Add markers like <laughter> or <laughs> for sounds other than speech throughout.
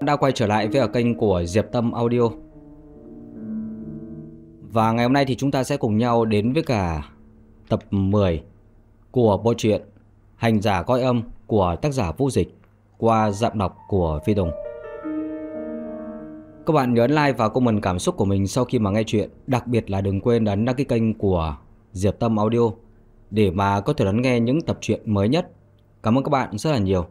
đã quay trở lại với ở kênh của Diệp Tâm Audio. Và ngày hôm nay thì chúng ta sẽ cùng nhau đến với cả tập 10 của bộ truyện Hành giả coi âm của tác giả Vũ Dịch qua giọng đọc của Phi Tùng. Các bạn nhớ ấn like và comment cảm xúc của mình sau khi mà nghe chuyện, Đặc biệt là đừng quên ấn đăng ký kênh của Diệp Tâm Audio để mà có thể đón nghe những tập truyện mới nhất. Cảm ơn các bạn rất là nhiều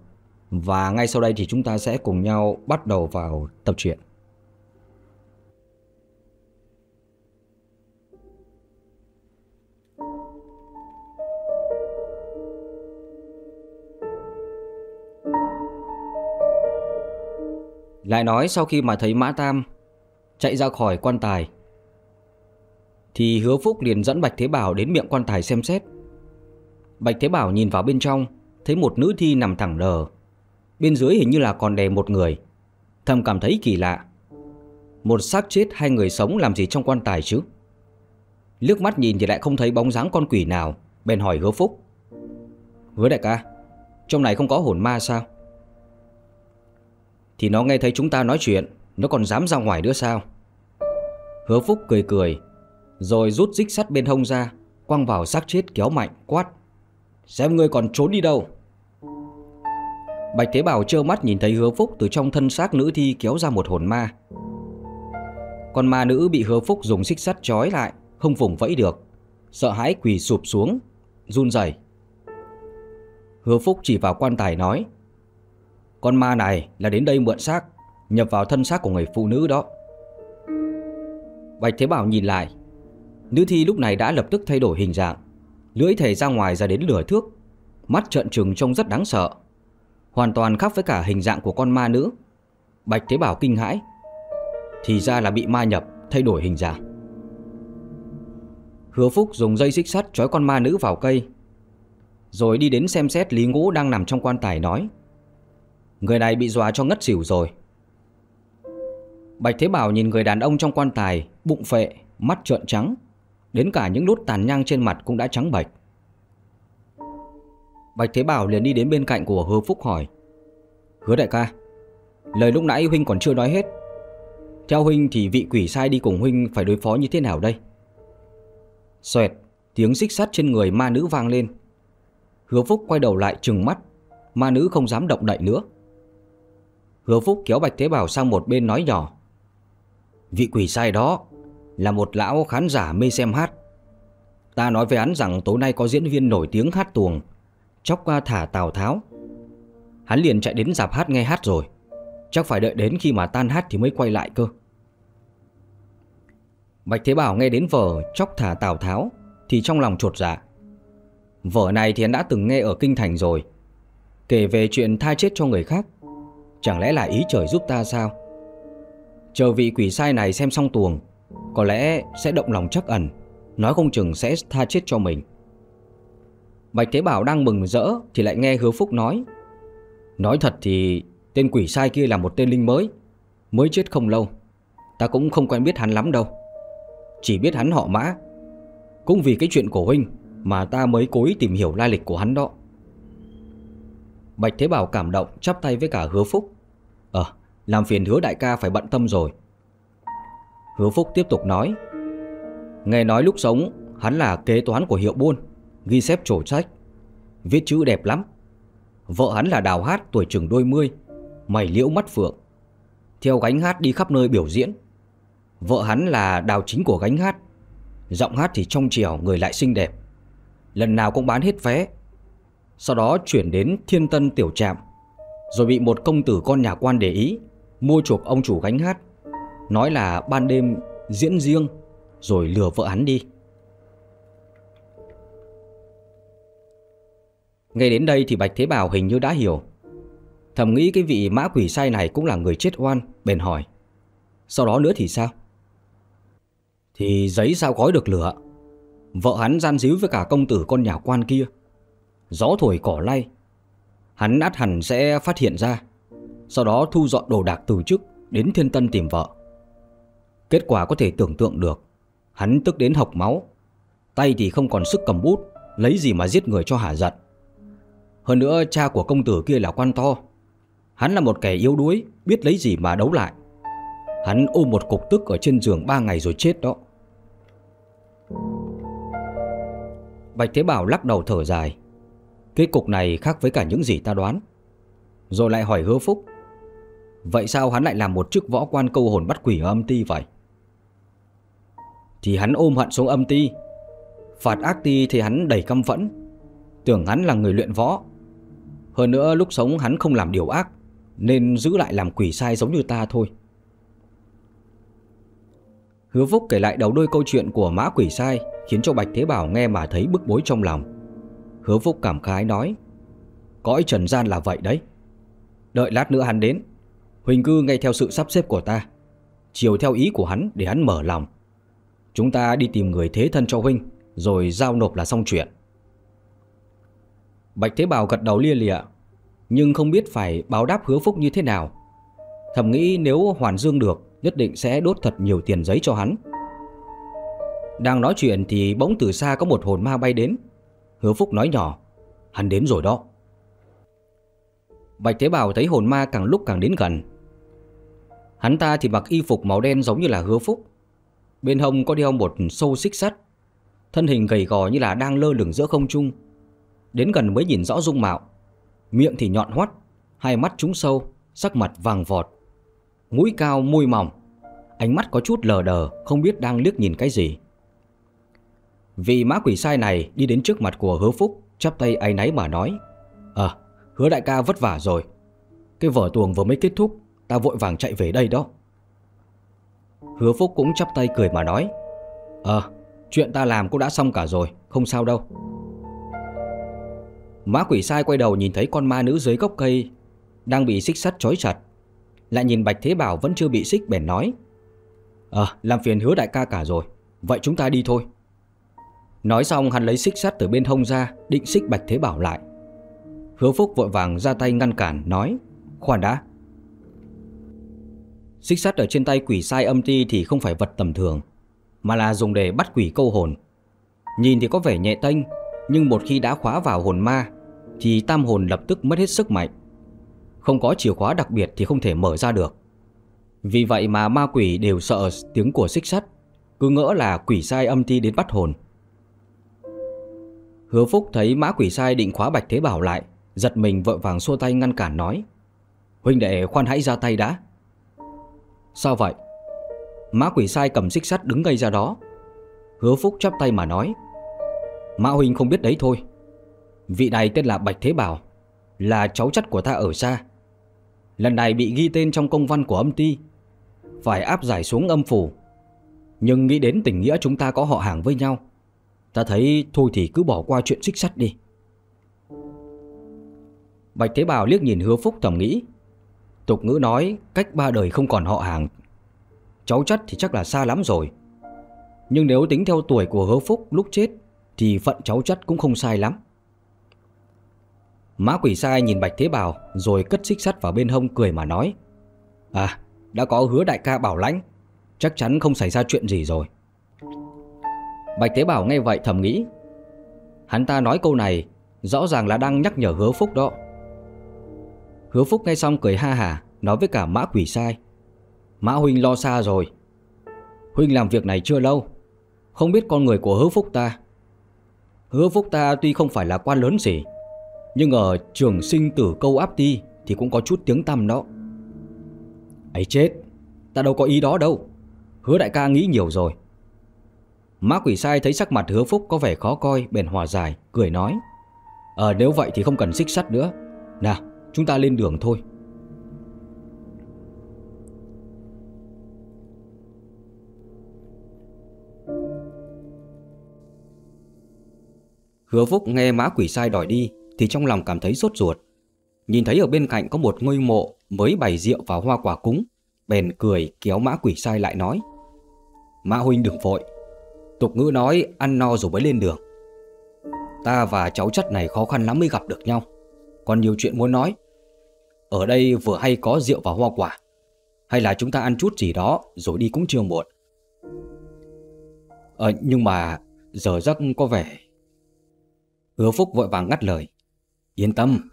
và ngay sau đây thì chúng ta sẽ cùng nhau bắt đầu vào tập truyện. Lại nói sau khi mà thấy Mã Tam chạy ra khỏi quan tài, thì Hứa Phúc liền dẫn Bạch Thế Bảo đến miệng quan tài xem xét. Bạch Thế Bảo nhìn vào bên trong, thấy một nữ thi nằm thẳng đờ Bên dưới hình như là còn đè một người. Thầm cảm thấy kỳ lạ. Một xác chết hai người sống làm gì trong quan tài chứ? Liếc mắt nhìn thì lại không thấy bóng dáng con quỷ nào, Bèn hỏi hứa phúc. Hứa đại ca, Trong này không có hồn ma sao? Thì nó nghe thấy chúng ta nói chuyện, Nó còn dám ra ngoài nữa sao? Hứa phúc cười cười, Rồi rút dích sắt bên hông ra, Quăng vào xác chết kéo mạnh, quát. Xem ngươi còn trốn đi đâu? Bạch Thế Bảo trơ mắt nhìn thấy hứa phúc từ trong thân xác nữ thi kéo ra một hồn ma. Con ma nữ bị hứa phúc dùng xích sắt trói lại, không vùng vẫy được. Sợ hãi quỳ sụp xuống, run rẩy. Hứa phúc chỉ vào quan tài nói Con ma này là đến đây mượn xác, nhập vào thân xác của người phụ nữ đó. Bạch Thế Bảo nhìn lại, nữ thi lúc này đã lập tức thay đổi hình dạng. Lưỡi thể ra ngoài ra đến lửa thước, mắt trợn trừng trông rất đáng sợ hoàn toàn khác với cả hình dạng của con ma nữ. Bạch Thế Bảo kinh hãi, thì ra là bị ma nhập, thay đổi hình dạng. Hứa Phúc dùng dây xích sắt trói con ma nữ vào cây, rồi đi đến xem xét Lý Ngũ đang nằm trong quan tài nói. Người này bị dọa cho ngất xỉu rồi. Bạch Thế Bảo nhìn người đàn ông trong quan tài, bụng phệ, mắt trợn trắng, đến cả những nốt tàn nhang trên mặt cũng đã trắng bệch. Bạch Thế Bảo liền đi đến bên cạnh của Hứa Phúc hỏi. Hứa đại ca, Lời lúc nãy Huynh còn chưa nói hết. Theo Huynh thì vị quỷ sai đi cùng Huynh phải đối phó như thế nào đây? Xoẹt, Tiếng xích sắt trên người ma nữ vang lên. Hứa Phúc quay đầu lại trừng mắt, Ma nữ không dám động đậy nữa. Hứa Phúc kéo Bạch Thế Bảo sang một bên nói nhỏ. Vị quỷ sai đó Là một lão khán giả mê xem hát. Ta nói với hắn rằng tối nay có diễn viên nổi tiếng hát tuồng. Chóc qua thả Tào Tháo. Hắn liền chạy đến dạp hát nghe hát rồi. Chắc phải đợi đến khi mà tan hát thì mới quay lại cơ. Bạch Thế Bảo nghe đến vở Chóc thả Tào Tháo Thì trong lòng trột dạ. Vở này thì hắn đã từng nghe ở Kinh Thành rồi. Kể về chuyện tha chết cho người khác, Chẳng lẽ là ý trời giúp ta sao? Chờ vị quỷ sai này xem xong tuồng, Có lẽ sẽ động lòng chắc ẩn, Nói không chừng sẽ tha chết cho mình. Bạch Thế Bảo đang mừng rỡ thì lại nghe Hứa Phúc nói. Nói thật thì tên quỷ sai kia là một tên linh mới, mới chết không lâu. Ta cũng không quen biết hắn lắm đâu. Chỉ biết hắn họ mã. Cũng vì cái chuyện của Huynh mà ta mới cố ý tìm hiểu lai lịch của hắn đó. Bạch Thế Bảo cảm động chắp tay với cả Hứa Phúc. Ờ, làm phiền Hứa đại ca phải bận tâm rồi. Hứa Phúc tiếp tục nói. Nghe nói lúc sống hắn là kế toán của hiệu buôn ghi xếp trổ sách, viết chữ đẹp lắm. Vợ hắn là đào hát tuổi chừng đôi mươi, mày liễu mắt phượng, theo gánh hát đi khắp nơi biểu diễn. Vợ hắn là đào chính của gánh hát, giọng hát thì trong trèo người lại xinh đẹp. Lần nào cũng bán hết vé. Sau đó chuyển đến Thiên Tân Tiểu Trạm, rồi bị một công tử con nhà quan để ý, mua chuộc ông chủ gánh hát, nói là ban đêm diễn riêng, rồi lừa vợ hắn đi. Nghe đến đây thì Bạch Thế Bảo hình như đã hiểu. Thầm nghĩ cái vị mã quỷ sai này cũng là người chết oan, Bèn hỏi. Sau đó nữa thì sao? Thì giấy sao gói được lửa? Vợ hắn gian díu với cả công tử con nhà quan kia. Gió thổi cỏ lay. Hắn át hẳn sẽ phát hiện ra. Sau đó thu dọn đồ đạc từ chức Đến thiên tân tìm vợ. Kết quả có thể tưởng tượng được, Hắn tức đến học máu. Tay thì không còn sức cầm bút, Lấy gì mà giết người cho hả giận hơn nữa cha của công tử kia là quan to Hắn là một kẻ yếu đuối, biết lấy gì mà đấu lại. Hắn ôm một cục tức ở trên giường ba ngày rồi chết đó. Bạch Thế Bảo lắc đầu thở dài. Kết cục này khác với cả những gì ta đoán. Rồi lại hỏi hứa phúc. Vậy sao hắn lại làm một chức võ quan câu hồn bắt quỷ ở âm ti vậy? Thì hắn ôm hận xuống âm ti. Phạt ác ti thì hắn đầy căm phẫn. Tưởng hắn là người luyện võ. Hơn nữa lúc sống hắn không làm điều ác. Nên giữ lại làm quỷ sai giống như ta thôi. Hứa Phúc kể lại đầu đôi câu chuyện của mã quỷ sai, khiến cho Bạch Thế Bảo nghe mà thấy bức bối trong lòng. Hứa Phúc cảm khái nói, Cõi trần gian là vậy đấy Đợi lát nữa hắn đến, Huỳnh cư ngay theo sự sắp xếp của ta, Chiều theo ý của hắn để hắn mở lòng Chúng ta đi tìm người thế thân cho Huynh Rồi giao nộp là xong chuyện Bạch Thế Bảo gật đầu lia lịa, Nhưng không biết phải báo đáp hứa phúc như thế nào. Thầm nghĩ nếu Hoàn Dương được, Nhất định sẽ đốt thật nhiều tiền giấy cho hắn. Đang nói chuyện thì bỗng từ xa có một hồn ma bay đến. Hứa Phúc nói nhỏ, Hắn đến rồi đó. Bạch Thế Bảo thấy hồn ma càng lúc càng đến gần. Hắn ta thì mặc y phục màu đen giống như là hứa phúc. Bên hông có đeo một sâu xích sắt, Thân hình gầy gò như là đang lơ lửng giữa không trung. Đến gần mới nhìn rõ dung mạo. Miệng thì nhọn hoắt, Hai mắt trúng sâu, Sắc mặt vàng vọt. Mũi cao, môi mỏng. Ánh mắt có chút lờ đờ, Không biết đang liếc nhìn cái gì. Vị mã quỷ sai này đi đến trước mặt của hứa phúc, Chắp tay áy náy mà nói Ờ hứa đại ca vất vả rồi. Cái vở tuồng vừa mới kết thúc, Ta vội vàng chạy về đây đó. Hứa phúc cũng chắp tay cười mà nói Ờ chuyện ta làm cũng đã xong cả rồi, Không sao đâu. Mã quỷ sai quay đầu nhìn thấy con ma nữ dưới gốc cây Đang bị xích sắt trói chặt. Lại nhìn Bạch Thế Bảo vẫn chưa bị xích bèn nói Ờ làm phiền hứa đại ca cả rồi, Vậy chúng ta đi thôi. Nói xong hắn lấy xích sắt từ bên hông ra, Định xích Bạch Thế Bảo lại. Hứa Phúc vội vàng ra tay ngăn cản, Nói, Khoan đã. Xích sắt ở trên tay quỷ sai âm ti Thì không phải vật tầm thường, Mà là dùng để bắt quỷ câu hồn. Nhìn thì có vẻ nhẹ tênh, Nhưng một khi đã khóa vào hồn ma thì tam hồn lập tức mất hết sức mạnh. Không có chìa khóa đặc biệt Thì không thể mở ra được. Vì vậy mà ma quỷ đều sợ tiếng của xích sắt, Cứ ngỡ là quỷ sai âm ti đến bắt hồn. Hứa Phúc thấy mã quỷ sai định khóa Bạch Thế Bảo lại, Giật mình vội vàng xua tay ngăn cản nói, Huynh đệ, khoan hãy ra tay đã. Sao vậy? Mã quỷ sai cầm xích sắt đứng ngay ra đó. Hứa Phúc chắp tay mà nói, Mã Huynh không biết đấy thôi. Vị này tên là Bạch Thế Bảo, Là cháu chắt của ta ở xa. Lần này bị ghi tên trong công văn của âm ti, Phải áp giải xuống âm phủ. Nhưng nghĩ đến tình nghĩa chúng ta có họ hàng với nhau, Ta thấy thôi thì cứ bỏ qua chuyện xích sắt đi. Bạch Thế Bảo liếc nhìn hứa phúc thầm nghĩ, Tục ngữ nói cách ba đời không còn họ hàng. Cháu chất thì chắc là xa lắm rồi. Nhưng nếu tính theo tuổi của hứa phúc lúc chết Thì phận cháu chất cũng không sai lắm. Mã quỷ sai nhìn Bạch Thế Bảo Rồi cất xích sắt vào bên hông cười mà nói À đã có hứa đại ca bảo lãnh, Chắc chắn không xảy ra chuyện gì rồi. Bạch Thế Bảo nghe vậy thầm nghĩ, Hắn ta nói câu này Rõ ràng là đang nhắc nhở hứa phúc đó. Hứa phúc nghe xong cười ha hả, Nói với cả mã quỷ sai, Mã Huynh lo xa rồi. Huynh làm việc này chưa lâu, Không biết con người của hứa phúc ta, Hứa phúc ta tuy không phải là quan lớn gì nhưng ở trường sinh tử câu áp ti Thì cũng có chút tiếng tăm đó. Ấy chết Ta đâu có ý đó đâu. Hứa đại ca nghĩ nhiều rồi. Mã quỷ sai thấy sắc mặt hứa phúc có vẻ khó coi Bèn hòa giải, cười nói. Ờ nếu vậy thì không cần xích sắt nữa. Nào chúng ta lên đường thôi. Hứa Phúc nghe mã quỷ sai đòi đi thì trong lòng cảm thấy sốt ruột. Nhìn thấy ở bên cạnh có một ngôi mộ Mới bày rượu và hoa quả cúng, Bèn cười kéo mã quỷ sai lại nói, Mã huynh đừng vội, Tục ngữ nói ăn no rồi mới lên đường. Ta và cháu chất này khó khăn lắm mới gặp được nhau. Còn nhiều chuyện muốn nói. Ở đây vừa hay có rượu và hoa quả, Hay là chúng ta ăn chút gì đó Rồi đi cũng chưa muộn. Ờ nhưng mà Giờ giấc có vẻ Hứa Phúc vội vàng ngắt lời. Yên tâm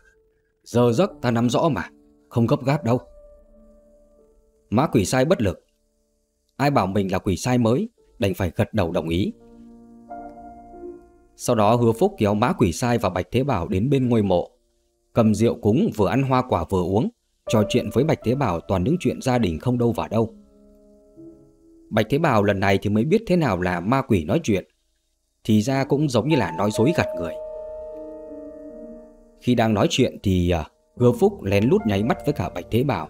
Giờ giấc ta nắm rõ mà không gấp gáp đâu. Mã quỷ sai bất lực. Ai bảo mình là quỷ sai mới, đành phải gật đầu đồng ý. Sau đó hứa phúc kéo mã quỷ sai và Bạch Thế Bảo đến bên ngôi mộ. Cầm rượu cúng vừa ăn hoa quả vừa uống, trò chuyện với Bạch Thế Bảo toàn những chuyện gia đình không đâu vào đâu. Bạch Thế Bảo lần này thì mới biết thế nào là ma quỷ nói chuyện. Thì ra cũng giống như là nói dối gạt người. Khi đang nói chuyện thì uh, Hứa Phúc lén lút nháy mắt với cả Bạch Thế Bảo.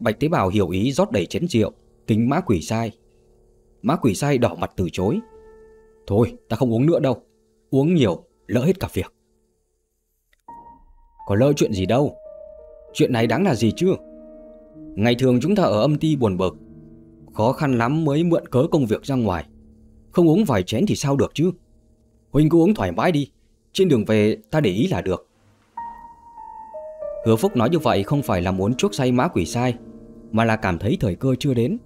Bạch Thế Bảo hiểu ý rót đầy chén rượu, kính mã quỷ sai. Mã quỷ sai đỏ mặt từ chối. Thôi, ta không uống nữa đâu. Uống nhiều, lỡ hết cả việc. Có lỡ chuyện gì đâu. Chuyện này đáng là gì chứ? Ngày thường chúng ta ở âm ty buồn bực. Khó khăn lắm mới mượn cớ công việc ra ngoài. Không uống vài chén thì sao được chứ? Huynh cứ uống thoải mái đi. Trên đường về ta để ý là được. Hứa Phúc nói như vậy không phải là muốn chuốc say mã quỷ sai, mà là cảm thấy thời cơ chưa đến.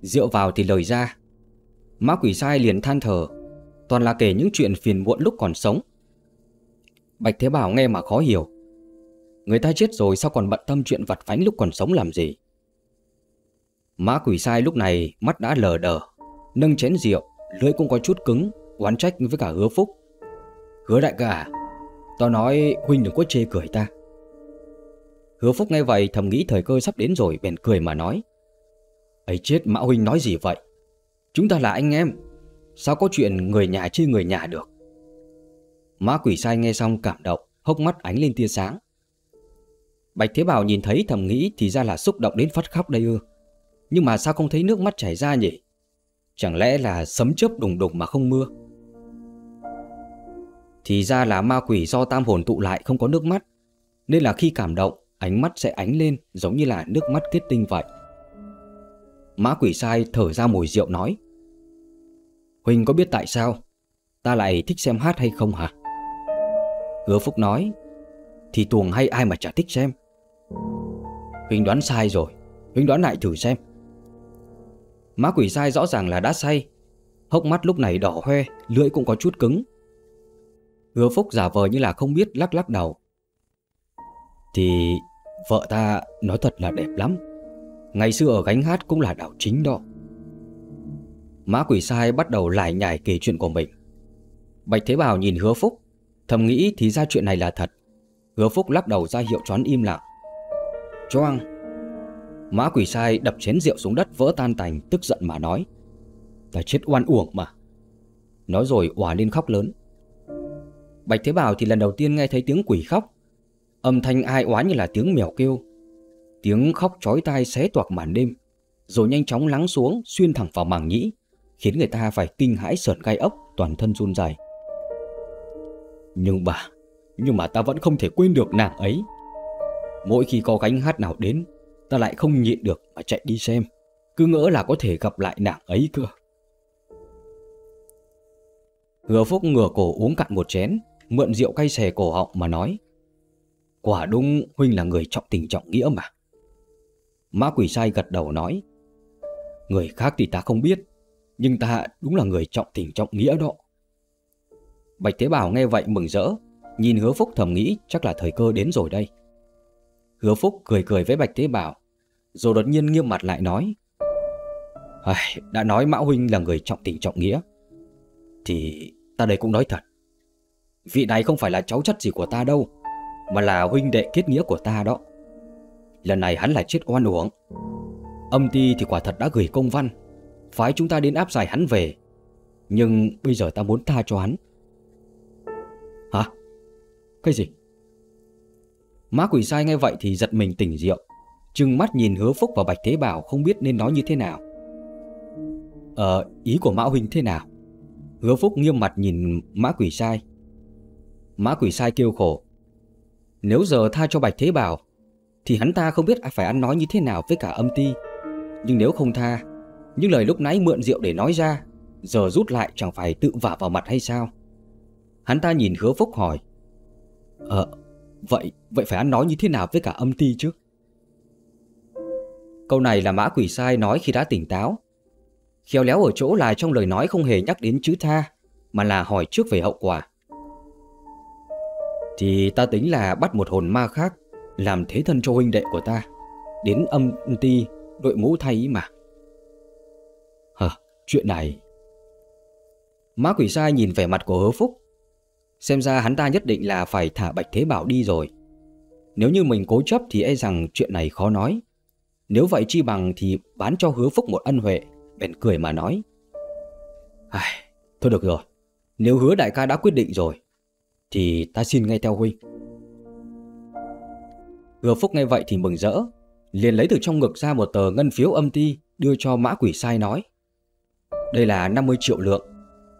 Rượu vào thì lời ra. Mã quỷ sai liền than thở, toàn là kể những chuyện phiền muộn lúc còn sống. Bạch Thế Bảo nghe mà khó hiểu. Người ta chết rồi sao còn bận tâm chuyện vặt vánh lúc còn sống làm gì? Mã quỷ sai lúc này mắt đã lờ đờ, nâng chén rượu, lưỡi cũng có chút cứng, oán trách với cả hứa phúc. Hứa đại ca à, Tao nói Huynh đừng có chê cười ta. Hứa Phúc nghe vậy thầm nghĩ thời cơ sắp đến rồi, bèn cười mà nói. Ấy chết, Mã Huynh nói gì vậy? Chúng ta là anh em. Sao có chuyện người nhà chê người nhà được? Mã quỷ sai nghe xong cảm động, Hốc mắt ánh lên tia sáng. Bạch Thế Bảo nhìn thấy thầm nghĩ Thì ra là xúc động đến phát khóc đây ư. Nhưng mà sao không thấy nước mắt chảy ra nhỉ? Chẳng lẽ là sấm chớp đùng đùng mà không mưa? Thì ra là ma quỷ do tam hồn tụ lại không có nước mắt. Nên là khi cảm động, Ánh mắt sẽ ánh lên giống như là nước mắt kết tinh vậy. Mã quỷ sai thở ra mùi rượu nói, Huỳnh có biết tại sao Ta lại thích xem hát hay không hả? Hứa Phúc nói, Thì tuồng hay ai mà chả thích xem. Huỳnh đoán sai rồi, Huỳnh đoán lại thử xem. Má quỷ sai rõ ràng là đã say, Hốc mắt lúc này đỏ hoe, Lưỡi cũng có chút cứng. Hứa Phúc giả vờ như là không biết lắc lắc đầu. Thì vợ ta nói thật là đẹp lắm. Ngày xưa ở gánh hát cũng là đảo chính đó. Mã quỷ sai bắt đầu lại nhảy kể chuyện của mình. Bạch Thế Bảo nhìn hứa Phúc, Thầm nghĩ thì ra chuyện này là thật. Hứa Phúc lắc đầu ra hiệu choán im lặng. Choang. Mã quỷ sai đập chén rượu xuống đất vỡ tan tành, Tức giận mà nói. Ta chết oan uổng mà. Nói rồi òa lên khóc lớn. Bạch Thế Bảo thì lần đầu tiên nghe thấy tiếng quỷ khóc. Âm thanh ai oán như là tiếng mèo kêu. Tiếng khóc chói tai xé toạc màn đêm, rồi nhanh chóng lắng xuống xuyên thẳng vào màng nhĩ, khiến người ta phải kinh hãi sợn gai ốc, toàn thân run rẩy. Nhưng bà, nhưng mà ta vẫn không thể quên được nàng ấy. Mỗi khi có gánh hát nào đến, ta lại không nhịn được mà chạy đi xem, cứ ngỡ là có thể gặp lại nàng ấy cơ. Hứa Phúc ngửa cổ uống cạn một chén, mượn rượu cay xè cổ họng mà nói. Quả đúng Huynh là người trọng tình trọng nghĩa mà. Mã quỷ sai gật đầu nói. Người khác thì ta không biết, nhưng ta đúng là người trọng tình trọng nghĩa đó. Bạch Thế Bảo nghe vậy mừng rỡ, nhìn hứa Phúc thầm nghĩ chắc là thời cơ đến rồi đây. Hứa Phúc cười cười với Bạch Thế Bảo, rồi đột nhiên nghiêm mặt lại nói. Đã nói Mã Huynh là người trọng tình trọng nghĩa, thì ta đây cũng nói thật. Vị này không phải là cháu chất gì của ta đâu Mà là huynh đệ kết nghĩa của ta đó Lần này hắn là chết oan uổng Âm ti thì quả thật đã gửi công văn Phái chúng ta đến áp giải hắn về Nhưng bây giờ ta muốn tha cho hắn Hả? Cái gì? Má quỷ sai nghe vậy thì giật mình tỉnh rượu Trừng mắt nhìn hứa phúc và bạch thế bảo Không biết nên nói như thế nào Ờ, ý của Mã Huynh thế nào? Hứa Phúc nghiêm mặt nhìn Mã Quỷ Sai Mã quỷ sai kêu khổ. Nếu giờ tha cho Bạch Thế Bảo, thì hắn ta không biết phải ăn nói như thế nào với cả âm ti. Nhưng nếu không tha, những lời lúc nãy mượn rượu để nói ra, giờ rút lại chẳng phải tự vả vào mặt hay sao? Hắn ta nhìn hứa phúc hỏi. Ờ, vậy, vậy phải ăn nói như thế nào với cả âm ti chứ? Câu này là mã quỷ sai nói khi đã tỉnh táo. Khéo léo ở chỗ là trong lời nói không hề nhắc đến chữ tha, mà là hỏi trước về hậu quả. Thì ta tính là bắt một hồn ma khác làm thế thân cho huynh đệ của ta. Đến âm ti đội mũ thay ý mà. Hờ, chuyện này... Má quỷ sai nhìn vẻ mặt của hứa phúc. Xem ra hắn ta nhất định là phải thả Bạch Thế Bảo đi rồi. Nếu như mình cố chấp thì e rằng chuyện này khó nói. Nếu vậy chi bằng thì bán cho hứa phúc một ân huệ. Bèn cười mà nói. Ai, thôi được rồi. Nếu hứa đại ca đã quyết định rồi, thì ta xin ngay theo huynh. Hứa phúc nghe vậy thì mừng rỡ. Liền lấy từ trong ngực ra một tờ ngân phiếu âm ti đưa cho mã quỷ sai nói. Đây là 50 triệu lượng.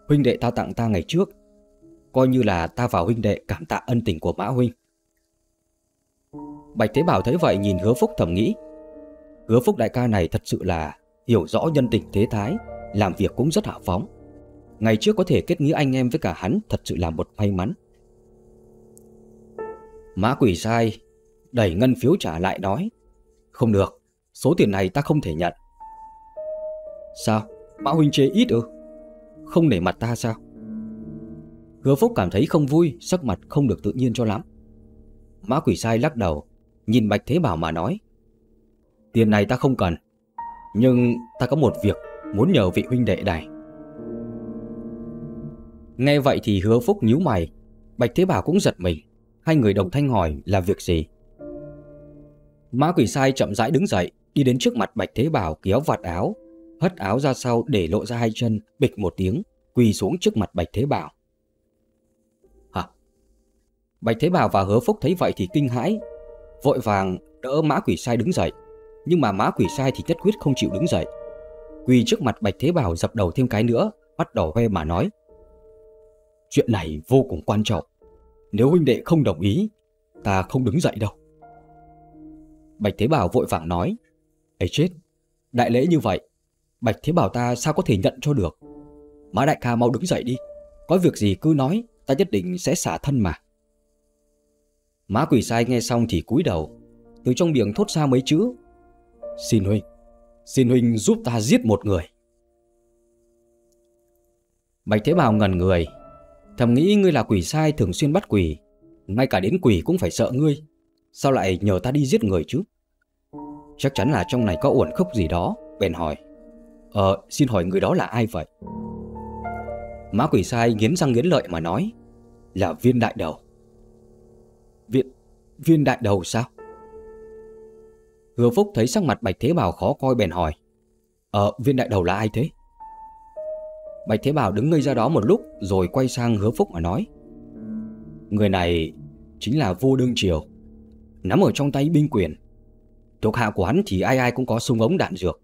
Huynh đệ ta tặng ta ngày trước. Coi như là ta vào huynh đệ cảm tạ ân tình của mã huynh. Bạch Thế Bảo thấy vậy nhìn hứa phúc thầm nghĩ. Hứa phúc đại ca này thật sự là hiểu rõ nhân tình thế thái, làm việc cũng rất hạ phóng. Ngày trước có thể kết nghĩa anh em với cả hắn thật sự là một may mắn. Mã quỷ sai, đẩy ngân phiếu trả lại nói. Không được, số tiền này ta không thể nhận. Sao? Mã huynh chế ít ư? Không nể mặt ta sao? Hứa Phúc cảm thấy không vui, sắc mặt không được tự nhiên cho lắm. Mã quỷ sai lắc đầu, nhìn Bạch Thế Bảo mà nói. Tiền này ta không cần, nhưng ta có một việc muốn nhờ vị huynh đệ này. Nghe vậy thì hứa Phúc nhíu mày, Bạch Thế Bảo cũng giật mình. Hai người đồng thanh hỏi là việc gì. Mã quỷ sai chậm rãi đứng dậy, đi đến trước mặt Bạch Thế Bảo kéo vạt áo, hất áo ra sau để lộ ra hai chân, bịch một tiếng, quỳ xuống trước mặt Bạch Thế Bảo. Hả? Bạch Thế Bảo và Hứa Phúc thấy vậy thì kinh hãi, vội vàng đỡ Mã Quỷ Sai đứng dậy, nhưng mà Mã Quỷ Sai thì nhất quyết không chịu đứng dậy. Quỳ trước mặt Bạch Thế Bảo dập đầu thêm cái nữa, bắt đầu hoe mà nói. Chuyện này vô cùng quan trọng, nếu huynh đệ không đồng ý, ta không đứng dậy đâu. Bạch Thế Bảo vội vàng nói, ấy chết, đại lễ như vậy, Bạch Thế Bảo ta sao có thể nhận cho được? Mã đại ca mau đứng dậy đi, có việc gì cứ nói, ta nhất định sẽ xả thân mà. Mã quỷ sai nghe xong thì cúi đầu, từ trong miệng thốt ra mấy chữ. Xin huynh, xin huynh giúp ta giết một người. Bạch Thế Bảo ngần người, thầm nghĩ ngươi là quỷ sai thường xuyên bắt quỷ, ngay cả đến quỷ cũng phải sợ ngươi. Sao lại nhờ ta đi giết người chứ? Chắc chắn là trong này có uẩn khúc gì đó, bèn hỏi. Ờ, xin hỏi người đó là ai vậy? Mã quỷ sai nghiến răng nghiến lợi mà nói Là viên đại đầu Viên, viên đại đầu sao? Hứa Phúc thấy sắc mặt Bạch Thế Bảo khó coi bèn hỏi Ờ, viên đại đầu là ai thế? Bạch Thế Bảo đứng ngây ra đó một lúc rồi quay sang Hứa Phúc mà nói, Người này chính là vô đương triều, Nắm ở trong tay binh quyền. Thuộc hạ của hắn thì ai ai cũng có súng ống đạn dược.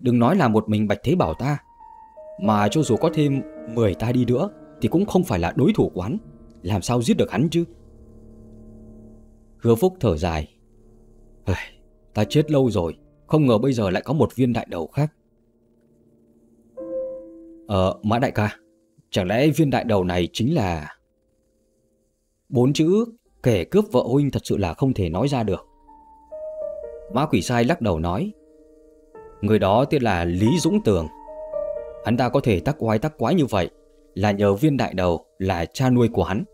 Đừng nói là một mình Bạch Thế Bảo ta, Mà cho dù có thêm 10 ta đi nữa Thì cũng không phải là đối thủ của hắn. Làm sao giết được hắn chứ? Hứa Phúc thở dài Ta chết lâu rồi, Không ngờ bây giờ lại có một viên đại đầu khác. Ờ Mã Đại ca, Chẳng lẽ viên đại đầu này chính là Bốn chữ Kẻ cướp vợ huynh thật sự là không thể nói ra được? Mã quỷ sai lắc đầu nói, Người đó tên là Lý Dũng Tường. Hắn ta có thể tắc oai tắc quái như vậy Là nhờ viên đại đầu Là cha nuôi của hắn.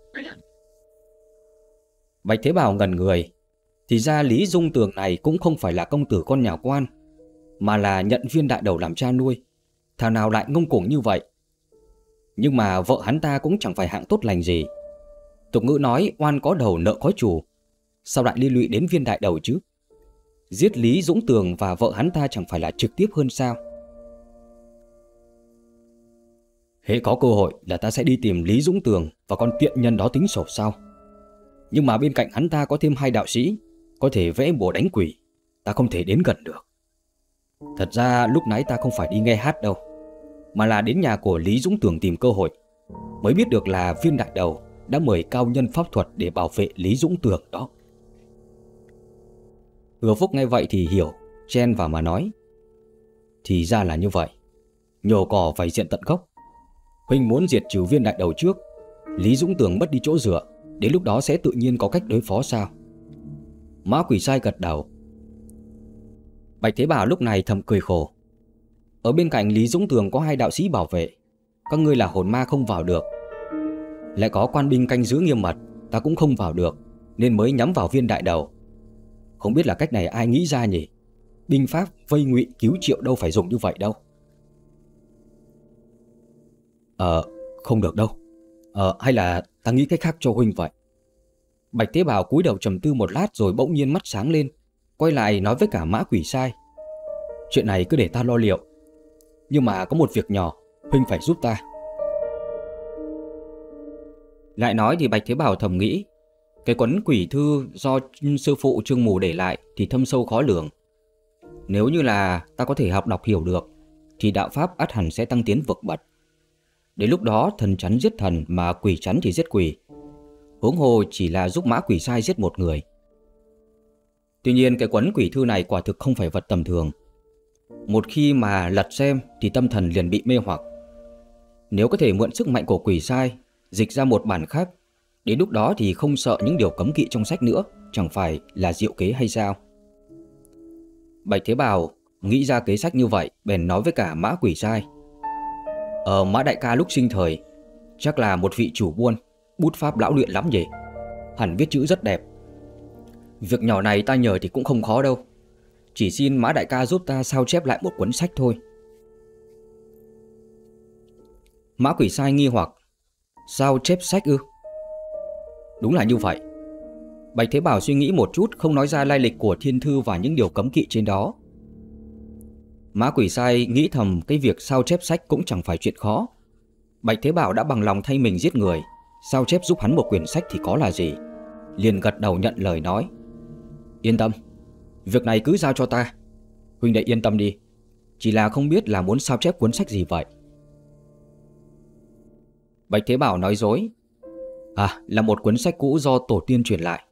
Bạch Thế Bảo ngần người, Thì ra Lý Dung Tường này Cũng không phải là công tử con nhà quan, Mà là nhận viên đại đầu làm cha nuôi. Thảo nào lại ngông cuồng như vậy? Nhưng mà vợ hắn ta cũng chẳng phải hạng tốt lành gì. Tục ngữ nói, oan có đầu, nợ có chủ. Sao lại liên lụy đến viên đại đầu chứ? Giết Lý Dũng Tường và vợ hắn ta chẳng phải là trực tiếp hơn sao? Hễ có cơ hội là ta sẽ đi tìm Lý Dũng Tường và con tiện nhân đó tính sổ sau. Nhưng mà bên cạnh hắn ta có thêm hai đạo sĩ, Có thể vẽ bùa đánh quỷ. Ta không thể đến gần được. Thật ra lúc nãy ta không phải đi nghe hát đâu. Mà là đến nhà của Lý Dũng Tường tìm cơ hội Mới biết được là viên đại đầu đã mời cao nhân pháp thuật để bảo vệ Lý Dũng Tường đó. Hứa Phúc nghe vậy thì hiểu, chen vào mà nói. Thì ra là như vậy, nhổ cỏ phải diện tận gốc. Huynh muốn diệt trừ viên đại đầu trước, Lý Dũng Tường mất đi chỗ dựa, đến lúc đó sẽ tự nhiên có cách đối phó sao? Mã quỷ sai gật đầu. Bạch Thế Bảo lúc này thầm cười khổ. Ở bên cạnh Lý Dũng Tường có hai đạo sĩ bảo vệ, các ngươi là hồn ma không vào được, lại có quan binh canh giữ nghiêm mật Ta cũng không vào được Nên mới nhắm vào viên đại đầu Không biết là cách này ai nghĩ ra nhỉ? Binh pháp vây ngụy cứu triệu đâu phải dùng như vậy đâu. Ờ, không được đâu. Ờ, hay là ta nghĩ cách khác cho huynh vậy. Bạch Tế Bào cúi đầu trầm tư một lát rồi bỗng nhiên mắt sáng lên, quay lại nói với cả mã quỷ sai. Chuyện này cứ để ta lo liệu. Nhưng mà có một việc nhỏ, huynh phải giúp ta. Lại nói thì Bạch Thế Bảo thầm nghĩ, cái quấn quỷ thư do sư phụ Trương Mù để lại thì thâm sâu khó lường. Nếu như là ta có thể học đọc hiểu được, thì đạo pháp át hẳn sẽ tăng tiến vực bật. Đến lúc đó thần chắn giết thần mà quỷ chắn thì giết quỷ. Huống hồ chỉ là giúp mã quỷ sai giết một người. Tuy nhiên cái quấn quỷ thư này quả thực không phải vật tầm thường. Một khi mà lật xem thì tâm thần liền bị mê hoặc. Nếu có thể mượn sức mạnh của quỷ sai, dịch ra một bản khác, đến lúc đó thì không sợ những điều cấm kỵ trong sách nữa, chẳng phải là diệu kế hay sao? Bạch Thế Bào nghĩ ra kế sách như vậy, bèn nói với cả mã quỷ sai. Ờ, mã đại ca lúc sinh thời, chắc là một vị chủ buôn, bút pháp lão luyện lắm nhỉ? Hẳn viết chữ rất đẹp. Việc nhỏ này ta nhờ thì cũng không khó đâu. Chỉ xin mã đại ca giúp ta sao chép lại một cuốn sách thôi. Mã quỷ sai nghi hoặc Sao chép sách ư? Đúng là như vậy. Bạch Thế Bảo suy nghĩ một chút không nói ra lai lịch của thiên thư và những điều cấm kỵ trên đó. Mã quỷ sai nghĩ thầm cái việc sao chép sách cũng chẳng phải chuyện khó. Bạch Thế Bảo đã bằng lòng thay mình giết người, sao chép giúp hắn một quyển sách thì có là gì. Liền gật đầu nhận lời nói. Yên tâm, việc này cứ giao cho ta. Huynh đệ yên tâm đi, chỉ là không biết là muốn sao chép cuốn sách gì vậy. Bạch Thế Bảo nói dối. À, là một cuốn sách cũ do tổ tiên truyền lại.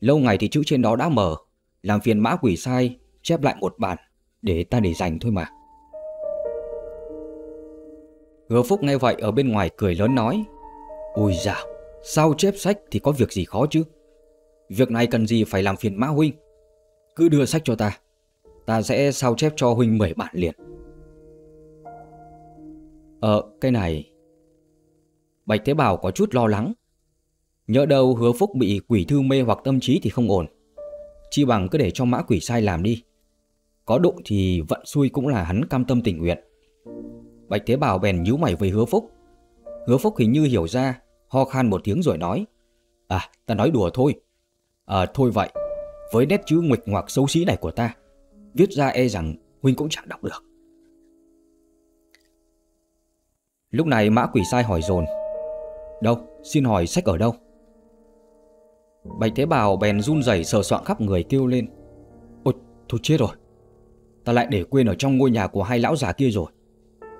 Lâu ngày thì chữ trên đó đã mở, làm phiền mã quỷ sai chép lại một bản để ta để dành thôi mà. Hứa Phúc nghe vậy ở bên ngoài cười lớn nói Ui dào, sao chép sách thì có việc gì khó chứ Việc này cần gì phải làm phiền mã huynh cứ đưa sách cho ta. Ta sẽ sao chép cho huynh 10 bản liền. Ờ, cái này. Bạch Thế Bảo có chút lo lắng. Nhỡ đâu hứa phúc bị quỷ thư mê hoặc tâm trí thì không ổn. Chi bằng cứ để cho mã quỷ sai làm đi. Có đụng thì vận xui cũng là hắn cam tâm tình nguyện. Bạch Thế Bảo bèn nhíu mày với hứa phúc. Hứa phúc hình như hiểu ra Ho khan một tiếng rồi nói À ta nói đùa thôi. À thôi vậy. Với nét chữ nguệch ngoạc xấu xí này của ta Viết ra e rằng Huynh cũng chẳng đọc được. Lúc này mã quỷ sai hỏi dồn Đâu, xin hỏi sách ở đâu? Bạch Thế Bảo bèn run rẩy sờ soạn khắp người kêu lên Ôi, thôi chết rồi Ta lại để quên ở trong ngôi nhà của hai lão già kia rồi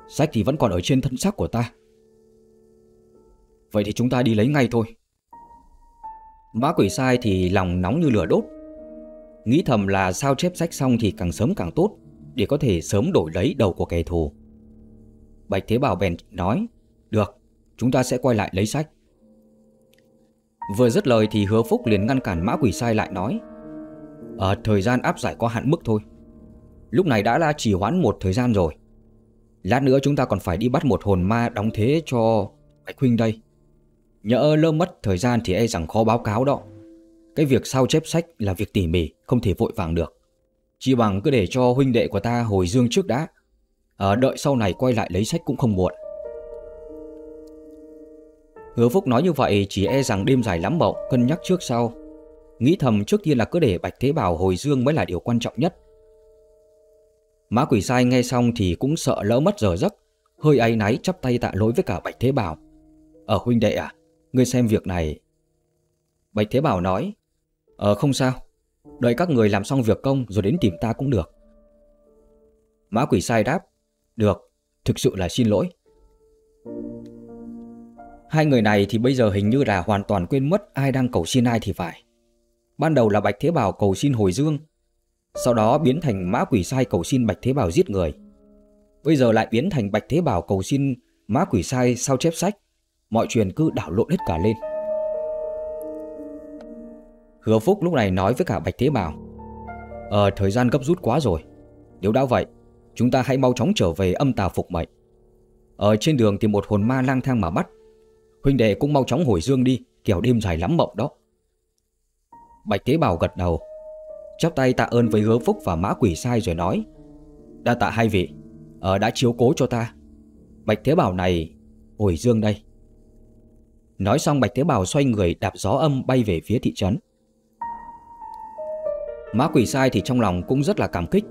Sách thì vẫn còn ở trên thân xác của ta. Vậy thì chúng ta đi lấy ngay thôi. Mã quỷ sai thì lòng nóng như lửa đốt Nghĩ thầm là sao chép sách xong thì càng sớm càng tốt Để có thể sớm đổi lấy đầu của kẻ thù. Bạch Thế Bảo bèn nói Được, chúng ta sẽ quay lại lấy sách. Vừa dứt lời thì hứa phúc liền ngăn cản mã quỷ sai lại nói Ở thời gian áp giải có hạn mức thôi. Lúc này đã là chỉ hoãn một thời gian rồi. Lát nữa chúng ta còn phải đi bắt một hồn ma đóng thế cho Bạch Huynh đây. Nhỡ lơ mất thời gian thì e rằng khó báo cáo đó. Cái việc sao chép sách là việc tỉ mỉ Không thể vội vàng được. Chỉ bằng cứ để cho huynh đệ của ta hồi dương trước đã. À, Đợi sau này quay lại lấy sách cũng không muộn. Hứa Phúc nói như vậy chỉ e rằng đêm dài lắm mộng Cân nhắc trước sau. Nghĩ thầm trước tiên là cứ để Bạch Thế Bảo hồi dương mới là điều quan trọng nhất. Mã quỷ sai nghe xong thì cũng sợ lỡ mất giờ giấc Hơi áy náy chắp tay tạ lỗi với cả Bạch Thế Bảo. Ở huynh đệ à Ngươi xem việc này. Bạch Thế Bảo nói Ờ không sao Đợi các người làm xong việc công rồi đến tìm ta cũng được Mã quỷ sai đáp Được Thực sự là xin lỗi Hai người này thì bây giờ hình như là hoàn toàn quên mất ai đang cầu xin ai thì phải. Ban đầu là Bạch Thế Bảo cầu xin hồi dương, sau đó biến thành mã quỷ sai cầu xin Bạch Thế Bảo giết người. Bây giờ lại biến thành Bạch Thế Bảo cầu xin mã quỷ sai sao chép sách, mọi chuyện cứ đảo lộn hết cả lên. Hứa Phúc lúc này nói với cả Bạch Thế Bảo Ờ thời gian gấp rút quá rồi. Nếu đã vậy, Chúng ta hãy mau chóng trở về âm tà phục mệnh. Ở trên đường tìm một hồn ma lang thang mà bắt. Huynh đệ cũng mau chóng hồi dương đi Kiểu đêm dài lắm mộng đó. Bạch Thế Bảo gật đầu, chắp tay tạ ơn với hứa phúc và mã quỷ sai rồi nói, Đa tạ hai vị Ờ đã chiếu cố cho ta. Bạch Thế Bảo này, Hồi dương đây. Nói xong Bạch Thế Bảo xoay người đạp gió âm bay về phía thị trấn. Mã quỷ sai thì trong lòng cũng rất là cảm kích.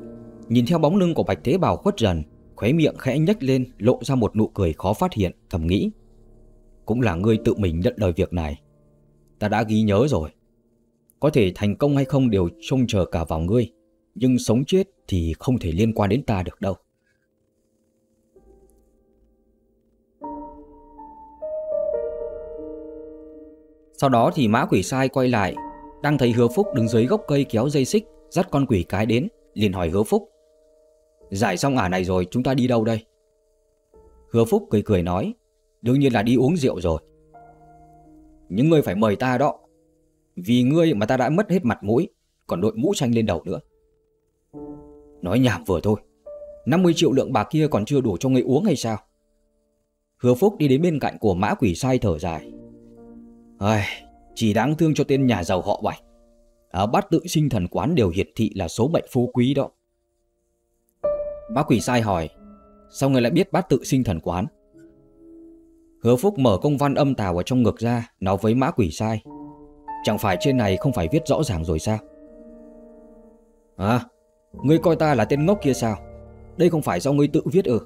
Nhìn theo bóng lưng của Bạch Thế Bảo khuất dần, Khóe miệng khẽ nhếch lên, lộ ra một nụ cười khó phát hiện, thầm nghĩ. Cũng là ngươi tự mình nhận lời việc này. Ta đã ghi nhớ rồi. Có thể thành công hay không đều trông chờ cả vào ngươi, Nhưng sống chết thì không thể liên quan đến ta được đâu. Sau đó thì mã quỷ sai quay lại đang thấy hứa phúc đứng dưới gốc cây kéo dây xích Dắt con quỷ cái đến liền hỏi hứa phúc. Giải xong ả này rồi chúng ta đi đâu đây? Hứa phúc cười cười nói Đương nhiên là đi uống rượu rồi. Những ngươi phải mời ta đó Vì ngươi mà ta đã mất hết mặt mũi Còn đội mũ xanh lên đầu nữa. Nói nhảm vừa thôi 50 triệu lượng bạc kia còn chưa đủ cho ngươi uống hay sao? Hứa Phúc đi đến bên cạnh của mã quỷ sai thở dài. Ai, chỉ đáng thương cho tên nhà giàu họ Bạch. Ở bát tự sinh thần quán đều hiển thị là số mệnh phú quý đó. Bác quỷ sai hỏi, sao người lại biết bát tự sinh thần quán? Hứa Phúc mở công văn âm tào ở trong ngực ra, nói với mã quỷ sai. Chẳng phải trên này không phải viết rõ ràng rồi sao? À, ngươi coi ta là tên ngốc kia sao? Đây không phải do ngươi tự viết ư?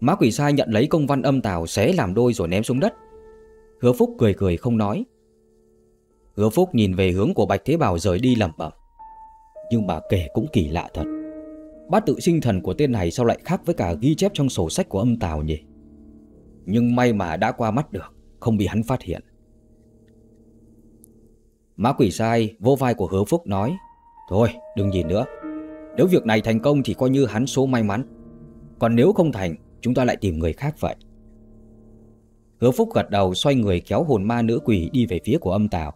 Mã quỷ sai nhận lấy công văn âm tào xé làm đôi rồi ném xuống đất. Hứa Phúc cười cười không nói. Hứa Phúc nhìn về hướng của Bạch Thế Bảo rời đi lẩm bẩm. Nhưng mà kể cũng kỳ lạ thật. Bát tự sinh thần của tên này sao lại khác với cả ghi chép trong sổ sách của âm Tào nhỉ? Nhưng may mà đã qua mắt được, không bị hắn phát hiện. Mã quỷ sai vô vai của hứa Phúc nói Thôi đừng nhìn nữa Nếu việc này thành công thì coi như hắn số may mắn Còn nếu không thành Chúng ta lại tìm người khác vậy Hứa Phúc gật đầu xoay người kéo hồn ma nữ quỷ đi về phía của âm tào.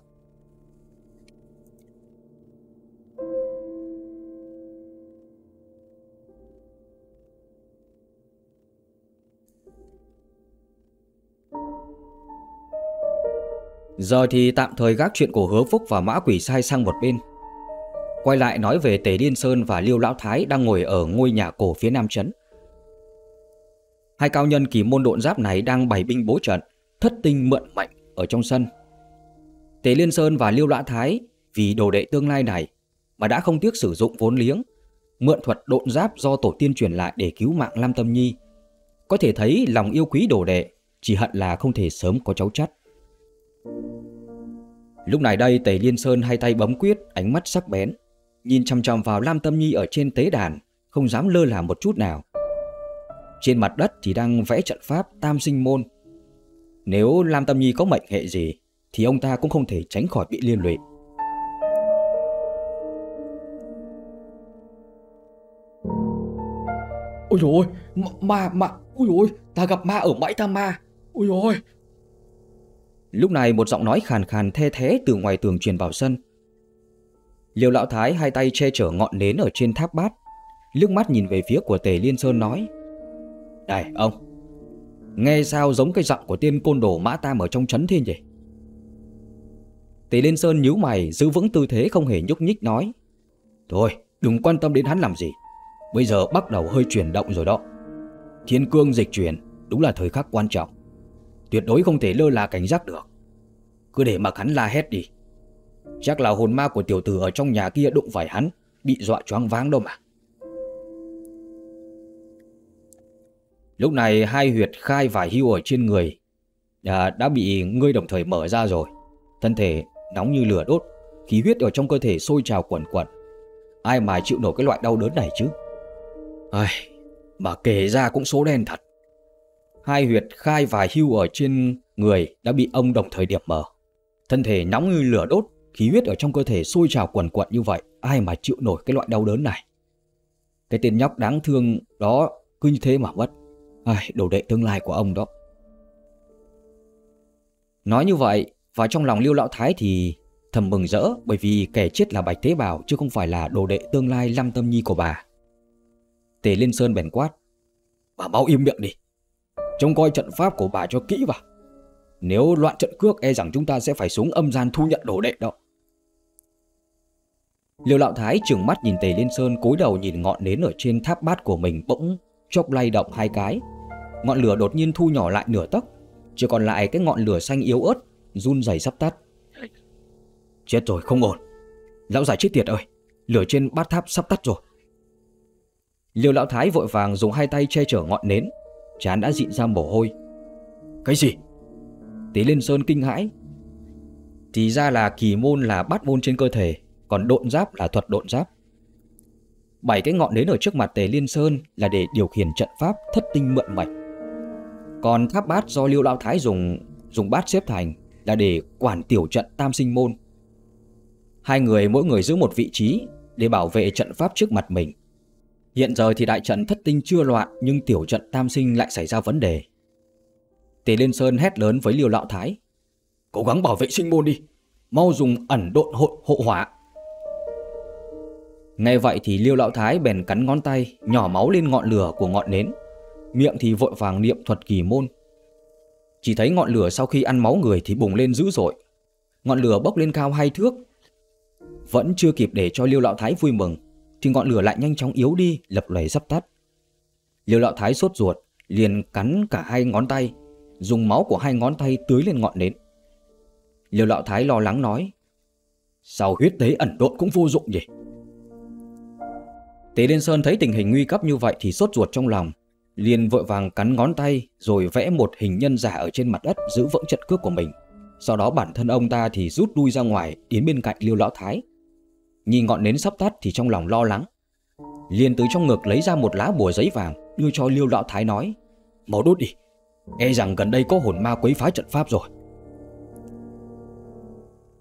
Giờ thì tạm thời gác chuyện của hứa Phúc và mã quỷ sai sang một bên. Quay lại nói về Tề Liên Sơn và Liêu Lão Thái đang ngồi ở ngôi nhà cổ phía nam trấn. Hai cao nhân kỳ môn độn giáp này đang bày binh bố trận, thất tinh mượn mạnh ở trong sân. Tế Liên Sơn và Liêu Lã Thái vì đồ đệ tương lai này mà đã không tiếc sử dụng vốn liếng, mượn thuật độn giáp do tổ tiên truyền lại để cứu mạng Lam Tâm Nhi. Có thể thấy lòng yêu quý đồ đệ, chỉ hận là không thể sớm có cháu chắt. Lúc này đây Tề Liên Sơn hai tay bấm quyết, ánh mắt sắc bén, nhìn chăm chăm vào Lam Tâm Nhi ở trên tế đàn, không dám lơ là một chút nào. Trên mặt đất thì đang vẽ trận pháp tam sinh môn. Nếu Lam Tâm Nhi có mệnh hệ gì, thì ông ta cũng không thể tránh khỏi bị liên lụy. Ôi dồi ôi, ma, ma, ôi dồi ôi, ta gặp ma ở bãi tam ma. Ôi dồi ôi. Lúc này một giọng nói khàn khàn the thế từ ngoài tường truyền vào sân. Liêu lão thái hai tay che chở ngọn nến ở trên tháp bát, liếc mắt nhìn về phía của Tề Liên Sơn nói: này, ông, Nghe sao giống cái giọng của tiên côn đồ mã tam ở trong trấn thiên vậy Tỷ Liên Sơn nhíu mày, Giữ vững tư thế không hề nhúc nhích nói, Thôi, đừng quan tâm đến hắn làm gì. Bây giờ bắt đầu hơi chuyển động rồi đó. Thiên cương dịch chuyển, Đúng là thời khắc quan trọng. Tuyệt đối không thể lơ là cảnh giác được. Cứ để mặc hắn la hét đi. Chắc là hồn ma của tiểu tử ở trong nhà kia đụng phải hắn, Bị dọa choáng váng đâu mà. Lúc này hai huyệt khai và hưu ở trên người đã, đã bị ngươi đồng thời mở ra rồi. Thân thể nóng như lửa đốt, khí huyết ở trong cơ thể sôi trào quẩn quẩn. Ai mà chịu nổi cái loại đau đớn này chứ? Ai, mà kể ra cũng số đen thật. Hai huyệt khai và hưu ở trên người đã bị ông đồng thời điểm mở. Thân thể nóng như lửa đốt, khí huyết ở trong cơ thể sôi trào quẩn quẩn như vậy, ai mà chịu nổi cái loại đau đớn này. Cái tên nhóc đáng thương đó cứ như thế mà mất. Ai, đồ đệ tương lai của ông đó. Nói như vậy, và trong lòng Liêu Lão Thái thì thầm mừng rỡ bởi vì kẻ chết là Bạch Thế Bảo chứ không phải là đồ đệ tương lai Lâm Tâm Nhi của bà. Tề Liên Sơn bèn quát. Bà mau im miệng đi. Trông coi trận pháp của bà cho kỹ vào. Nếu loạn trận cước e rằng chúng ta sẽ phải xuống âm gian thu nhận đồ đệ đó. Liêu Lão Thái trừng mắt nhìn Tề Liên Sơn cúi đầu nhìn ngọn nến ở trên tháp bát của mình bỗng chốc lay động hai cái. Ngọn lửa đột nhiên thu nhỏ lại nửa tấc, chỉ còn lại cái ngọn lửa xanh yếu ớt, run rẩy sắp tắt. Chết rồi, không ổn. Lão già chết tiệt ơi, lửa trên bát tháp sắp tắt rồi. Liêu Lão Thái vội vàng dùng hai tay che chở ngọn nến, chán đã dịn ra mồ hôi. Cái gì? Tế Liên Sơn kinh hãi. Thì ra là kỳ môn là bát môn trên cơ thể, còn độn giáp là thuật độn giáp. Bảy cái ngọn nến ở trước mặt Tề Liên Sơn là để điều khiển trận pháp thất tinh mượn mệnh. Còn tháp bát do Liêu Lão Thái dùng dùng bát xếp thành là để quản tiểu trận tam sinh môn. Hai người mỗi người giữ một vị trí để bảo vệ trận pháp trước mặt mình. Hiện giờ thì đại trận thất tinh chưa loạn nhưng tiểu trận tam sinh lại xảy ra vấn đề. Tề Liên Sơn hét lớn với Liêu Lão Thái. Cố gắng bảo vệ sinh môn đi, mau dùng ẩn độn hộ, hộ hỏa. Nghe vậy thì Liêu Lão Thái bèn cắn ngón tay, nhỏ máu lên ngọn lửa của ngọn nến. Miệng thì vội vàng niệm thuật kỳ môn. Chỉ thấy ngọn lửa sau khi ăn máu người thì bùng lên dữ dội. Ngọn lửa bốc lên cao hai thước. Vẫn chưa kịp để cho Liêu Lão Thái vui mừng, thì ngọn lửa lại nhanh chóng yếu đi, lập lầy sắp tắt. Liêu Lão Thái sốt ruột, liền cắn cả hai ngón tay, dùng máu của hai ngón tay tưới lên ngọn nến. Liêu Lão Thái lo lắng nói, sao huyết tế ẩn độn cũng vô dụng nhỉ? Tế Liên Sơn thấy tình hình nguy cấp như vậy thì sốt ruột trong lòng, liền vội vàng cắn ngón tay rồi vẽ một hình nhân giả ở trên mặt đất giữ vững trận cước của mình. Sau đó bản thân ông ta thì rút đuôi ra ngoài đến bên cạnh Liêu Lão Thái. Nhìn ngọn nến sắp tắt thì trong lòng lo lắng. Liền từ trong ngực lấy ra một lá bùa giấy vàng đưa cho Liêu Lão Thái nói Mau đốt đi, e rằng gần đây có hồn ma quấy phá trận pháp rồi.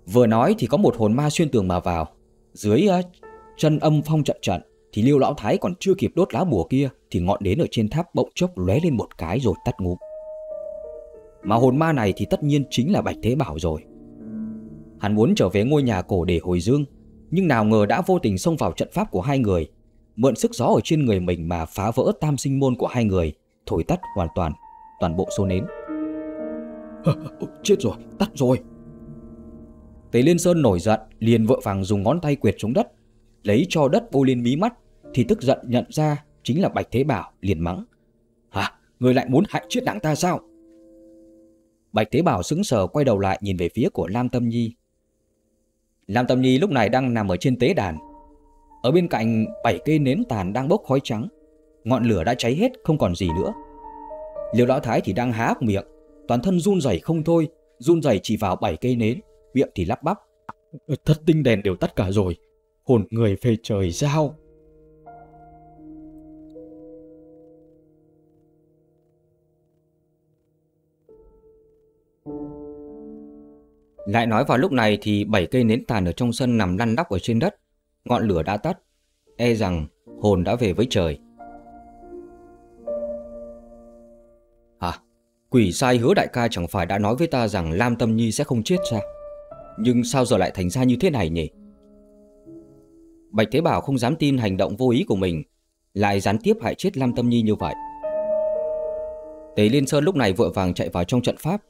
Vừa nói thì có một hồn ma xuyên tường mà vào. Dưới ờ, chân âm phong trận trận thì Liêu Lão Thái còn chưa kịp đốt lá bùa kia thì ngọn nến ở trên tháp bỗng chốc lóe lên một cái rồi tắt ngụm. Mà hồn ma này thì tất nhiên chính là Bạch Thế Bảo rồi. Hắn muốn trở về ngôi nhà cổ để hồi dương, nhưng nào ngờ đã vô tình xông vào trận pháp của hai người, mượn sức gió ở trên người mình mà phá vỡ tam sinh môn của hai người, thổi tắt hoàn toàn toàn bộ số nến. <laughs> Chết rồi, tắt rồi. Tề Liên Sơn nổi giận, liền vội vàng dùng ngón tay quệt xuống đất, lấy cho đất bôi lên mí mắt, thì tức giận nhận ra chính là Bạch Thế Bảo liền mắng. Hả? Người lại muốn hại chết đảng ta sao? Bạch Thế Bảo sững sờ quay đầu lại nhìn về phía của Lam Tâm Nhi. Lam Tâm Nhi lúc này đang nằm ở trên tế đàn. Ở bên cạnh bảy cây nến tàn đang bốc khói trắng. Ngọn lửa đã cháy hết không còn gì nữa. Liêu Lão Thái thì đang há miệng, toàn thân run rẩy không thôi, run rẩy chỉ vào bảy cây nến, miệng thì lắp bắp. Thất tinh đèn đều tắt cả rồi, hồn người phê trời sao? Lại nói vào lúc này thì bảy cây nến tàn ở trong sân nằm lăn đắp ở trên đất, ngọn lửa đã tắt, e rằng hồn đã về với trời. Hả? Quỷ sai hứa đại ca chẳng phải đã nói với ta rằng Lam Tâm Nhi sẽ không chết sao? Nhưng sao giờ lại thành ra như thế này nhỉ? Bạch Thế Bảo không dám tin hành động vô ý của mình, lại gián tiếp hại chết Lam Tâm Nhi như vậy. Tế Liên Sơn lúc này vội vàng chạy vào trong trận pháp,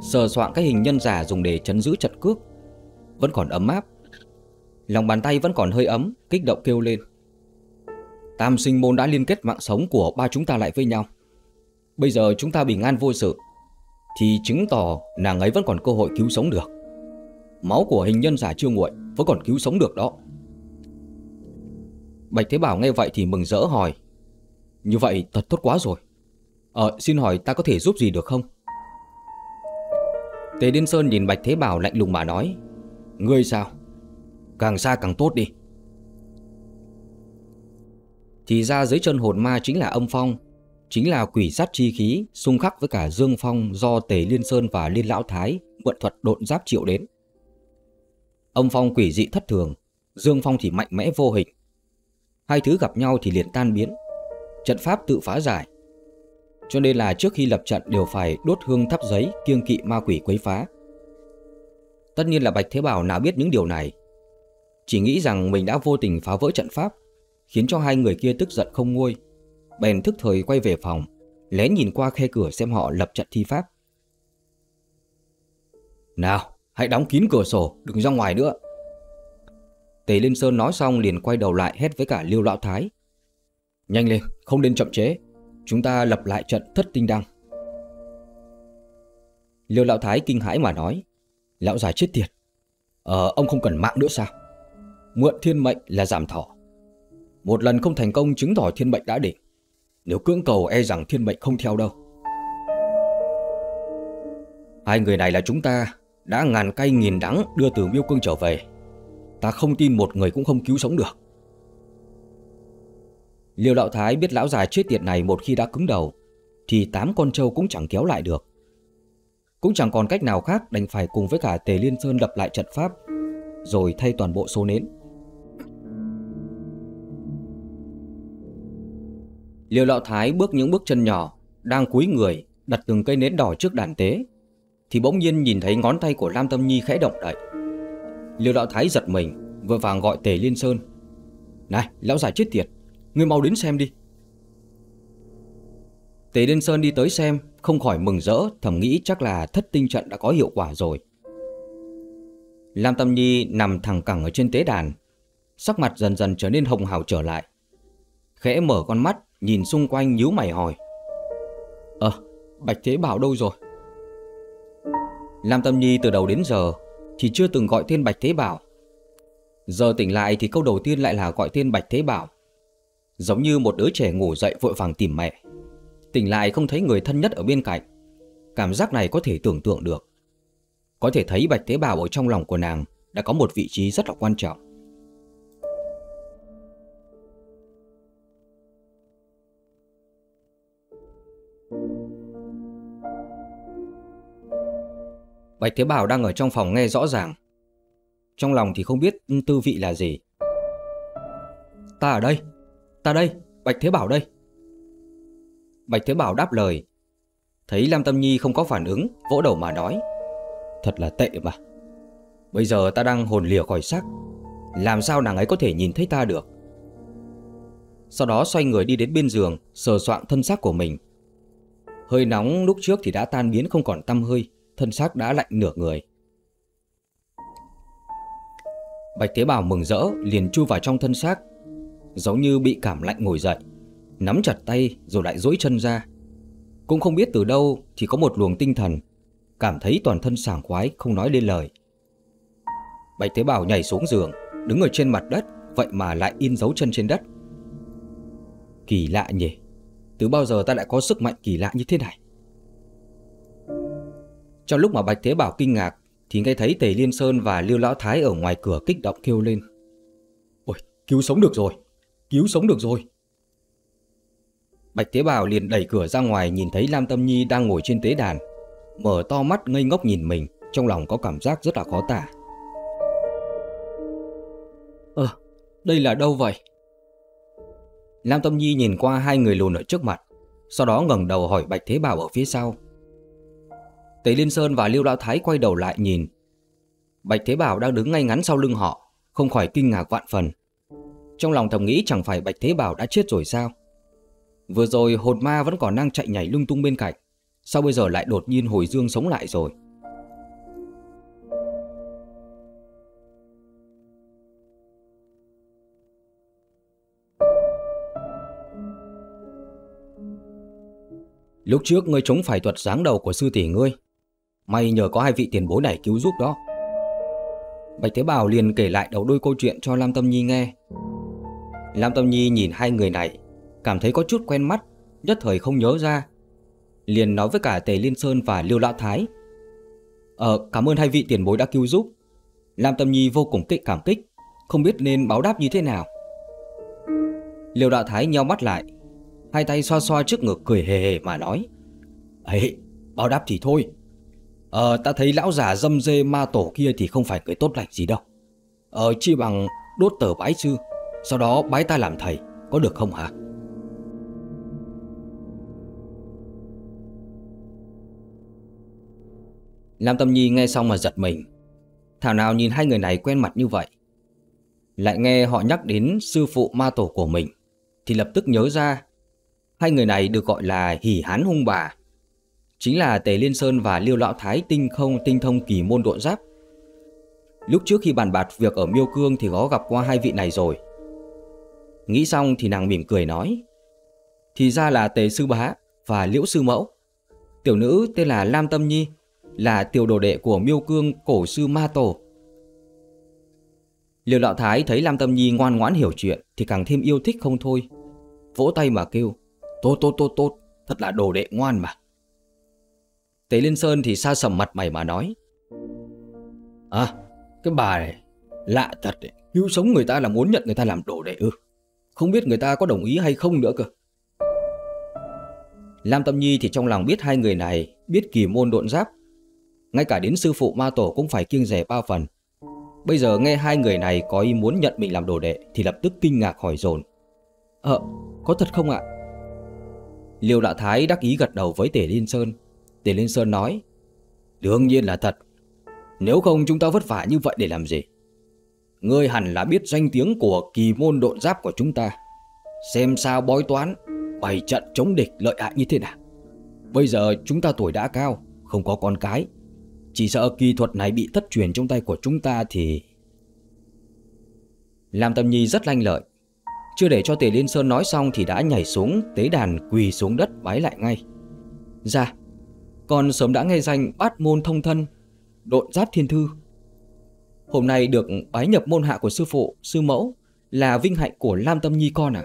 sờ soạn cái hình nhân giả dùng để chấn giữ trận cước, vẫn còn ấm áp. Lòng bàn tay vẫn còn hơi ấm, kích động kêu lên. Tam sinh môn đã liên kết mạng sống của ba chúng ta lại với nhau. Bây giờ chúng ta bình an vô sự, thì chứng tỏ nàng ấy vẫn còn cơ hội cứu sống được. Máu của hình nhân giả chưa nguội vẫn còn cứu sống được đó. Bạch Thế Bảo nghe vậy thì mừng rỡ hỏi Như vậy thật tốt quá rồi Ờ xin hỏi ta có thể giúp gì được không Tề Điên Sơn nhìn Bạch Thế Bảo lạnh lùng mà nói, Ngươi sao? Càng xa càng tốt đi. Thì ra dưới chân hồn ma chính là âm phong, Chính là quỷ sát chi khí Xung khắc với cả dương phong Do Tề Liên Sơn và Liên Lão Thái Mượn thuật độn giáp triệu đến. Âm phong quỷ dị thất thường, Dương phong thì mạnh mẽ vô hình. Hai thứ gặp nhau thì liền tan biến, Trận pháp tự phá giải cho nên là trước khi lập trận đều phải đốt hương thắp giấy Kiêng kỵ ma quỷ quấy phá. Tất nhiên là Bạch Thế Bảo nào biết những điều này. Chỉ nghĩ rằng mình đã vô tình phá vỡ trận pháp Khiến cho hai người kia tức giận không nguôi. Bèn thức thời quay về phòng Lén nhìn qua khe cửa xem họ lập trận thi pháp. Nào hãy đóng kín cửa sổ Đừng ra ngoài nữa. Tề Liên Sơn nói xong liền quay đầu lại hét với cả Liêu Lão Thái. Nhanh lên, không nên chậm chế. Chúng ta lập lại trận thất tinh đăng. Liêu Lão Thái kinh hãi mà nói. Lão già chết tiệt. Ờ, ông không cần mạng nữa sao? Mượn thiên mệnh là giảm thọ. Một lần không thành công chứng tỏ thiên mệnh đã định. Nếu cưỡng cầu e rằng thiên mệnh không theo đâu. Hai người này là chúng ta đã ngàn cay nghìn đắng đưa từ miêu cương trở về. Ta không tin một người cũng không cứu sống được. Liêu đạo thái biết lão già chết tiệt này một khi đã cứng đầu, thì tám con trâu cũng chẳng kéo lại được. Cũng chẳng còn cách nào khác đành phải cùng với cả Tề Liên Sơn lập lại trận pháp, rồi thay toàn bộ số nến. Liêu đạo thái bước những bước chân nhỏ, đang cúi người, đặt từng cây nến đỏ trước đàn tế, thì bỗng nhiên nhìn thấy ngón tay của Lam Tâm Nhi khẽ động đậy. Liêu đạo thái giật mình, vội vàng gọi Tề Liên Sơn. Này, lão già chết tiệt, ngươi mau đến xem đi. Tề Liên Sơn đi tới xem, không khỏi mừng rỡ, thầm nghĩ chắc là thất tinh trận đã có hiệu quả rồi. Lam Tâm Nhi nằm thẳng cẳng ở trên tế đàn, sắc mặt dần dần trở nên hồng hào trở lại. Khẽ mở con mắt, nhìn xung quanh nhíu mày hỏi. Ờ, Bạch Thế Bảo đâu rồi? Lam Tâm Nhi từ đầu đến giờ thì chưa từng gọi tên Bạch Thế Bảo. Giờ tỉnh lại thì câu đầu tiên lại là gọi tên Bạch Thế Bảo. Giống như một đứa trẻ ngủ dậy vội vàng tìm mẹ. Tỉnh lại không thấy người thân nhất ở bên cạnh. Cảm giác này có thể tưởng tượng được. Có thể thấy Bạch tế bào ở trong lòng của nàng đã có một vị trí rất là quan trọng. Bạch Thế Bảo đang ở trong phòng nghe rõ ràng. Trong lòng thì không biết tư vị là gì. Ta ở đây, ta đây, Bạch Thế Bảo đây. Bạch Thế Bảo đáp lời. Thấy Lam Tâm Nhi không có phản ứng, vỗ đầu mà nói. Thật là tệ mà. Bây giờ ta đang hồn lìa khỏi xác. Làm sao nàng ấy có thể nhìn thấy ta được? Sau đó xoay người đi đến bên giường, sờ soạn thân xác của mình. Hơi nóng lúc trước thì đã tan biến không còn tăm hơi thân xác đã lạnh nửa người. Bạch thế bảo mừng rỡ liền chui vào trong thân xác, giống như bị cảm lạnh ngồi dậy, nắm chặt tay rồi lại duỗi chân ra. Cũng không biết từ đâu thì có một luồng tinh thần, cảm thấy toàn thân sảng khoái không nói lên lời. Bạch thế bảo nhảy xuống giường, đứng ở trên mặt đất, vậy mà lại in dấu chân trên đất. Kỳ lạ nhỉ, từ bao giờ ta lại có sức mạnh kỳ lạ như thế này? Trong lúc mà Bạch Thế Bảo kinh ngạc thì nghe thấy Tề Liên Sơn và lưu Lão Thái ở ngoài cửa kích động kêu lên. Ôi, cứu sống được rồi, cứu sống được rồi. Bạch Thế Bảo liền đẩy cửa ra ngoài nhìn thấy Lam Tâm Nhi đang ngồi trên tế đàn. Mở to mắt ngây ngốc nhìn mình, trong lòng có cảm giác rất là khó tả. Ờ, đây là đâu vậy? Lam Tâm Nhi nhìn qua hai người lùn ở trước mặt, sau đó ngẩng đầu hỏi Bạch Thế Bảo ở phía sau. Tề Liên Sơn và Liêu Lão Thái quay đầu lại nhìn. Bạch Thế Bảo đang đứng ngay ngắn sau lưng họ, không khỏi kinh ngạc vạn phần. Trong lòng thầm nghĩ chẳng phải Bạch Thế Bảo đã chết rồi sao? Vừa rồi hồn ma vẫn còn đang chạy nhảy lung tung bên cạnh, sao bây giờ lại đột nhiên hồi dương sống lại rồi? Lúc trước ngươi chống phải thuật sáng đầu của sư tỷ ngươi May nhờ có hai vị tiền bối này cứu giúp đó Bạch Thế Bảo liền kể lại đầu đôi câu chuyện cho Lam Tâm Nhi nghe Lam Tâm Nhi nhìn hai người này Cảm thấy có chút quen mắt Nhất thời không nhớ ra. Liền nói với cả Tề Liên Sơn và Liêu Lão Thái. Ờ cảm ơn hai vị tiền bối đã cứu giúp. Lam Tâm Nhi vô cùng kích cảm kích Không biết nên báo đáp như thế nào. Liêu Đạo Thái nheo mắt lại Hai tay xoa xoa trước ngực cười hề hề mà nói ấy báo đáp thì thôi. Ờ, ta thấy lão già dâm dê ma tổ kia thì không phải người tốt lành gì đâu. Ờ, chi bằng đốt tờ bái sư, sau đó bái ta làm thầy, có được không hả? Lam Tâm Nhi nghe xong mà giật mình. Thảo nào nhìn hai người này quen mặt như vậy. Lại nghe họ nhắc đến sư phụ ma tổ của mình, thì lập tức nhớ ra. Hai người này được gọi là hỉ hán hung bà chính là Tề Liên Sơn và Liêu Lão Thái tinh không tinh thông kỳ môn độn giáp. Lúc trước khi bàn bạc việc ở Miêu Cương thì có gặp qua hai vị này rồi. Nghĩ xong thì nàng mỉm cười nói. Thì ra là Tề Sư Bá và Liễu Sư Mẫu. Tiểu nữ tên là Lam Tâm Nhi, là tiểu đồ đệ của Miêu Cương cổ sư Ma Tổ. Liêu Đạo Thái thấy Lam Tâm Nhi ngoan ngoãn hiểu chuyện thì càng thêm yêu thích không thôi. Vỗ tay mà kêu, tốt tốt tốt tốt, thật là đồ đệ ngoan mà. Tế Liên Sơn thì xa sầm mặt mày mà nói. À, cái bà này, lạ thật đấy, cứu sống người ta là muốn nhận người ta làm đồ đệ ư. Không biết người ta có đồng ý hay không nữa cơ. Lam Tâm Nhi thì trong lòng biết hai người này biết kỳ môn độn giáp. Ngay cả đến sư phụ ma tổ cũng phải kiêng rẻ ba phần. Bây giờ nghe hai người này có ý muốn nhận mình làm đồ đệ thì lập tức kinh ngạc hỏi dồn Ờ, có thật không ạ? Liêu Lạ Thái đắc ý gật đầu với Tề Liên Sơn. Tề Liên Sơn nói Đương nhiên là thật. Nếu không chúng ta vất vả như vậy để làm gì? Ngươi hẳn là biết danh tiếng của kỳ môn độn giáp của chúng ta. Xem sao bói toán, bày trận chống địch lợi hại như thế nào. Bây giờ chúng ta tuổi đã cao, không có con cái. Chỉ sợ kỳ thuật này bị thất truyền trong tay của chúng ta thì... làm tầm Nhi rất lanh lợi. Chưa để cho Tề Liên Sơn nói xong thì đã nhảy xuống tế đàn quỳ xuống đất bái lại ngay. Ra, con sớm đã nghe danh bát môn thông thân, độn giáp thiên thư. Hôm nay được bái nhập môn hạ của sư phụ, sư mẫu là vinh hạnh của Lam Tâm Nhi con à?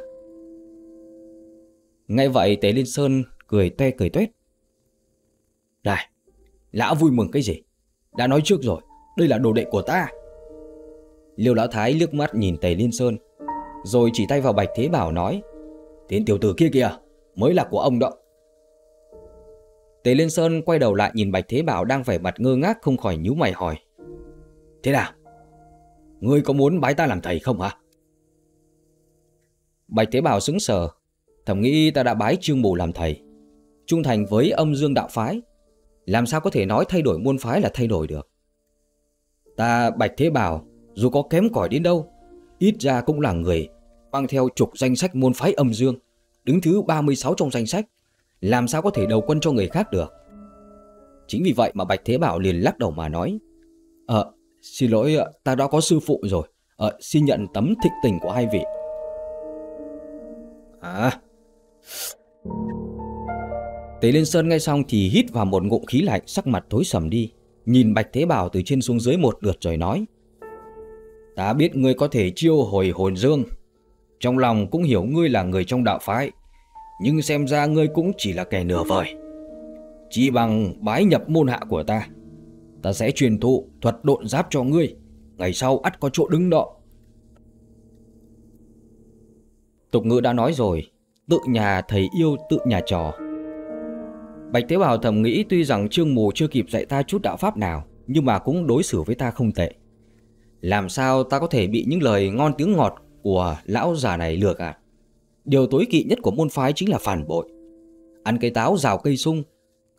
Ngay vậy Tế Liên Sơn cười te cười tuét. Này, lão vui mừng cái gì? Đã nói trước rồi, đây là đồ đệ của ta. Liêu Lão Thái liếc mắt nhìn Tề Liên Sơn, rồi chỉ tay vào Bạch Thế Bảo nói, Tiến tiểu tử kia kìa, mới là của ông đó. Tề Liên Sơn quay đầu lại nhìn Bạch Thế Bảo đang vẻ mặt ngơ ngác không khỏi nhíu mày hỏi. Thế nào? Ngươi có muốn bái ta làm thầy không hả? Bạch Thế Bảo sững sờ, thầm nghĩ ta đã bái Trương Bù làm thầy, trung thành với âm dương đạo phái, làm sao có thể nói thay đổi môn phái là thay đổi được. Ta Bạch Thế Bảo, dù có kém cỏi đến đâu, ít ra cũng là người mang theo trục danh sách môn phái âm dương, đứng thứ 36 trong danh sách, làm sao có thể đầu quân cho người khác được. Chính vì vậy mà Bạch Thế Bảo liền lắc đầu mà nói, Ờ, xin lỗi, ta đã có sư phụ rồi, À, xin nhận tấm thịnh tình của hai vị. À, Tế Liên Sơn ngay xong thì hít vào một ngụm khí lạnh sắc mặt tối sầm đi. Nhìn Bạch Thế Bảo từ trên xuống dưới một lượt rồi nói. Ta biết ngươi có thể chiêu hồi hồn dương. Trong lòng cũng hiểu ngươi là người trong đạo phái. Nhưng xem ra ngươi cũng chỉ là kẻ nửa vời. Chỉ bằng bái nhập môn hạ của ta. Ta sẽ truyền thụ thuật độn giáp cho ngươi. Ngày sau ắt có chỗ đứng đó. Tục ngữ đã nói rồi, tự nhà thầy yêu tự nhà trò. Bạch Tế Bào thầm nghĩ tuy rằng Trương Mù chưa kịp dạy ta chút đạo pháp nào, nhưng mà cũng đối xử với ta không tệ. Làm sao ta có thể bị những lời ngon tiếng ngọt của lão già này lừa gạt? Điều tối kỵ nhất của môn phái chính là phản bội. Ăn cây táo rào cây sung,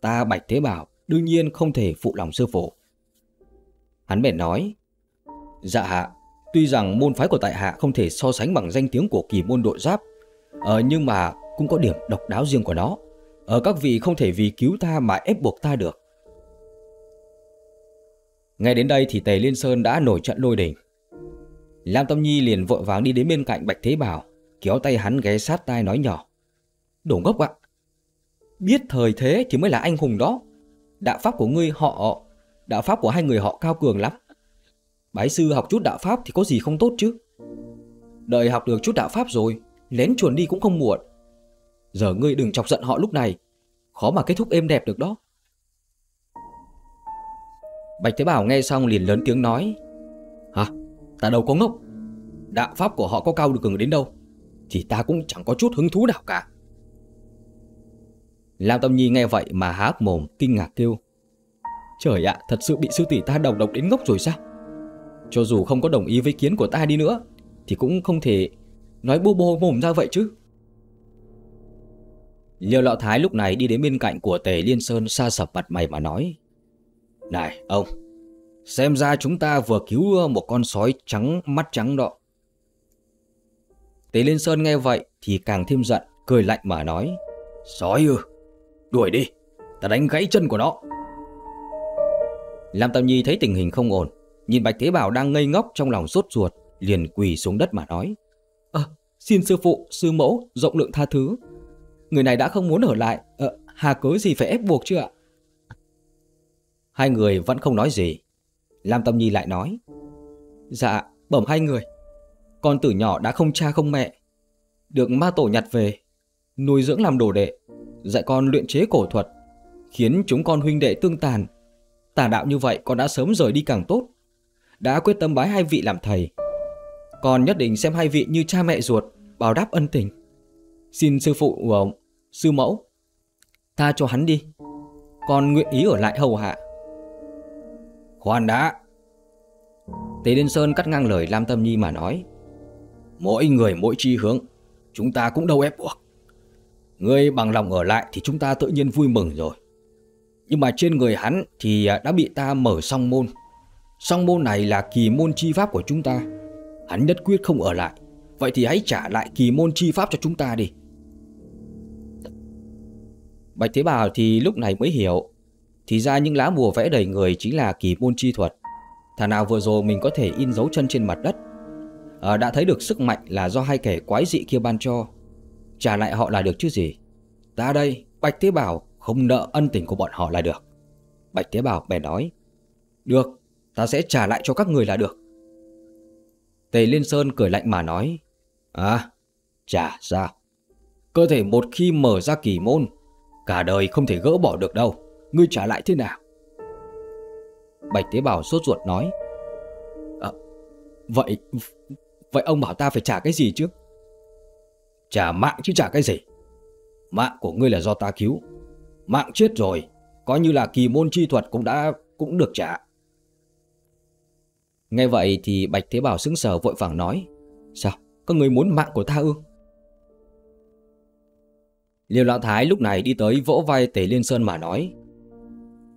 ta Bạch Thế Bảo đương nhiên không thể phụ lòng sư phụ. Hắn bèn nói, Dạ hạ, tuy rằng môn phái của tại hạ không thể so sánh bằng danh tiếng của kỳ môn đội giáp, ờ, nhưng mà cũng có điểm độc đáo riêng của nó. Ờ, các vị không thể vì cứu ta mà ép buộc ta được. Ngay đến đây thì Tề Liên Sơn đã nổi trận lôi đỉnh. Lam Tâm Nhi liền vội vàng đi đến bên cạnh Bạch Thế Bảo, kéo tay hắn ghé sát tai nói nhỏ. Đồ ngốc ạ! Biết thời thế thì mới là anh hùng đó. Đạo pháp của ngươi họ, đạo pháp của hai người họ cao cường lắm. Bái sư học chút đạo pháp thì có gì không tốt chứ. Đợi học được chút đạo pháp rồi, lén chuồn đi cũng không muộn. Giờ ngươi đừng chọc giận họ lúc này Khó mà kết thúc êm đẹp được đó Bạch Thế Bảo nghe xong liền lớn tiếng nói Hả? Ta đâu có ngốc Đạo pháp của họ có cao được cường đến đâu Thì ta cũng chẳng có chút hứng thú nào cả Lam Tâm Nhi nghe vậy mà há mồm kinh ngạc kêu Trời ạ, thật sự bị sư tỷ ta đầu độc đến ngốc rồi sao? Cho dù không có đồng ý với kiến của ta đi nữa Thì cũng không thể nói bô bô mồm ra vậy chứ. Liêu Lão Thái lúc này đi đến bên cạnh của Tề Liên Sơn xa sập mặt mày mà nói Này ông Xem ra chúng ta vừa cứu một con sói trắng mắt trắng đó. Tề Liên Sơn nghe vậy thì càng thêm giận Cười lạnh mà nói Sói ư? Đuổi đi Ta đánh gãy chân của nó Lam Tam Nhi thấy tình hình không ổn Nhìn Bạch Thế Bảo đang ngây ngốc trong lòng sốt ruột, liền quỳ xuống đất mà nói. à, xin sư phụ, sư mẫu, rộng lượng tha thứ. Người này đã không muốn ở lại, à, hà cớ gì phải ép buộc chứ ạ? Hai người vẫn không nói gì. Lam Tâm Nhi lại nói. Dạ, bẩm hai người. Con từ nhỏ đã không cha không mẹ. Được ma tổ nhặt về, nuôi dưỡng làm đồ đệ, dạy con luyện chế cổ thuật, khiến chúng con huynh đệ tương tàn. Tà đạo như vậy con đã sớm rời đi càng tốt. Đã quyết tâm bái hai vị làm thầy. Con nhất định xem hai vị như cha mẹ ruột, bảo đáp ân tình. Xin sư phụ, uh, sư mẫu, tha cho hắn đi. Con nguyện ý ở lại hầu hạ. Khoan đã. Tế Liên Sơn cắt ngang lời Lam Tâm Nhi mà nói. Mỗi người mỗi chi hướng, chúng ta cũng đâu ép buộc. Ngươi bằng lòng ở lại thì chúng ta tự nhiên vui mừng rồi. Nhưng mà trên người hắn thì à, đã bị ta mở song môn. Song môn này là kỳ môn chi pháp của chúng ta. Hắn nhất quyết không ở lại. Vậy thì hãy trả lại kỳ môn chi pháp cho chúng ta đi. Bạch Thế Bảo thì lúc này mới hiểu. Thì ra những lá bùa vẽ đầy người chính là kỳ môn chi thuật. Thà nào vừa rồi mình có thể in dấu chân trên mặt đất. À, đã thấy được sức mạnh là do hai kẻ quái dị kia ban cho. Trả lại họ là được chứ gì. Ta đây, Bạch Thế Bảo không nợ ân tình của bọn họ là được. Bạch Thế Bảo bèn nói. Được, ta sẽ trả lại cho các người là được. Tề Liên Sơn cười lạnh mà nói. À, trả sao? Cơ thể một khi mở ra kỳ môn, cả đời không thể gỡ bỏ được đâu. Ngươi trả lại thế nào? Bạch Tế Bảo sốt ruột nói. À, vậy, vậy ông bảo ta phải trả cái gì chứ? Trả mạng chứ trả cái gì? Mạng của ngươi là do ta cứu. Mạng chết rồi, coi như là kỳ môn chi thuật cũng đã cũng được trả. Nghe vậy thì Bạch Thế Bảo sững sờ vội vàng nói Sao? Có người muốn mạng của ta ư? Liêu Lão Thái lúc này đi tới vỗ vai Tề Liên Sơn mà nói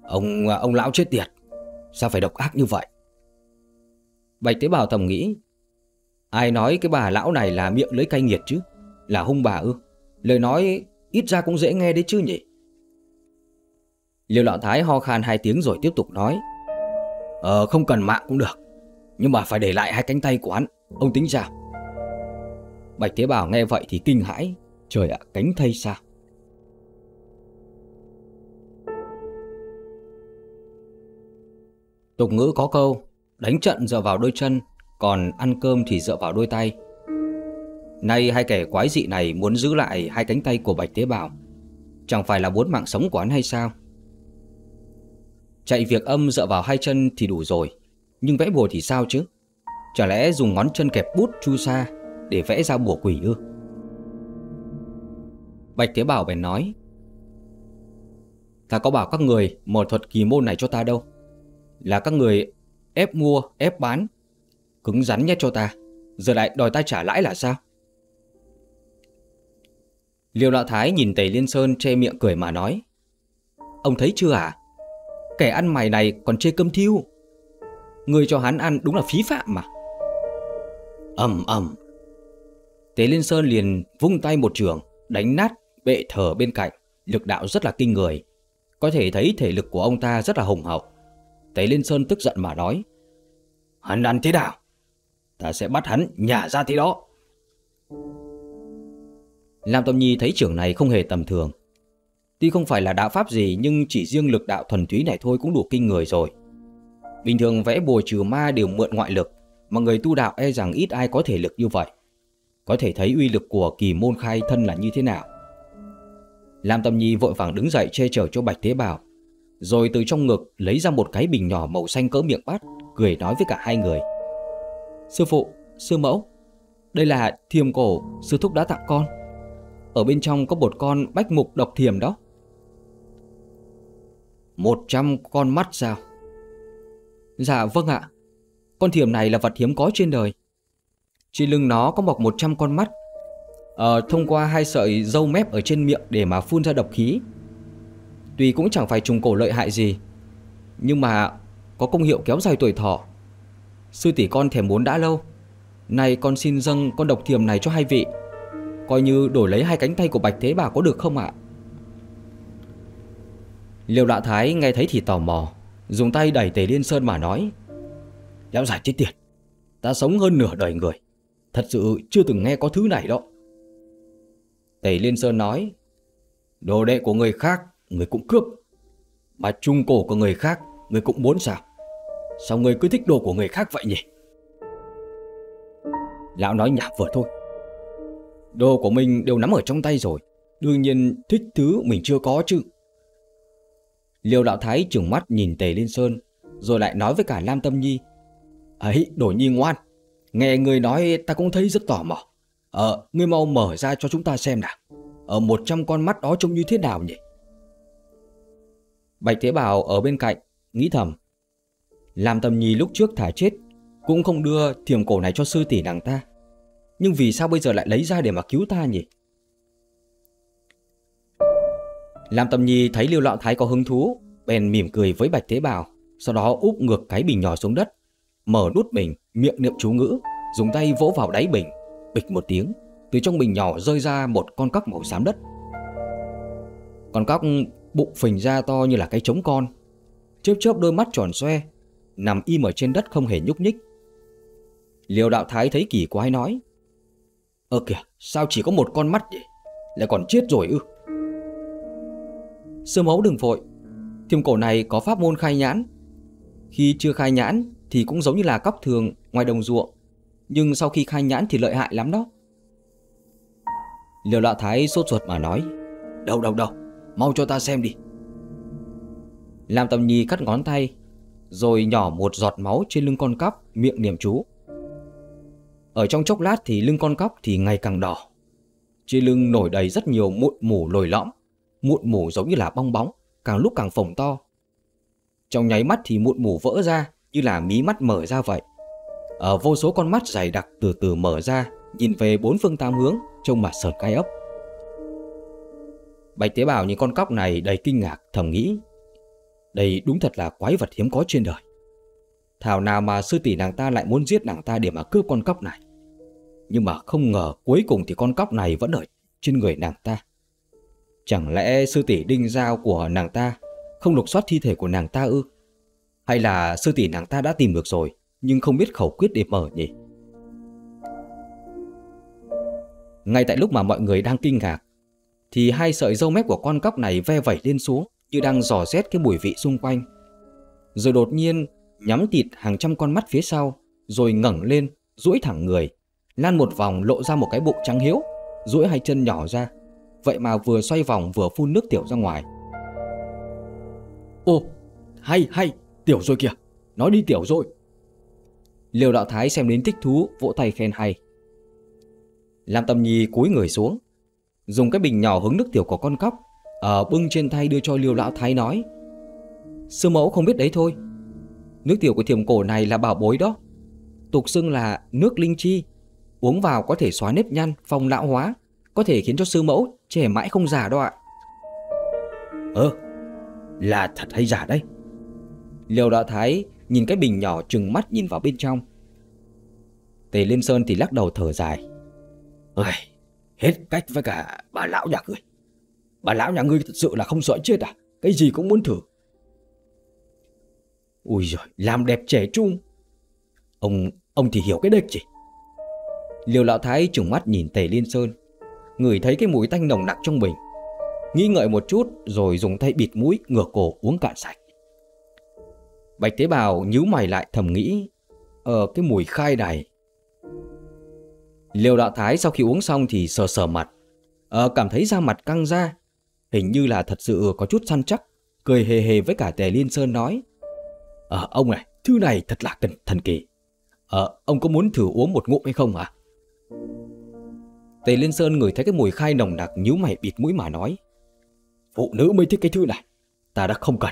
Ông ông lão chết tiệt Sao phải độc ác như vậy? Bạch Thế Bảo thầm nghĩ Ai nói cái bà lão này là miệng lưới cay nghiệt chứ? Là hung bà ư? Lời nói ít ra cũng dễ nghe đấy chứ nhỉ? Liêu Lão Thái ho khan hai tiếng rồi tiếp tục nói. Ờ không cần mạng cũng được, nhưng mà phải để lại hai cánh tay của hắn. Ông tính sao? Bạch Thế Bảo nghe vậy thì kinh hãi. Trời ạ, cánh tay sao? Tục ngữ có câu, Đánh trận dựa vào đôi chân, Còn ăn cơm thì dựa vào đôi tay. Nay hai kẻ quái dị này muốn giữ lại hai cánh tay của Bạch Tế Bảo Chẳng phải là muốn mạng sống của hắn hay sao? Chạy việc âm dựa vào hai chân thì đủ rồi nhưng vẽ bùa thì sao chứ? Chả lẽ dùng ngón chân kẹp bút chu sa Để vẽ ra bùa quỷ ư? Bạch tế Bảo bèn nói Ta có bảo các người mở thuật kỳ môn này cho ta đâu. Là các người ép mua, ép bán Cứng rắn nhé cho ta. Giờ lại đòi ta trả lãi là sao? Liêu Lão Thái nhìn Tề Liên Sơn che miệng cười mà nói Ông thấy chưa à Kẻ ăn mày này còn chê cơm thiêu. Người cho hắn ăn đúng là phí phạm mà. Ầm ầm. Tế Liên Sơn liền vung tay một trường Đánh nát bệ thờ bên cạnh Lực đạo rất là kinh người. Có thể thấy thể lực của ông ta rất là hùng hậu. Tế Liên Sơn tức giận mà nói Hắn ăn thế nào? Ta sẽ bắt hắn nhả ra thế đó Lam Tâm Nhi thấy trưởng này không hề tầm thường Tuy không phải là đạo pháp gì Nhưng chỉ riêng lực đạo thuần túy này thôi cũng đủ kinh người rồi Bình thường vẽ bùa trừ ma đều mượn ngoại lực, mà người tu đạo e rằng ít ai có thể lực như vậy. Có thể thấy uy lực của kỳ môn khai thân là như thế nào. Lam Tâm Nhi vội vàng đứng dậy che chở cho Bạch Thế Bảo, rồi từ trong ngực lấy ra một cái bình nhỏ màu xanh cỡ miệng bát, cười nói với cả hai người. Sư phụ, sư mẫu, đây là thiềm cổ sư thúc đã tặng con. Ở bên trong có một con bách mục độc thiềm đó. Một trăm con mắt sao? Dạ vâng ạ. Con thiểm này là vật hiếm có trên đời. Trên lưng nó có mọc 100 con mắt. Ờ, thông qua hai sợi dâu mép ở trên miệng để mà phun ra độc khí. Tuy cũng chẳng phải trùng cổ lợi hại gì, nhưng mà có công hiệu kéo dài tuổi thọ. Sư tỷ con thèm muốn đã lâu. Này con xin dâng con độc thiềm này cho hai vị. Coi như đổi lấy hai cánh tay của Bạch Thế Bà có được không ạ? Liêu Đạ Thái nghe thấy thì tò mò Dùng tay đẩy Tề Liên Sơn mà nói Lão già chết tiệt. Ta sống hơn nửa đời người. Thật sự chưa từng nghe có thứ này đó. Tề Liên Sơn nói, đồ đệ của người khác, người cũng cướp. Mà trung cổ của người khác, người cũng muốn sao? Sao người cứ thích đồ của người khác vậy nhỉ? Lão nói nhảm vừa thôi. Đồ của mình đều nắm ở trong tay rồi. Đương nhiên thích thứ mình chưa có chứ. Liêu đạo thái trừng mắt nhìn Tề Liên Sơn, rồi lại nói với cả Lam Tâm Nhi. Ấy, đổi nhi ngoan, nghe người nói ta cũng thấy rất tò mò. Ờ, ngươi mau mở ra cho chúng ta xem nào. Ở một trăm con mắt đó trông như thế nào nhỉ? Bạch Thế Bảo ở bên cạnh, nghĩ thầm. Lam Tâm Nhi lúc trước thả chết, cũng không đưa thiềm cổ này cho sư tỷ nàng ta. Nhưng vì sao bây giờ lại lấy ra để mà cứu ta nhỉ? Lam Tâm Nhi thấy Liêu Loạn Thái có hứng thú, bèn mỉm cười với Bạch Thế Bảo, sau đó úp ngược cái bình nhỏ xuống đất, mở nút bình, miệng niệm chú ngữ, dùng tay vỗ vào đáy bình, bịch một tiếng, từ trong bình nhỏ rơi ra một con cóc màu xám đất. Con cóc bụng phình ra to như là cái trống con, chớp chớp đôi mắt tròn xoe, nằm im ở trên đất không hề nhúc nhích. Liêu đạo thái thấy kỳ quái nói, Ơ kìa, sao chỉ có một con mắt vậy? Lại còn chết rồi ư? Sư mẫu đừng vội, thiềm cổ này có pháp môn khai nhãn. Khi chưa khai nhãn thì cũng giống như là cóc thường ngoài đồng ruộng, nhưng sau khi khai nhãn thì lợi hại lắm đó. Liều lạ thái sốt ruột mà nói, đâu đâu đâu, mau cho ta xem đi. Lam Tâm Nhi cắt ngón tay, rồi nhỏ một giọt máu trên lưng con cóc, miệng niệm chú. Ở trong chốc lát thì lưng con cóc thì ngày càng đỏ. Trên lưng nổi đầy rất nhiều mụn mủ lồi lõm, mụn mủ giống như là bong bóng, càng lúc càng phồng to. Trong nháy mắt thì mụn mủ vỡ ra như là mí mắt mở ra vậy. Ở vô số con mắt dày đặc từ từ mở ra, nhìn về bốn phương tám hướng, trông mà sờn cay ốc. Bạch tế bào nhìn con cóc này đầy kinh ngạc, thầm nghĩ. Đây đúng thật là quái vật hiếm có trên đời. Thảo nào mà sư tỷ nàng ta lại muốn giết nàng ta để mà cướp con cóc này. Nhưng mà không ngờ cuối cùng thì con cóc này vẫn ở trên người nàng ta. Chẳng lẽ sư tỷ đinh dao của nàng ta không lục soát thi thể của nàng ta ư? Hay là sư tỷ nàng ta đã tìm được rồi nhưng không biết khẩu quyết để mở nhỉ? Ngay tại lúc mà mọi người đang kinh ngạc thì hai sợi râu mép của con cóc này ve vẩy lên xuống như đang dò xét cái mùi vị xung quanh. Rồi đột nhiên nhắm tịt hàng trăm con mắt phía sau rồi ngẩng lên, duỗi thẳng người, lan một vòng lộ ra một cái bụng trắng hiếu, duỗi hai chân nhỏ ra. Vậy mà vừa xoay vòng vừa phun nước tiểu ra ngoài. Ô hay hay Tiểu rồi kìa Nói đi tiểu rồi Liều đạo thái xem đến thích thú Vỗ tay khen hay. Lam tâm nhi cúi người xuống Dùng cái bình nhỏ hứng nước tiểu của con cóc Ở bưng trên tay đưa cho liều lão thái nói Sư mẫu không biết đấy thôi. Nước tiểu của thiềm cổ này là bảo bối đó. Tục xưng là nước linh chi. Uống vào có thể xóa nếp nhăn, phòng lão hóa có thể khiến cho sư mẫu trẻ mãi không già đâu ạ. Ơ, là thật hay giả đấy? Liều đạo thái nhìn cái bình nhỏ trừng mắt nhìn vào bên trong. Tề Liên Sơn thì lắc đầu thở dài. Ơi, hết cách với cả bà lão nhà ngươi. Bà lão nhà ngươi thật sự là không sợ chết à? Cái gì cũng muốn thử. Ui giời, làm đẹp trẻ trung. Ông, ông thì hiểu cái đếch gì? Liều lão thái trùng mắt nhìn Tề Liên Sơn ngửi thấy cái mùi tanh nồng nặc trong bình. Nghĩ ngợi một chút rồi dùng tay bịt mũi ngửa cổ uống cạn sạch. Bạch Tế Bào nhíu mày lại thầm nghĩ, ờ cái mùi khai này. liều đạo thái sau khi uống xong thì sờ sờ mặt, ờ cảm thấy da mặt căng ra, hình như là thật sự có chút săn chắc, cười hề hề với cả Tề Liên Sơn nói. Ờ ông này, thứ này thật là thần, thần kỳ. Ờ ông có muốn thử uống một ngụm hay không hả? Tề Liên Sơn ngửi thấy cái mùi khai nồng nặc nhíu mày bịt mũi mà nói. Phụ nữ mới thích cái thứ này, ta đã không cần.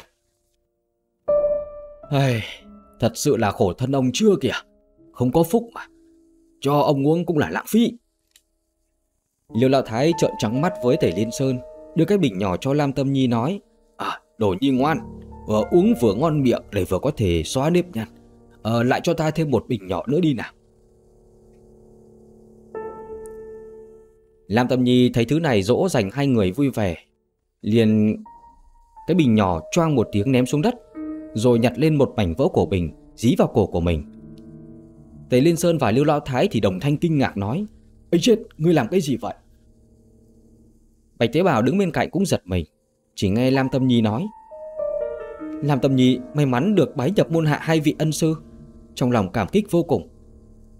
Ai, thật sự là khổ thân ông chưa kìa, không có phúc mà. Cho ông uống cũng là lãng phí. Liêu Lão Thái trợn trắng mắt với Tề Liên Sơn, đưa cái bình nhỏ cho Lam Tâm Nhi nói. À, đồ nhi ngoan, vừa uống vừa ngon miệng để vừa có thể xóa nếp nhăn. Ờ, lại cho ta thêm một bình nhỏ nữa đi nào. Lam Tâm Nhi thấy thứ này dỗ dành hai người vui vẻ. Liền cái bình nhỏ choang một tiếng ném xuống đất, rồi nhặt lên một mảnh vỡ của bình, dí vào cổ của mình, Tề Liên Sơn và Lưu Lão Thái thì đồng thanh kinh ngạc nói ấy chết, ngươi làm cái gì vậy? Bạch Tế Bảo đứng bên cạnh cũng giật mình Chỉ nghe Lam Tâm Nhi nói Lam Tâm Nhi may mắn được bái nhập môn hạ hai vị ân sư Trong lòng cảm kích vô cùng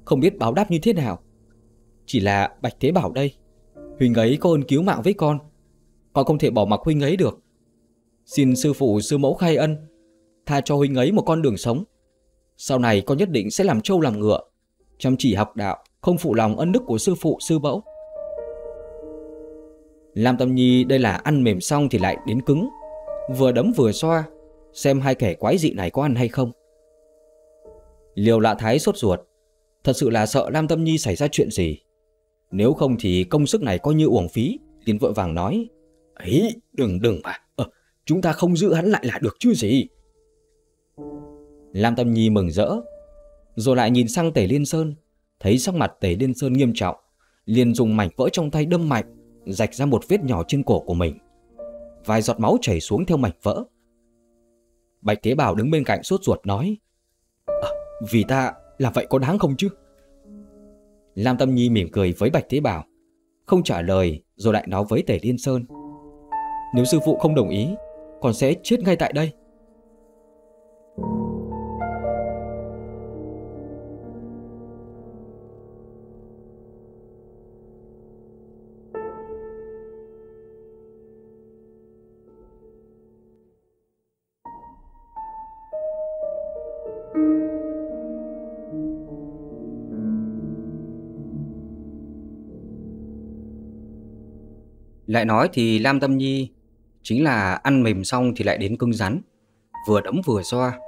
Không biết báo đáp như thế nào Chỉ là Bạch Thế Bảo đây Huynh ấy có ơn cứu mạng với con. Con không thể bỏ mặc Huynh ấy được. Xin sư phụ, sư mẫu khai ân, Tha cho Huynh ấy một con đường sống. Sau này con nhất định sẽ làm trâu làm ngựa, Chăm chỉ học đạo, Không phụ lòng ân đức của sư phụ, sư mẫu. Lam Tâm Nhi đây là ăn mềm xong thì lại đến cứng. Vừa đấm vừa xoa, Xem hai kẻ quái dị này có ăn hay không. Liều lạ thái sốt ruột, Thật sự là sợ Lam Tâm Nhi xảy ra chuyện gì. Nếu không thì công sức này coi như uổng phí liền vội vàng nói ấy đừng đừng mà ờ, Chúng ta không giữ hắn lại là được chứ gì Lam Tâm Nhi mừng rỡ Rồi lại nhìn sang Tề Liên Sơn Thấy sắc mặt Tề Liên Sơn nghiêm trọng liền dùng mảnh vỡ trong tay đâm mạnh rạch ra một vết nhỏ trên cổ của mình. Vài giọt máu chảy xuống theo mảnh vỡ. Bạch Thế Bảo đứng bên cạnh sốt ruột nói à, Vì ta là vậy có đáng không chứ? Lam Tâm Nhi mỉm cười với Bạch thế Bảo, Không trả lời rồi lại nói với Tề Liên Sơn. Nếu sư phụ không đồng ý, Còn sẽ chết ngay tại đây. Lại nói thì Lam Tâm Nhi chính là ăn mềm xong thì lại đến cưng rắn, vừa đấm vừa xoa,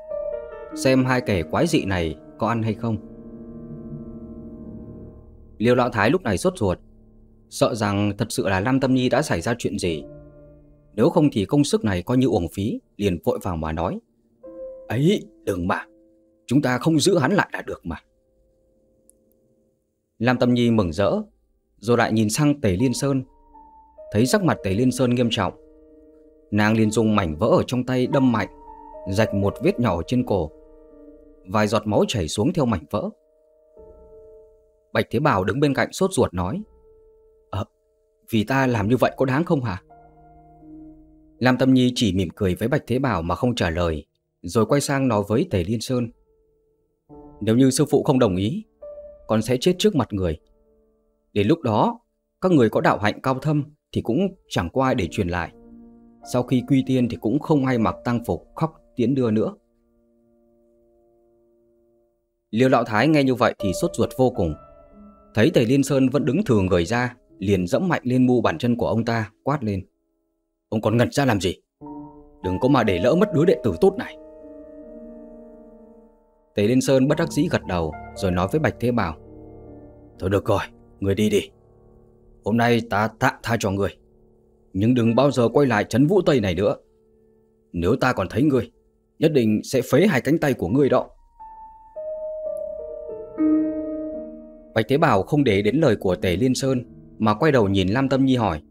xem hai kẻ quái dị này có ăn hay không. Liêu Lão Thái lúc này sốt ruột, sợ rằng thật sự là Lam Tâm Nhi đã xảy ra chuyện gì. Nếu không thì công sức này coi như uổng phí, liền vội vàng mà nói. Ấy, đừng mà, chúng ta không giữ hắn lại là được mà. Lam Tâm Nhi mừng rỡ, rồi lại nhìn sang Tề Liên Sơn Thấy sắc mặt Tề Liên Sơn nghiêm trọng. Nàng liền dùng mảnh vỡ ở trong tay đâm mạnh Rạch một vết nhỏ trên cổ. Vài giọt máu chảy xuống theo mảnh vỡ. Bạch Thế Bảo đứng bên cạnh sốt ruột nói Ờ, vì ta làm như vậy có đáng không hả? Lam Tâm Nhi chỉ mỉm cười với Bạch Thế Bảo mà không trả lời Rồi quay sang nói với Tề Liên Sơn Nếu như sư phụ không đồng ý Con sẽ chết trước mặt người. Đến lúc đó Các người có đạo hạnh cao thâm thì cũng chẳng có ai để truyền lại. Sau khi quy tiên thì cũng không ai mặc tăng phục khóc tiễn đưa nữa. Liêu Lão Thái nghe như vậy thì sốt ruột vô cùng. Thấy Tề Liên Sơn vẫn đứng thường người ra, liền dẫm mạnh lên mu bàn chân của ông ta, quát lên. Ông còn ngẩn ra làm gì? Đừng có mà để lỡ mất đứa đệ tử tốt này. Tề Liên Sơn bất đắc dĩ gật đầu, rồi nói với Bạch Thế Bảo. Thôi được rồi, người đi đi. Hôm nay ta tạm tha cho người. Nhưng đừng bao giờ quay lại chấn vũ tây này nữa. Nếu ta còn thấy ngươi Nhất định sẽ phế hai cánh tay của ngươi đó. Bạch Thế Bảo không để đến lời của Tề Liên Sơn Mà quay đầu nhìn Lam Tâm Nhi hỏi.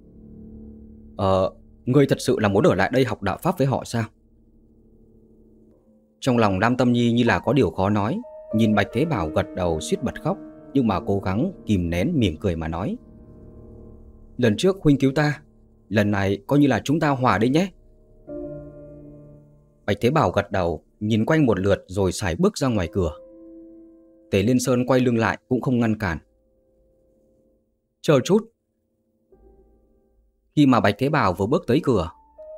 Ờ, ngươi thật sự là muốn ở lại đây học đạo Pháp với họ sao? Trong lòng Lam Tâm Nhi như là có điều khó nói Nhìn Bạch Thế Bảo gật đầu suýt bật khóc Nhưng mà cố gắng kìm nén mỉm cười mà nói. Lần trước huynh cứu ta, Lần này coi như là chúng ta hòa đi nhé. Bạch Thế Bảo gật đầu, Nhìn quanh một lượt rồi xài bước ra ngoài cửa. Tề Liên Sơn quay lưng lại Cũng không ngăn cản. Chờ chút. Khi mà Bạch Thế Bảo vừa bước tới cửa,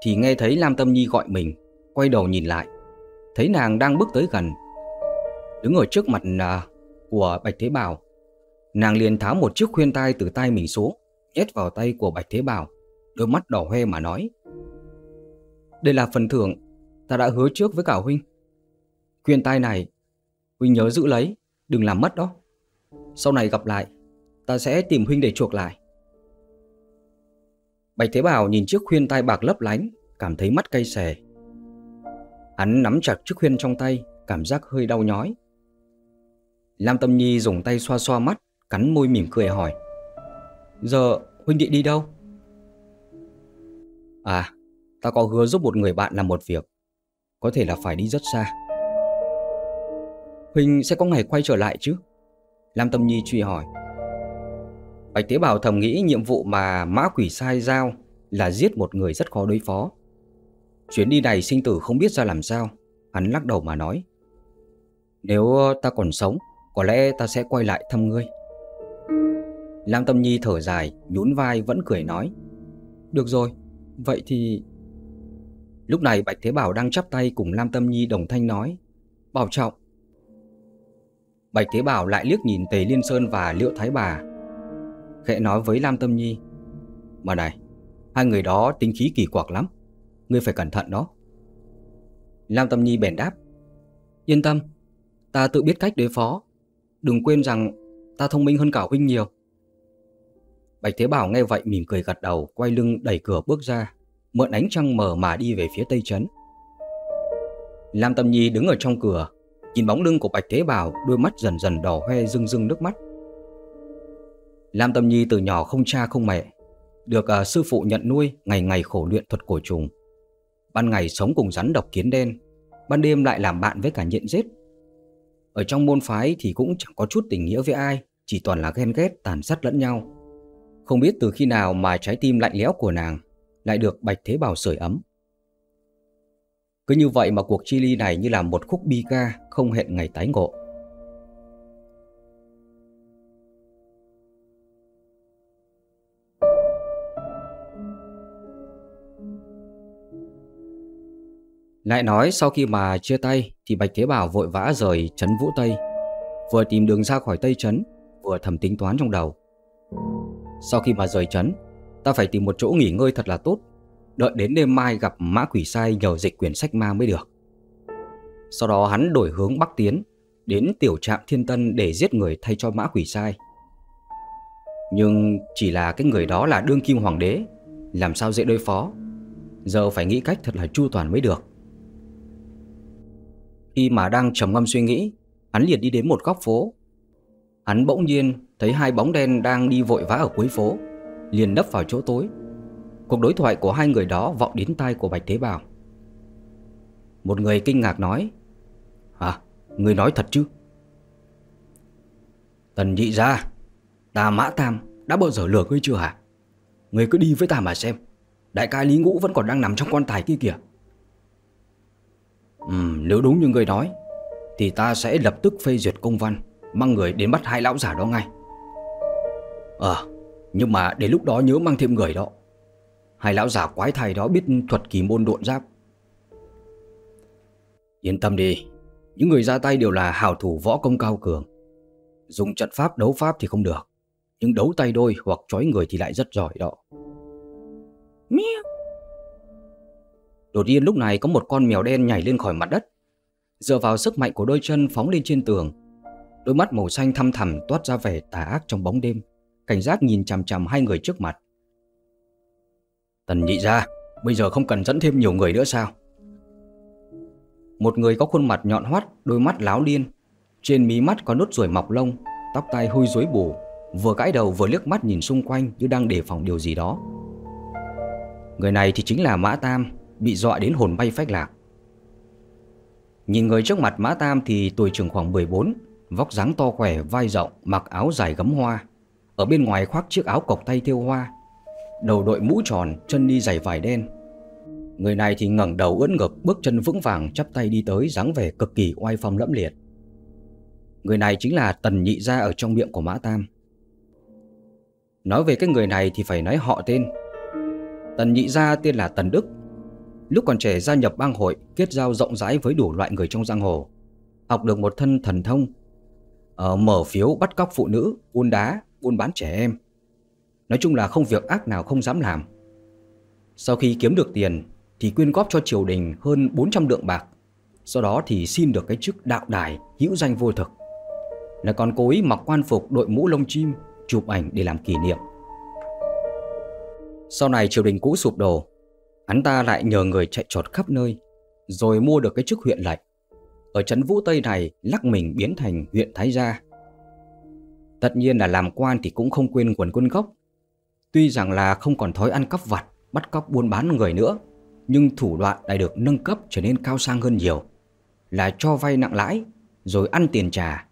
Thì nghe thấy Lam Tâm Nhi gọi mình, Quay đầu nhìn lại. Thấy nàng đang bước tới gần. Đứng ở trước mặt à, của Bạch Thế Bảo, Nàng liền tháo một chiếc khuyên tai từ tay mình xuống nhét vào tay của Bạch Thế Bảo, đôi mắt đỏ hoe mà nói. Đây là phần thưởng ta đã hứa trước với cả huynh. Khuyên tai này, huynh nhớ giữ lấy, đừng làm mất đó. Sau này gặp lại, ta sẽ tìm huynh để chuộc lại. Bạch Thế Bảo nhìn chiếc khuyên tai bạc lấp lánh, cảm thấy mắt cay xè. Hắn nắm chặt chiếc khuyên trong tay, cảm giác hơi đau nhói. Lam Tâm Nhi dùng tay xoa xoa mắt, cắn môi mỉm cười hỏi. Giờ huynh định đi đâu? À, ta có hứa giúp một người bạn làm một việc. Có thể là phải đi rất xa. Huynh sẽ có ngày quay trở lại chứ? Lam Tâm Nhi truy hỏi. Bạch Tế Bảo thầm nghĩ nhiệm vụ mà mã quỷ sai giao là giết một người rất khó đối phó. Chuyến đi này sinh tử không biết ra làm sao, hắn lắc đầu mà nói. Nếu ta còn sống, có lẽ ta sẽ quay lại thăm ngươi. Lam Tâm Nhi thở dài, nhún vai vẫn cười nói. Được rồi, vậy thì... Lúc này Bạch Thế Bảo đang chắp tay cùng Lam Tâm Nhi đồng thanh nói. Bảo trọng. Bạch Thế Bảo lại liếc nhìn Tề Liên Sơn và Liệu Thái Bà. Khẽ nói với Lam Tâm Nhi. Mà này, hai người đó tính khí kỳ quặc lắm. Ngươi phải cẩn thận đó. Lam Tâm Nhi bèn đáp. Yên tâm, ta tự biết cách đối phó. Đừng quên rằng ta thông minh hơn cả huynh nhiều. Bạch Thế Bảo nghe vậy mỉm cười gật đầu, quay lưng đẩy cửa bước ra, mượn ánh trăng mờ mà đi về phía tây trấn. Lam Tâm Nhi đứng ở trong cửa, nhìn bóng lưng của Bạch Thế Bảo, đôi mắt dần dần đỏ hoe rưng rưng nước mắt. Lam Tâm Nhi từ nhỏ không cha không mẹ, được uh, sư phụ nhận nuôi ngày ngày khổ luyện thuật cổ trùng. Ban ngày sống cùng rắn độc kiến đen, ban đêm lại làm bạn với cả nhện rết. Ở trong môn phái thì cũng chẳng có chút tình nghĩa với ai, chỉ toàn là ghen ghét tàn sát lẫn nhau. Không biết từ khi nào mà trái tim lạnh lẽo của nàng lại được Bạch Thế Bảo sưởi ấm. Cứ như vậy mà cuộc chi ly này như là một khúc bi ca không hẹn ngày tái ngộ. Lại nói sau khi mà chia tay thì Bạch Thế Bảo vội vã rời trấn Vũ Tây, vừa tìm đường ra khỏi Tây trấn, vừa thầm tính toán trong đầu. Sau khi mà rời trấn, ta phải tìm một chỗ nghỉ ngơi thật là tốt, đợi đến đêm mai gặp Mã Quỷ Sai nhờ dịch quyển sách ma mới được. Sau đó hắn đổi hướng bắc tiến, đến tiểu trạm Thiên Tân để giết người thay cho Mã Quỷ Sai. Nhưng chỉ là cái người đó là đương kim hoàng đế, làm sao dễ đối phó. Giờ phải nghĩ cách thật là chu toàn mới được. Khi mà đang trầm ngâm suy nghĩ, hắn liền đi đến một góc phố. Hắn bỗng nhiên thấy hai bóng đen đang đi vội vã ở cuối phố, liền nấp vào chỗ tối. Cuộc đối thoại của hai người đó vọng đến tai của Bạch Thế Bảo. Một người kinh ngạc nói, Hả, người nói thật chứ? Tần nhị ra, ta mã tam đã bao giờ lừa ngươi chưa hả? Ngươi cứ đi với ta mà xem, đại ca Lý Ngũ vẫn còn đang nằm trong quan tài kia kìa. Ừ, nếu đúng như người nói Thì ta sẽ lập tức phê duyệt công văn Mang người đến bắt hai lão giả đó ngay Ờ Nhưng mà đến lúc đó nhớ mang thêm người đó. Hai lão giả quái thầy đó biết thuật kỳ môn độn giáp. Yên tâm đi Những người ra tay đều là hào thủ võ công cao cường. Dùng trận pháp đấu pháp thì không được Nhưng đấu tay đôi hoặc trói người thì lại rất giỏi đó. Miêu Đột nhiên lúc này có một con mèo đen nhảy lên khỏi mặt đất Dựa vào sức mạnh của đôi chân phóng lên trên tường. Đôi mắt màu xanh thăm thẳm toát ra vẻ tà ác trong bóng đêm Cảnh giác nhìn chằm chằm hai người trước mặt. Tần nhị ra Bây giờ không cần dẫn thêm nhiều người nữa sao? Một người có khuôn mặt nhọn hoắt Đôi mắt láo liên. Trên mí mắt có nốt ruồi mọc lông Tóc tai hôi rối bù. Vừa gãi đầu vừa liếc mắt nhìn xung quanh Như đang đề phòng điều gì đó. Người này thì chính là Mã Tam bị dọa đến hồn bay phách lạc. Nhìn người trước mặt Mã Tam thì tuổi trưởng khoảng 14, vóc dáng to khỏe, vai rộng, mặc áo dài gấm hoa. Ở bên ngoài khoác chiếc áo cộc tay thêu hoa, đầu đội mũ tròn, chân đi giày vải đen. Người này thì ngẩng đầu ưỡn ngực, bước chân vững vàng chắp tay đi tới dáng vẻ cực kỳ oai phong lẫm liệt. Người này chính là Tần Nhị Gia ở trong miệng của Mã Tam. Nói về cái người này thì phải nói họ tên. Tần Nhị Gia tên là Tần Đức, Lúc còn trẻ gia nhập bang hội, kết giao rộng rãi với đủ loại người trong giang hồ. Học được một thân thần thông, ở mở phiếu bắt cóc phụ nữ, buôn đá, buôn bán trẻ em. Nói chung là không việc ác nào không dám làm. Sau khi kiếm được tiền thì quyên góp cho triều đình hơn 400 lượng bạc. Sau đó thì xin được cái chức đạo đài hữu danh vô thực. Là còn cố ý mặc quan phục đội mũ lông chim, chụp ảnh để làm kỷ niệm. Sau này triều đình cũ sụp đổ, Hắn ta lại nhờ người chạy trọt khắp nơi, rồi mua được cái chức huyện lệnh. Ở trấn Vũ Tây này lắc mình biến thành huyện Thái Gia. Tất nhiên là làm quan thì cũng không quên quần quân gốc. Tuy rằng là không còn thói ăn cắp vặt, bắt cóc buôn bán người nữa, nhưng thủ đoạn lại được nâng cấp trở nên cao sang hơn nhiều. Là cho vay nặng lãi, rồi ăn tiền trả.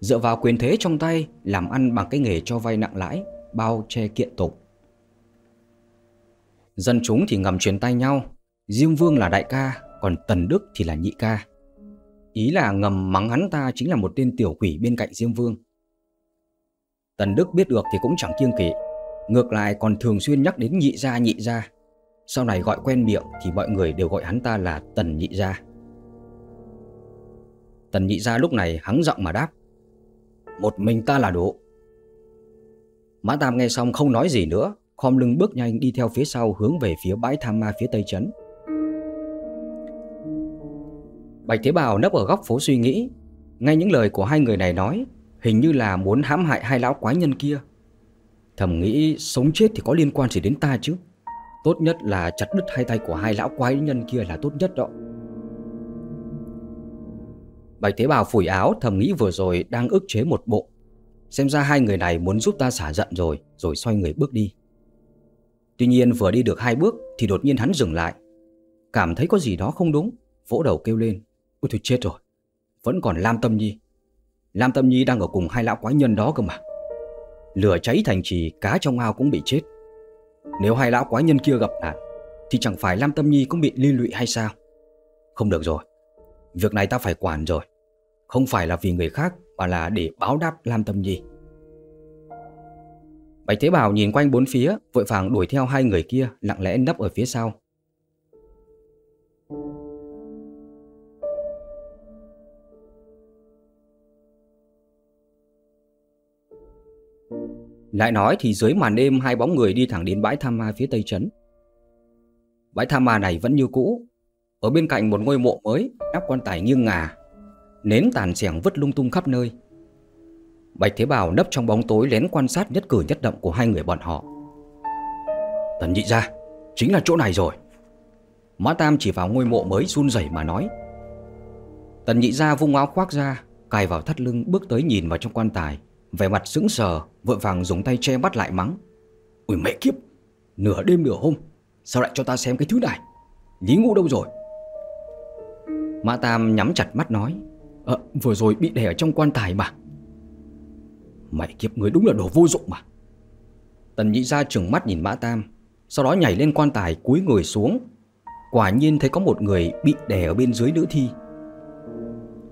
Dựa vào quyền thế trong tay Làm ăn bằng cái nghề cho vay nặng lãi Bao che kiện tục Dân chúng thì ngầm truyền tay nhau Diêm Vương là đại ca Còn Tần Đức thì là nhị ca Ý là ngầm mắng hắn ta chính là một tên tiểu quỷ bên cạnh Diêm Vương Tần Đức biết được thì cũng chẳng kiêng kỵ. Ngược lại còn thường xuyên nhắc đến nhị gia nhị gia. Sau này gọi quen miệng thì mọi người đều gọi hắn ta là Tần nhị gia. Tần nhị gia lúc này hắng giọng mà đáp, Một mình ta là đủ. Mã Tam nghe xong không nói gì nữa, Khom lưng bước nhanh đi theo phía sau hướng về phía bãi tham ma phía tây trấn. Bạch Thế Bào nấp ở góc phố suy nghĩ, Ngay những lời của hai người này nói Hình như là muốn hãm hại hai lão quái nhân kia. Thầm nghĩ sống chết thì có liên quan gì đến ta chứ? Tốt nhất là chặt đứt hai tay của hai lão quái nhân kia là tốt nhất đó. Bạch Thế Bào phủi áo, thầm nghĩ vừa rồi đang ức chế một bộ. Xem ra hai người này muốn giúp ta xả giận rồi Rồi xoay người bước đi. Tuy nhiên vừa đi được hai bước Thì đột nhiên hắn dừng lại. Cảm thấy có gì đó không đúng, Vỗ đầu kêu lên. Ôi thôi chết rồi, Vẫn còn Lam Tâm Nhi. Lam Tâm Nhi đang ở cùng hai lão quái nhân đó cơ mà. Lửa cháy thành trì, Cá trong ao cũng bị chết. Nếu hai lão quái nhân kia gặp nạn, Thì chẳng phải Lam Tâm Nhi cũng bị liên lụy hay sao? Không được rồi. Việc này ta phải quản rồi. Không phải là vì người khác, Mà là để báo đáp Lam Tâm Nhi. Bạch Thế Bảo nhìn quanh bốn phía, Vội vàng đuổi theo hai người kia, Lặng lẽ nấp ở phía sau. Lại nói thì dưới màn đêm hai bóng người đi thẳng đến bãi tham ma phía tây trấn. Bãi tham ma này vẫn như cũ, ở bên cạnh một ngôi mộ mới nắp quan tài nghiêng ngả, nến tàn xẻng vứt lung tung khắp nơi. Bạch Thế Bảo nấp trong bóng tối lén quan sát nhất cử nhất động của hai người bọn họ. Tần nhị ra, chính là chỗ này rồi. Mã Tam chỉ vào ngôi mộ mới run rẩy mà nói. Tần nhị ra vung áo khoác ra, cài vào thắt lưng bước tới nhìn vào trong quan tài. Vẻ mặt sững sờ, Vội vàng dùng tay che bắt lại mắng. Ui mẹ kiếp, Nửa đêm nửa hôm, Sao lại cho ta xem cái thứ này? Lý ngũ đâu rồi? Mã Tam nhắm chặt mắt nói Ờ vừa rồi bị đè ở trong quan tài mà. Mẹ kiếp, người đúng là đồ vô dụng mà. Tần nhị ra trừng mắt nhìn Mã Tam, Sau đó nhảy lên quan tài cúi người xuống. Quả nhiên thấy có một người bị đè ở bên dưới nữ thi.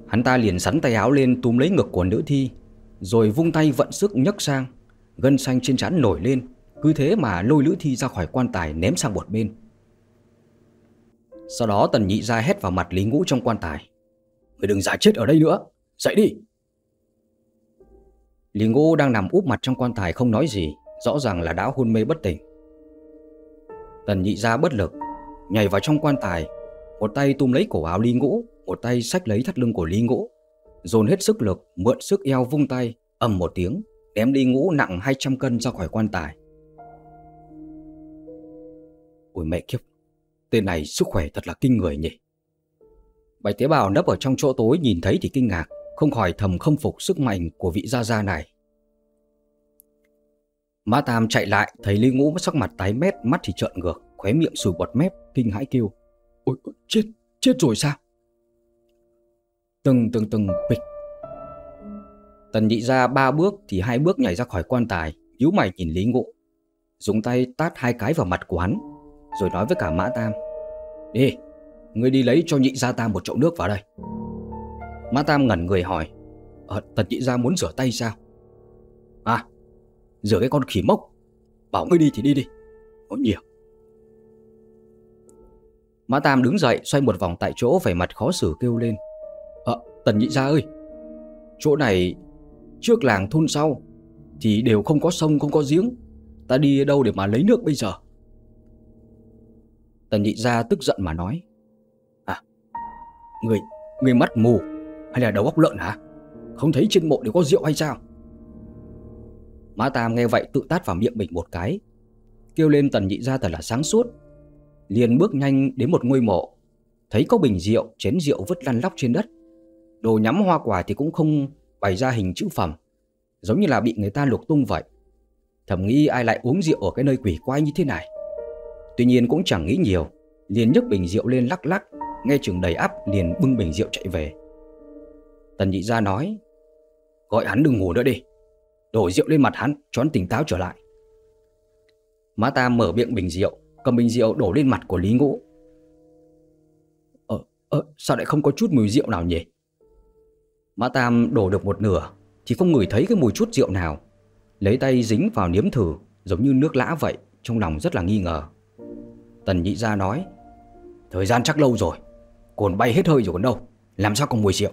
Hắn ta liền sắn tay áo lên túm lấy ngực của nữ thi rồi vung tay vận sức nhấc sang. Gân xanh trên trán nổi lên, Cứ thế mà lôi Lữ Thi ra khỏi quan tài ném sang một bên. Sau đó tần nhị ra hét vào mặt Lý Ngũ trong quan tài. Người đừng giả chết ở đây nữa, Dậy đi. Lý Ngũ đang nằm úp mặt trong quan tài không nói gì, Rõ ràng là đã hôn mê bất tỉnh. Tần nhị ra bất lực, Nhảy vào trong quan tài, Một tay tung lấy cổ áo Lý Ngũ, Một tay sách lấy thắt lưng của Lý Ngũ dồn hết sức lực, mượn sức eo vung tay, ầm một tiếng, ném đi ngũ nặng 200 cân ra khỏi quan tài. Ôi mẹ kiếp, tên này sức khỏe thật là kinh người nhỉ. Bạch tế bào nấp ở trong chỗ tối nhìn thấy thì kinh ngạc, không khỏi thầm không phục sức mạnh của vị gia gia này. Mã Tam chạy lại, thấy Lý Ngũ sắc mặt tái mét, mắt thì trợn ngược, khóe miệng sùi bọt mép, kinh hãi kêu. Ôi, chết, chết rồi sao? Từng từng từng bịch. Tần nhị ra ba bước thì hai bước nhảy ra khỏi quan tài nhíu mày nhìn Lý ngộ. Dùng tay tát hai cái vào mặt của hắn Rồi nói với cả Mã Tam. Đi, ngươi đi lấy cho nhị gia ta một chậu nước vào đây. Mã Tam ngẩn người hỏi ờ, Tần nhị gia muốn rửa tay sao? À, rửa cái con khỉ mốc Bảo ngươi đi thì đi đi Có nhiều. Mã Tam đứng dậy xoay một vòng tại chỗ vẻ mặt khó xử kêu lên. Tần nhị gia ơi. Chỗ này Trước làng thôn sau Thì đều không có sông không có giếng. Ta đi đâu để mà lấy nước bây giờ? Tần nhị gia tức giận mà nói. À Người, người mắt mù Hay là đầu óc lợn hả? Không thấy trên mộ đều có rượu hay sao? Mã Tam nghe vậy tự tát vào miệng mình một cái. Kêu lên tần nhị gia thật là sáng suốt. Liền bước nhanh đến một ngôi mộ. Thấy có bình rượu, chén rượu vứt lăn lóc trên đất. Đồ nhắm hoa quả thì cũng không bày ra hình chữ phẩm Giống như là bị người ta lục tung vậy. Thầm nghĩ ai lại uống rượu ở cái nơi quỷ quái như thế này. Tuy nhiên cũng chẳng nghĩ nhiều Liền nhấc bình rượu lên lắc lắc Nghe chừng đầy ắp liền bưng bình rượu chạy về. Tần nhị gia nói Gọi hắn đừng ngủ nữa đi Đổ rượu lên mặt hắn cho hắn tỉnh táo trở lại. Mã ta mở miệng bình rượu Cầm bình rượu đổ lên mặt của Lý Ngũ. Ờ, ờ sao lại không có chút mùi rượu nào nhỉ? Mã Tam đổ được một nửa Thì không ngửi thấy cái mùi chút rượu nào. Lấy tay dính vào nếm thử, Giống như nước lã vậy, Trong lòng rất là nghi ngờ. Tần nhị ra nói, Thời gian chắc lâu rồi, Cồn bay hết hơi rồi còn đâu, Làm sao còn mùi rượu?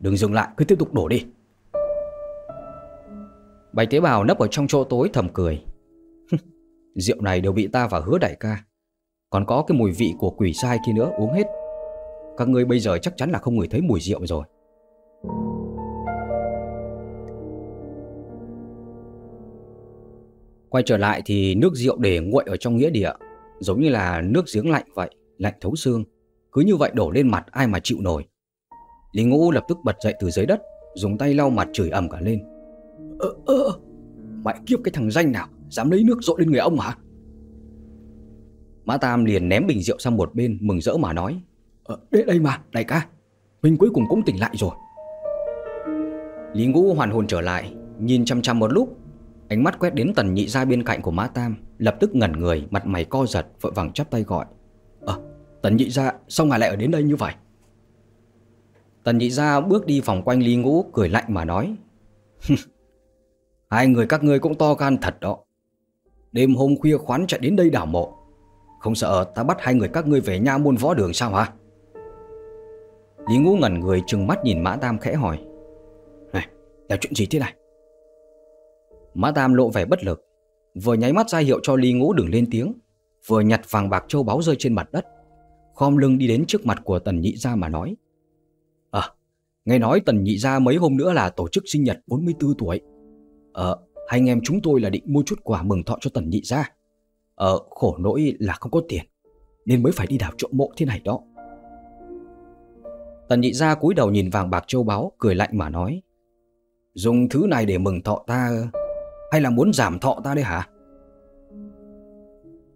Đừng dừng lại, cứ tiếp tục đổ đi. Bạch tế bào nấp ở trong chỗ tối thầm cười. Rượu này đều bị ta và hứa đại ca, Còn có cái mùi vị của quỷ sai kia nữa, uống hết. Các ngươi bây giờ chắc chắn là không ngửi thấy mùi rượu rồi. Quay trở lại thì nước rượu để nguội ở trong nghĩa địa Giống như là nước giếng lạnh vậy Lạnh thấu xương. Cứ như vậy đổ lên mặt ai mà chịu nổi. Lý Ngũ lập tức bật dậy từ dưới đất Dùng tay lau mặt chửi ầm cả lên. Ơ ơ Mẹ kiếp cái thằng danh nào Dám lấy nước rội lên người ông hả? Mã Tam liền ném bình rượu sang một bên Mừng rỡ mà nói. Ờ đây, đây mà đại ca. Mình cuối cùng cũng tỉnh lại rồi. Lý Ngũ hoàn hồn trở lại Nhìn chăm chăm một lúc Ánh mắt quét đến tần nhị ra bên cạnh của Mã Tam, Lập tức ngẩn người, mặt mày co giật, Vội vàng chắp tay gọi. Ờ tần nhị ra sao ngài lại ở đến đây như vậy? Tần nhị ra bước đi vòng quanh Lý Ngũ, Cười lạnh mà nói Hai người các ngươi cũng to gan thật đó. Đêm hôm khuya khoán chạy đến đây đảo mộ. Không sợ ta bắt hai người các ngươi về nha môn võ đường sao hả? Lý Ngũ ngẩn người, trừng mắt nhìn Mã Tam khẽ hỏi, Này, là chuyện gì thế này? Mã Tam lộ vẻ bất lực Vừa nháy mắt ra hiệu cho Lý Ngũ đừng lên tiếng Vừa nhặt vàng bạc châu báu rơi trên mặt đất Khom lưng đi đến trước mặt của Tần Nhị Gia mà nói À Nghe nói Tần Nhị Gia mấy hôm nữa là tổ chức sinh nhật 44 tuổi Ờ, hai anh em chúng tôi là định mua chút quà mừng thọ cho tần nhị Gia, Ờ, khổ nỗi là không có tiền, nên mới phải đi đào trộm mộ thế này đó. Tần nhị Gia cúi đầu nhìn vàng bạc châu báu, cười lạnh mà nói. Dùng thứ này để mừng thọ ta, hay là muốn giảm thọ ta đấy hả?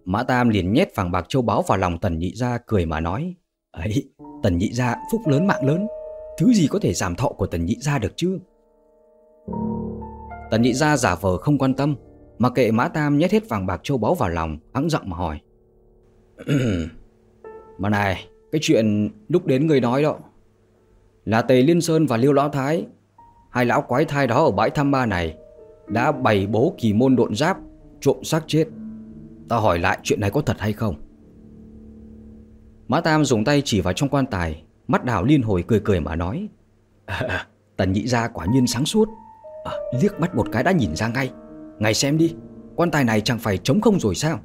Mã Tam liền nhét vàng bạc châu báu vào lòng tần nhị Gia cười mà nói. Ấy, tần nhị Gia phúc lớn mạng lớn, thứ gì có thể giảm thọ của tần nhị Gia được chứ? Tần nhị gia giả vờ không quan tâm Mà kệ Mã Tam nhét hết vàng bạc châu báu vào lòng Hắng giọng mà hỏi <clears throat> Mà này Cái chuyện lúc đến người nói đó Là Tề Liên Sơn và Liêu Lão Thái Hai lão quái thai đó ở bãi thăm ba này đã bày bố kỳ môn độn giáp Trộm xác chết. Ta hỏi lại chuyện này có thật hay không? Mã Tam dùng tay chỉ vào trong quan tài Mắt đảo liên hồi cười cười mà nói Tần nhị gia quả nhiên sáng suốt. À, Liếc mắt một cái đã nhìn ra ngay. Ngày xem đi Quan tài này chẳng phải trống không rồi sao?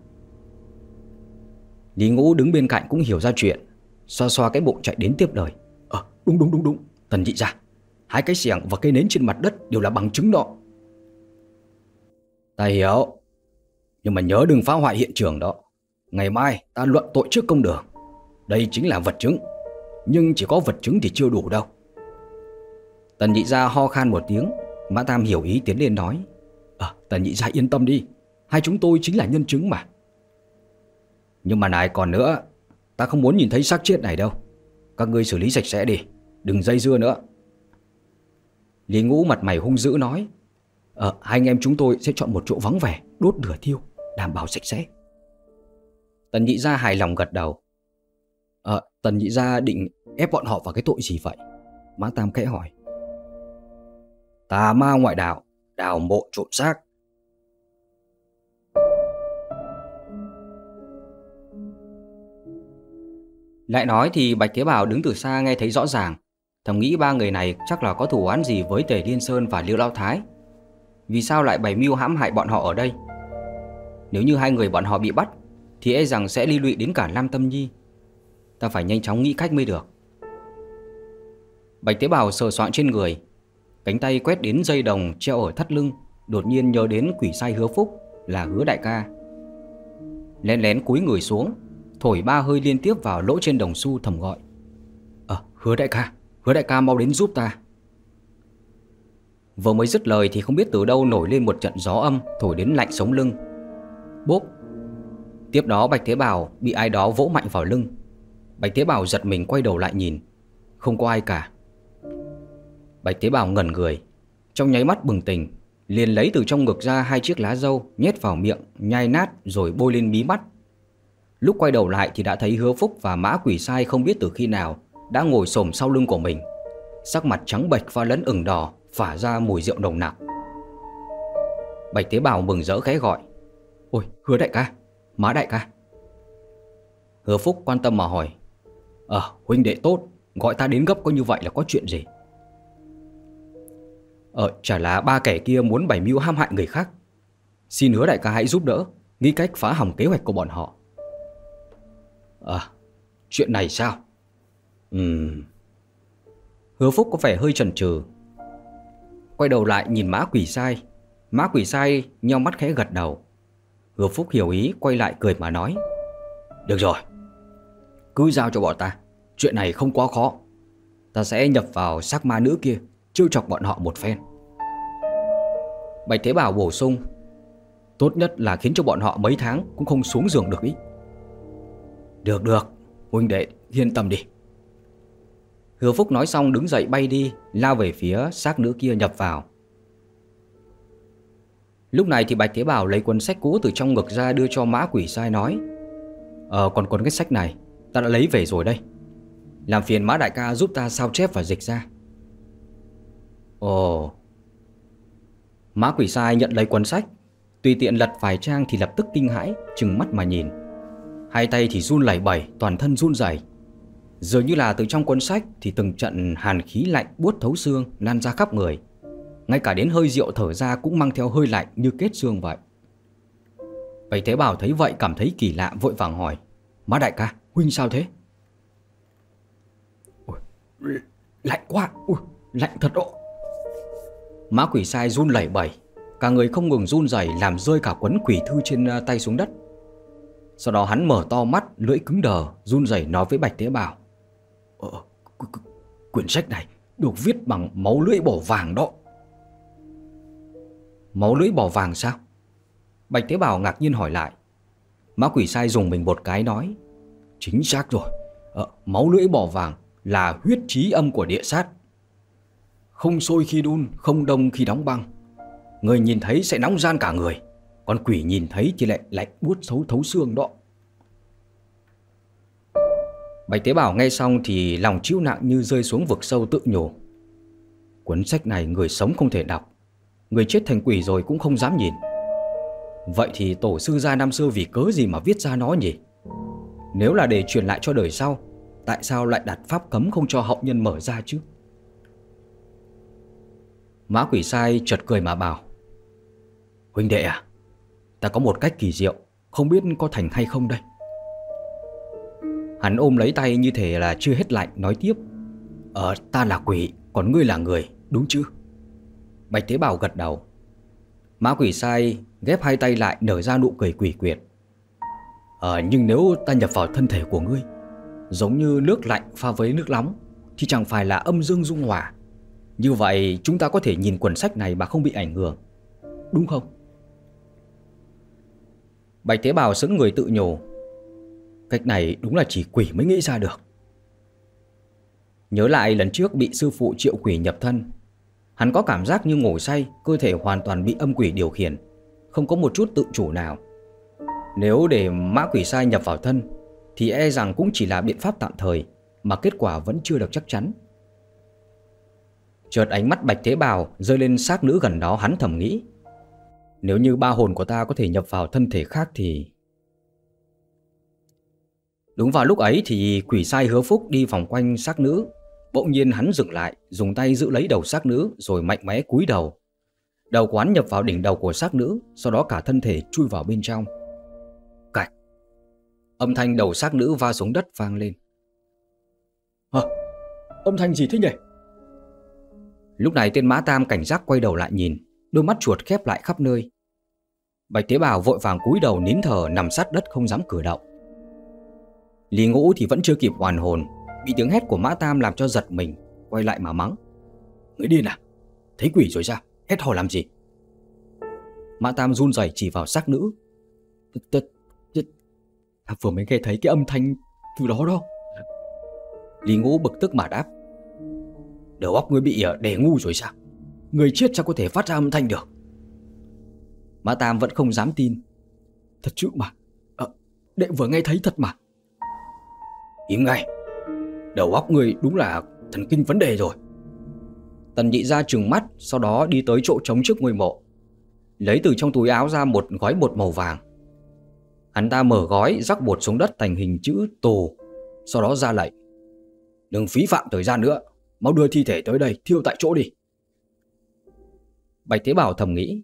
Lý Ngũ đứng bên cạnh cũng hiểu ra chuyện Xoa xoa cái bụng chạy đến tiếp lời. Ờ à, đúng đúng đúng đúng. Tần nhị ra Hai cái xiềng và cây nến trên mặt đất đều là bằng chứng đó Ta hiểu. Nhưng mà nhớ đừng phá hoại hiện trường đó. Ngày mai ta luận tội trước công đường. Đây chính là vật chứng. Nhưng chỉ có vật chứng thì chưa đủ đâu. Tần nhị ra ho khan một tiếng. Mã Tam hiểu ý tiến lên nói. À, tần nhị gia yên tâm đi. Hai chúng tôi chính là nhân chứng mà. Nhưng mà này còn nữa. Ta không muốn nhìn thấy xác chết này đâu. Các ngươi xử lý sạch sẽ đi. Đừng dây dưa nữa. Lý Ngũ mặt mày hung dữ nói. Ờ, hai anh em chúng tôi sẽ chọn một chỗ vắng vẻ Đốt lửa thiêu, đảm bảo sạch sẽ. Tần nhị gia hài lòng gật đầu. Ờ, tần nhị gia định ép bọn họ vào cái tội gì vậy? Mã Tam khẽ hỏi. Tà ma ngoại đạo, đào mộ trộm xác. Lại nói thì Bạch Thế Bảo đứng từ xa nghe thấy rõ ràng, thầm nghĩ ba người này chắc là có thủ án gì với Tề Liên Sơn và Liêu Lao Thái. Vì sao lại bày mưu hãm hại bọn họ ở đây? Nếu như hai người bọn họ bị bắt, thì e rằng sẽ ly lụy đến cả Lam Tâm Nhi. Ta phải nhanh chóng nghĩ cách mới được. Bạch Tế Bào sờ soạn trên người, Cánh tay quét đến dây đồng treo ở thắt lưng Đột nhiên nhớ đến quỷ sai hứa phúc Là hứa đại ca Lén lén cúi người xuống Thổi ba hơi liên tiếp vào lỗ trên đồng xu thầm gọi Ờ hứa đại ca Hứa đại ca mau đến giúp ta Vừa mới dứt lời thì không biết từ đâu nổi lên một trận gió âm Thổi đến lạnh sống lưng. Bốp. Tiếp đó Bạch Thế Bảo bị ai đó vỗ mạnh vào lưng. Bạch Thế Bảo giật mình quay đầu lại nhìn. Không có ai cả. Bạch thế bảo ngẩn người. Trong nháy mắt bừng tỉnh Liền lấy từ trong ngực ra hai chiếc lá dâu Nhét vào miệng, nhai nát rồi bôi lên mí mắt. Lúc quay đầu lại thì đã thấy hứa phúc và mã quỷ sai không biết từ khi nào Đã ngồi xổm sau lưng của mình. Sắc mặt trắng bệch và lẫn ửng đỏ. Phả ra mùi rượu nồng nặc. Bạch tế bào mừng rỡ khẽ gọi. Ôi, hứa đại ca, Má đại ca. Hứa Phúc quan tâm mà hỏi. Ờ huynh đệ tốt, Gọi ta đến gấp có như vậy là có chuyện gì? Ờ chả là ba kẻ kia muốn bày mưu ham hại người khác. Xin hứa đại ca hãy giúp đỡ, Nghĩ cách phá hỏng kế hoạch của bọn họ. À Chuyện này sao? Ừm. Hứa Phúc có vẻ hơi chần chừ. Quay đầu lại nhìn mã quỷ sai. Mã quỷ sai nhau mắt khẽ gật đầu. Hứa Phúc hiểu ý, quay lại cười mà nói, Được rồi, Cứ giao cho bọn ta, Chuyện này không quá khó. Ta sẽ nhập vào xác ma nữ kia, Chiêu chọc bọn họ một phen. Bạch Thế Bảo bổ sung, Tốt nhất là khiến cho bọn họ mấy tháng Cũng không xuống giường được ý. Được được, Huynh đệ, yên tâm đi. Hứa Phúc nói xong đứng dậy bay đi, Lao về phía xác nữ kia nhập vào. Lúc này thì Bạch Thế Bảo lấy cuốn sách cũ từ trong ngực ra đưa cho mã quỷ sai nói Ờ còn cuốn cái sách này, Ta đã lấy về rồi đây. Làm phiền mã đại ca giúp ta sao chép và dịch ra. Ồ. Mã quỷ sai nhận lấy cuốn sách, Tùy tiện lật vài trang thì lập tức kinh hãi, chừng mắt mà nhìn. Hai tay thì run lẩy bẩy, Toàn thân run rẩy. Dường như là từ trong cuốn sách Thì từng trận hàn khí lạnh buốt thấu xương Lan ra khắp người. Ngay cả đến hơi rượu thở ra cũng mang theo hơi lạnh như kết xương vậy. Bạch Thế Bảo thấy vậy cảm thấy kỳ lạ vội vàng hỏi Má đại ca, huynh sao thế? Ôi, lạnh quá, Ôi, lạnh thật độ. Má quỷ sai run lẩy bẩy Cả người không ngừng run rẩy làm rơi cả quấn quỷ thư trên ờ, tay xuống đất. Sau đó hắn mở to mắt, lưỡi cứng đờ, run rẩy nói với Bạch Tế Bảo Ờ, ờ quyển sách này được viết bằng máu lưỡi bò vàng đó Máu lưỡi bò vàng sao? Bạch Tế Bảo ngạc nhiên hỏi lại. Mã quỷ sai dùng mình một cái nói. Chính xác rồi. Ờ, máu lưỡi bò vàng là huyết trí âm của địa sát. Không sôi khi đun, không đông khi đóng băng. Người nhìn thấy sẽ nóng gian cả người. Còn quỷ nhìn thấy thì lại lạnh buốt xấu thấu xương đó. Bạch Tế Bảo nghe xong thì lòng chịu nặng như rơi xuống vực sâu tự nhủ. Cuốn sách này người sống không thể đọc, Người chết thành quỷ rồi cũng không dám nhìn. Vậy thì tổ sư gia năm xưa vì cớ gì mà viết ra nó nhỉ? Nếu là để truyền lại cho đời sau, Tại sao lại đặt pháp cấm không cho hậu nhân mở ra chứ? Mã quỷ sai chợt cười mà bảo, Huynh đệ à Ta có một cách kỳ diệu, Không biết có thành hay không đây? Hắn ôm lấy tay như thể là chưa hết lạnh, nói tiếp. Ờ ta là quỷ, Còn ngươi là người, đúng chứ? Bạch Thế Bảo gật đầu. Mã quỷ sai ghép hai tay lại nở ra nụ cười quỷ quyệt. Ờ nhưng nếu ta nhập vào thân thể của ngươi, Giống như nước lạnh pha với nước nóng, Thì chẳng phải là âm dương dung hòa. Như vậy, chúng ta có thể nhìn quần sách này mà không bị ảnh hưởng, Đúng không? Bạch Thế Bảo sững người tự nhủ. Cách này đúng là chỉ quỷ mới nghĩ ra được Nhớ lại lần trước bị sư phụ triệu quỷ nhập thân Hắn có cảm giác như ngủ say, cơ thể hoàn toàn bị âm quỷ điều khiển, không có một chút tự chủ nào. Nếu để mã quỷ sai nhập vào thân, thì e rằng cũng chỉ là biện pháp tạm thời, mà kết quả vẫn chưa được chắc chắn. Chợt ánh mắt Bạch Thế Bào rơi lên xác nữ gần đó hắn thầm nghĩ. Nếu như ba hồn của ta có thể nhập vào thân thể khác thì... Đúng vào lúc ấy thì quỷ sai hứa phúc đi vòng quanh xác nữ Bỗng nhiên hắn dừng lại, dùng tay giữ lấy đầu xác nữ rồi mạnh mẽ cúi đầu. Đầu quán nhập vào đỉnh đầu của xác nữ, sau đó cả thân thể chui vào bên trong. Cạch. Âm thanh đầu xác nữ va xuống đất vang lên. Hả? Âm thanh gì thế nhỉ? Lúc này tên Mã Tam cảnh giác quay đầu lại nhìn, đôi mắt chuột khép lại khắp nơi. Bạch Tế Bào vội vàng cúi đầu nín thở nằm sát đất không dám cử động. Lý Ngũ thì vẫn chưa kịp hoàn hồn Bị tiếng hét của Mã Tam làm cho giật mình Quay lại mà mắng. Người điên à? Thấy quỷ rồi sao? Hét hò làm gì? Mã Tam run rẩy chỉ vào xác nữ. Ta à, Vừa mới nghe thấy cái âm thanh từ đó đó. Lý Ngũ bực tức mà đáp. Đầu óc ngươi bị ờ, để đè ngu rồi sao? Người chết sao có thể phát ra âm thanh được? Mã Tam vẫn không dám tin. Thật chứ mà. À, Đệ vừa nghe thấy thật mà. Im ngay Đầu óc người đúng là thần kinh vấn đề rồi. Tần nhị ra trừng mắt, Sau đó đi tới chỗ trống trước ngôi mộ. Lấy từ trong túi áo ra một gói bột màu vàng. Hắn ta mở gói, rắc bột xuống đất thành hình chữ tù, Sau đó ra lệnh. Đừng phí phạm thời gian nữa, Mau đưa thi thể tới đây, thiêu tại chỗ đi. Bạch Thế Bảo thầm nghĩ,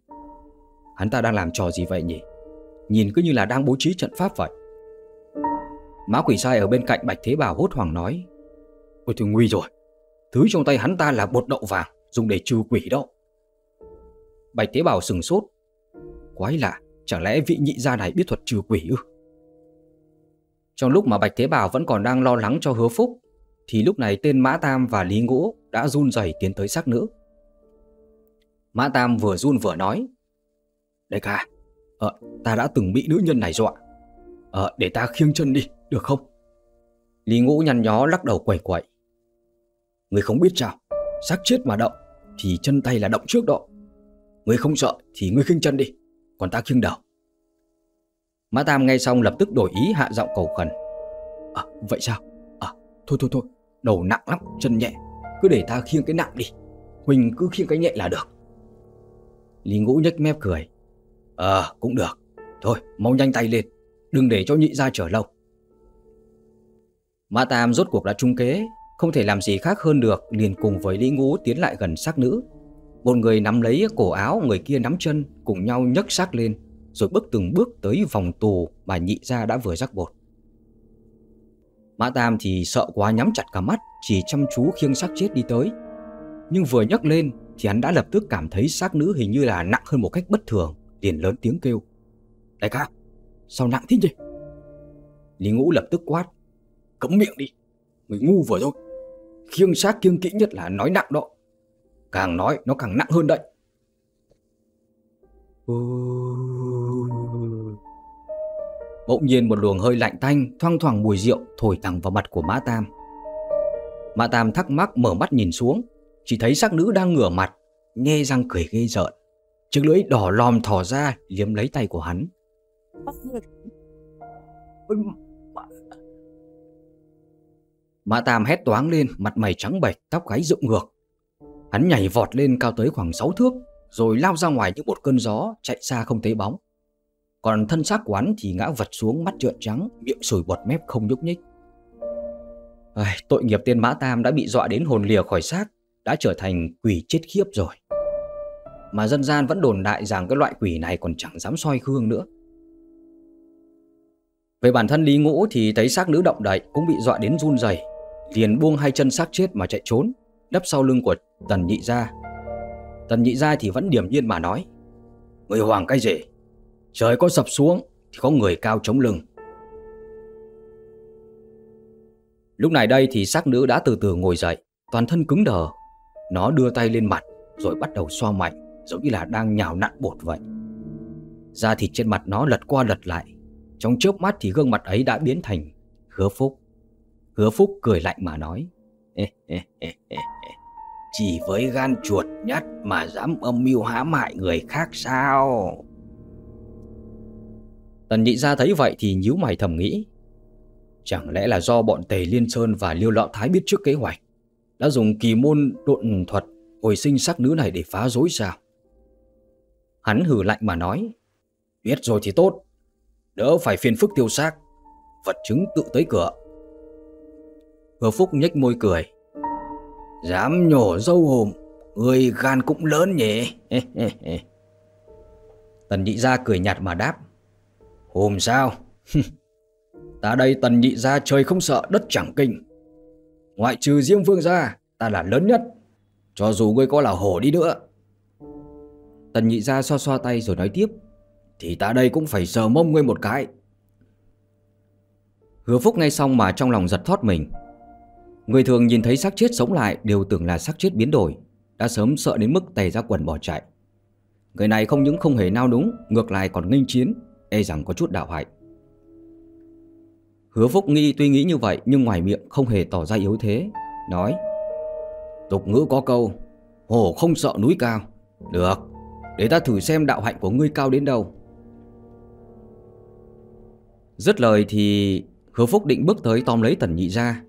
Hắn ta đang làm trò gì vậy nhỉ? Nhìn cứ như là đang bố trí trận pháp vậy. Má quỷ sai ở bên cạnh Bạch Thế Bảo hốt hoảng nói, Ôi thì nguy rồi. Thứ trong tay hắn ta là bột đậu vàng, Dùng để trừ quỷ đó. Bạch Thế Bảo sừng sốt. Quái lạ Chẳng lẽ vị nhị gia này biết thuật trừ quỷ ư? Trong lúc mà Bạch Thế Bảo vẫn còn đang lo lắng cho hứa phúc, Thì lúc này tên Mã Tam và Lý Ngũ Đã run rẩy tiến tới xác nữ. Mã Tam vừa run vừa nói, Đại ca Ờ ta đã từng bị nữ nhân này dọa Ờ để ta khiêng chân đi được không? Lý Ngũ nhăn nhó lắc đầu quẩy quẩy. Người không biết sao, xác chết mà động Thì chân tay là động trước đó. Người không sợ thì người khiêng chân đi, Còn ta khiêng đầu. Mã Tam ngay xong lập tức đổi ý hạ giọng cầu khẩn. À vậy sao? À thôi thôi thôi, Đầu nặng lắm, chân nhẹ. Cứ để ta khiêng cái nặng đi, Huỳnh cứ khiêng cái nhẹ là được. Lý Ngũ nhếch mép cười. Ờ cũng được. Thôi, mau nhanh tay lên, Đừng để cho nhị ra chờ lâu. Mã Tam rốt cuộc đã trung kế, Không thể làm gì khác hơn được Liền cùng với Lý Ngũ tiến lại gần xác nữ. Một người nắm lấy cổ áo, Người kia nắm chân, Cùng nhau nhấc xác lên, Rồi bước từng bước tới vòng tù Mà nhị ra đã vừa rắc bột. Mã Tam thì sợ quá nhắm chặt cả mắt, Chỉ chăm chú khiêng xác chết đi tới. Nhưng vừa nhấc lên Thì hắn đã lập tức cảm thấy xác nữ hình như là nặng hơn một cách bất thường, Liền lớn tiếng kêu. Đại ca, Sao nặng thế nhỉ? Lý Ngũ lập tức quát. Cấm miệng đi. Người ngu vừa rồi Khiêng xác kiêng kỹ nhất là nói nặng đó. Càng nói nó càng nặng hơn đấy. Bỗng nhiên một luồng hơi lạnh tanh Thoang thoảng mùi rượu Thổi thẳng vào mặt của Mã Tam. Mã Tam thắc mắc mở mắt nhìn xuống Chỉ thấy xác nữ đang ngửa mặt Nhe răng cười ghê rợn. Chiếc lưỡi đỏ lòm thò ra liếm lấy tay của hắn Mã Tam hét toáng lên, mặt mày trắng bệch, tóc gáy dựng ngược. Hắn nhảy vọt lên cao tới khoảng 6 thước, rồi lao ra ngoài như một cơn gió, chạy xa không thấy bóng. Còn thân xác của hắn thì ngã vật xuống mắt trợn trắng, miệng sùi bọt mép không nhúc nhích. Ai, tội nghiệp tên Mã Tam đã bị dọa đến hồn lìa khỏi xác, đã trở thành quỷ chết khiếp rồi. Mà dân gian vẫn đồn đại rằng cái loại quỷ này còn chẳng dám soi gương nữa. Về bản thân Lý Ngũ thì thấy xác nữ động đậy cũng bị dọa đến run rẩy, liền buông hai chân xác chết mà chạy trốn, đắp sau lưng của Tần Nhị Gia. Tần Nhị Gia thì vẫn điềm nhiên mà nói, Người hoàng cái gì? Trời có sập xuống thì có người cao chống lưng. Lúc này đây thì xác nữ đã từ từ ngồi dậy, toàn thân cứng đờ. Nó đưa tay lên mặt rồi bắt đầu xoa mạnh, giống như là đang nhào nặn bột vậy. Da thịt trên mặt nó lật qua lật lại, trong chớp mắt thì gương mặt ấy đã biến thành hứa phúc. Hứa phúc cười lạnh mà nói. Chỉ với gan chuột nhất mà dám âm mưu hãm hại người khác sao? Tần nhị ra thấy vậy thì nhíu mày thầm nghĩ. Chẳng lẽ là do bọn Tề Liên Sơn và Liêu Lọ Thái biết trước kế hoạch, đã dùng kỳ môn độn thuật hồi sinh sắc nữ này để phá rối sao? Hắn hử lạnh mà nói, biết rồi thì tốt, đỡ phải phiền phức tiêu xác, vật chứng tự tới cửa. Hứa Phúc nhếch môi cười, dám nhổ dâu hùm, người gan cũng lớn nhỉ? <laughs> Tần nhị gia cười nhạt mà đáp, hùm sao? <laughs> ta đây tần nhị gia trời không sợ đất chẳng kinh. Ngoại trừ riêng vương gia, ta là lớn nhất. Cho dù ngươi có là hổ đi nữa Tần nhị ra xoa xoa tay rồi nói tiếp Thì ta đây cũng phải sờ mông ngươi một cái Hứa Phúc ngay xong mà trong lòng giật thoát mình Người thường nhìn thấy xác chết sống lại Đều tưởng là xác chết biến đổi, Đã sớm sợ đến mức tè ra quần bỏ chạy. Người này không những không hề nao đúng Ngược lại còn nghênh chiến E rằng có chút đạo hại. Hứa Phúc nghi tuy nghĩ như vậy Nhưng ngoài miệng không hề tỏ ra yếu thế, Nói, Tục ngữ có câu Hổ không sợ núi cao. Được, Để ta thử xem đạo hạnh của ngươi cao đến đâu. Dứt lời thì Hứa Phúc định bước tới tóm lấy tần nhị ra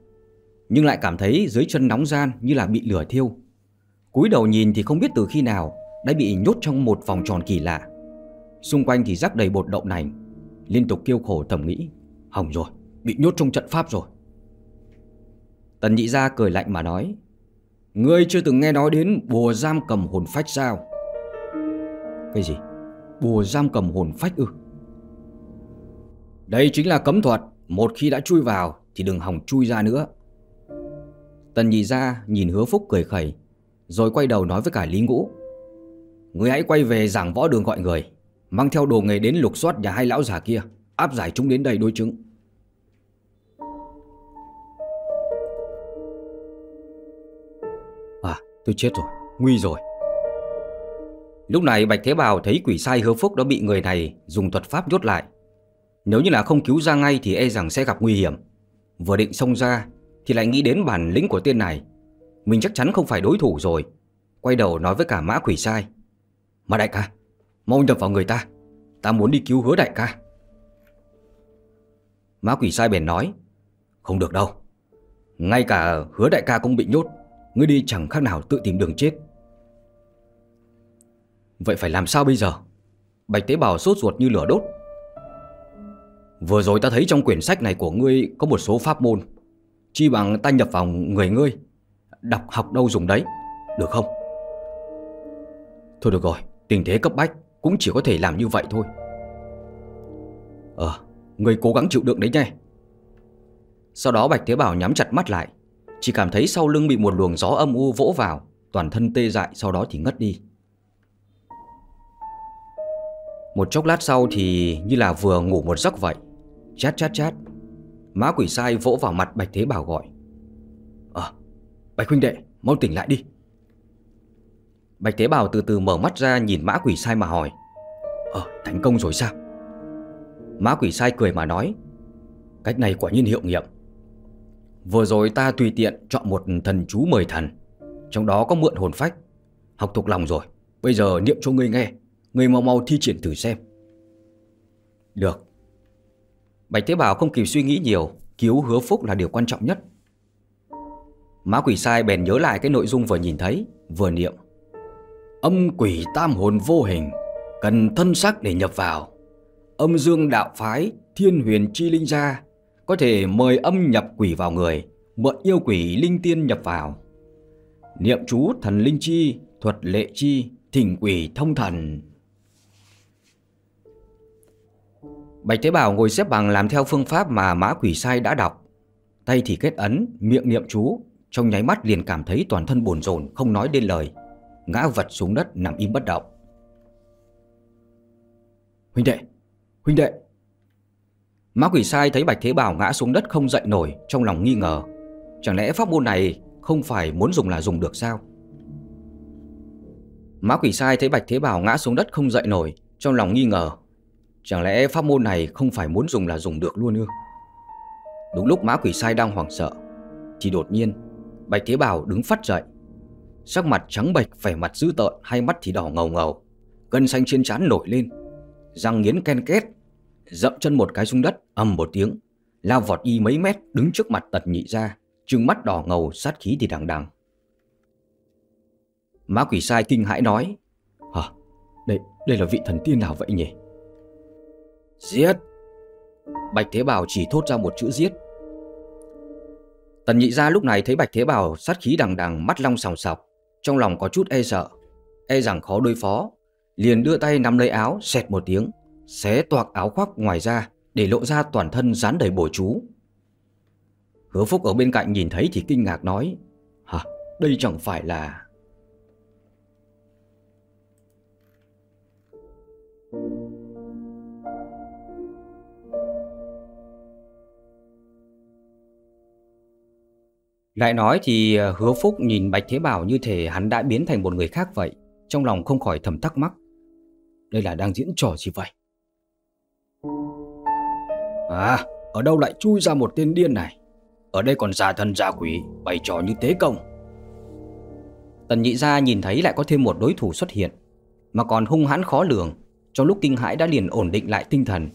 nhưng lại cảm thấy dưới chân nóng gian như là bị lửa thiêu. Cúi đầu nhìn thì không biết từ khi nào Đã bị nhốt trong một vòng tròn kỳ lạ. Xung quanh thì rắc đầy bột đậu nành Liên tục kêu khổ thầm nghĩ Hỏng rồi, bị nhốt trong trận pháp rồi. Tần nhị ra cười lạnh mà nói Ngươi chưa từng nghe nói đến bùa giam cầm hồn phách sao? Cái gì? Bùa giam cầm hồn phách ư? Đây chính là cấm thuật Một khi đã chui vào Thì đừng hỏng chui ra nữa. Tần nhị ra nhìn hứa phúc cười khẩy, Rồi quay đầu nói với cả Lý Ngũ. Ngươi hãy quay về giảng võ đường gọi người, Mang theo đồ nghề đến lục soát nhà hai lão già kia, Áp giải chúng đến đây đối chứng. À tôi chết rồi, Nguy rồi. Lúc này Bạch Thế Bào thấy quỷ sai hứa phúc đã bị người này dùng thuật pháp nhốt lại. Nếu như là không cứu ra ngay thì e rằng sẽ gặp nguy hiểm. Vừa định xông ra thì lại nghĩ đến bản lĩnh của tên này. Mình chắc chắn không phải đối thủ rồi. Quay đầu nói với cả mã quỷ sai. Mà đại ca, Mau nhập vào người ta. Ta muốn đi cứu hứa đại ca. Mã quỷ sai bèn nói. Không được đâu. Ngay cả hứa đại ca cũng bị nhốt. Ngươi đi chẳng khác nào tự tìm đường chết. Vậy phải làm sao bây giờ? Bạch tế bào sốt ruột như lửa đốt. Vừa rồi ta thấy trong quyển sách này của ngươi có một số pháp môn. Chi bằng ta nhập vào người ngươi, Đọc học đâu dùng đấy, Được không? Thôi được rồi, Tình thế cấp bách Cũng chỉ có thể làm như vậy thôi. Ờ Ngươi cố gắng chịu đựng đấy nhé. Sau đó Bạch Thế Bảo nhắm chặt mắt lại, Chỉ cảm thấy sau lưng bị một luồng gió âm u vỗ vào, Toàn thân tê dại, sau đó thì ngất đi. Một chốc lát sau thì như là vừa ngủ một giấc vậy, Chát chát chát. Má quỷ sai vỗ vào mặt Bạch Thế Bảo gọi. Ờ Bạch huynh đệ, mau tỉnh lại đi. Bạch Thế Bảo từ từ mở mắt ra nhìn mã quỷ sai mà hỏi. Ờ thành công rồi sao? Mã quỷ sai cười mà nói. Cách này quả nhiên hiệu nghiệm. Vừa rồi ta tùy tiện chọn một thần chú mời thần, Trong đó có mượn hồn phách, Học thuộc lòng rồi. Bây giờ niệm cho ngươi nghe, Ngươi mau mau thi triển thử xem. Được. Bạch Thế Bảo không kịp suy nghĩ nhiều Cứu hứa phúc là điều quan trọng nhất. Má quỷ sai bèn nhớ lại cái nội dung vừa nhìn thấy, Vừa niệm. Âm quỷ tam hồn vô hình, Cần thân sắc để nhập vào. Âm dương đạo phái, Thiên huyền chi linh gia, Có thể mời âm nhập quỷ vào người, Mượn yêu quỷ linh tiên nhập vào. Niệm chú thần linh chi, Thuật lệ chi, Thỉnh quỷ thông thần. Bạch Thế Bảo ngồi xếp bằng làm theo phương pháp mà mã quỷ sai đã đọc. Tay thì kết ấn, miệng niệm chú, trong nháy mắt liền cảm thấy toàn thân buồn rồn không nói đến lời. Ngã vật xuống đất nằm im bất động. Huynh đệ, huynh đệ. Mã quỷ sai thấy Bạch Thế Bảo ngã xuống đất không dậy nổi trong lòng nghi ngờ. Chẳng lẽ pháp môn này không phải muốn dùng là dùng được sao? Mã quỷ sai thấy Bạch Thế Bảo ngã xuống đất không dậy nổi trong lòng nghi ngờ Chẳng lẽ pháp môn này không phải muốn dùng là dùng được luôn ư? Đúng lúc mã quỷ sai đang hoảng sợ Thì đột nhiên Bạch Thế Bảo đứng phát dậy Sắc mặt trắng bệch vẻ mặt dữ tợn Hai mắt thì đỏ ngầu ngầu Gân xanh trên trán nổi lên Răng nghiến ken két Dậm chân một cái xuống đất ầm một tiếng Lao vọt y mấy mét đứng trước mặt tật nhị ra Trừng mắt đỏ ngầu sát khí thì đằng đằng Mã quỷ sai kinh hãi nói Hả? Đây, đây là vị thần tiên nào vậy nhỉ? Giết! Bạch Thế Bảo chỉ thốt ra một chữ giết. Tần nhị gia lúc này thấy Bạch Thế Bảo sát khí đằng đằng mắt long sòng sọc, trong lòng có chút e sợ, e rằng khó đối phó, liền đưa tay nắm lấy áo, xẹt một tiếng, xé toạc áo khoác ngoài ra để lộ ra toàn thân dán đầy bổ chú. Hứa Phúc ở bên cạnh nhìn thấy thì kinh ngạc nói, hả, đây chẳng phải là... Lại nói thì ờ, hứa phúc nhìn Bạch Thế Bảo như thể hắn đã biến thành một người khác vậy. Trong lòng không khỏi thầm thắc mắc. Đây là đang diễn trò gì vậy? À, ở đâu lại chui ra một tên điên này? Ở đây còn giả thần giả quỷ, bày trò như tế công. Tần nhị gia nhìn thấy lại có thêm một đối thủ xuất hiện Mà còn hung hãn khó lường Trong lúc kinh hãi đã liền ổn định lại tinh thần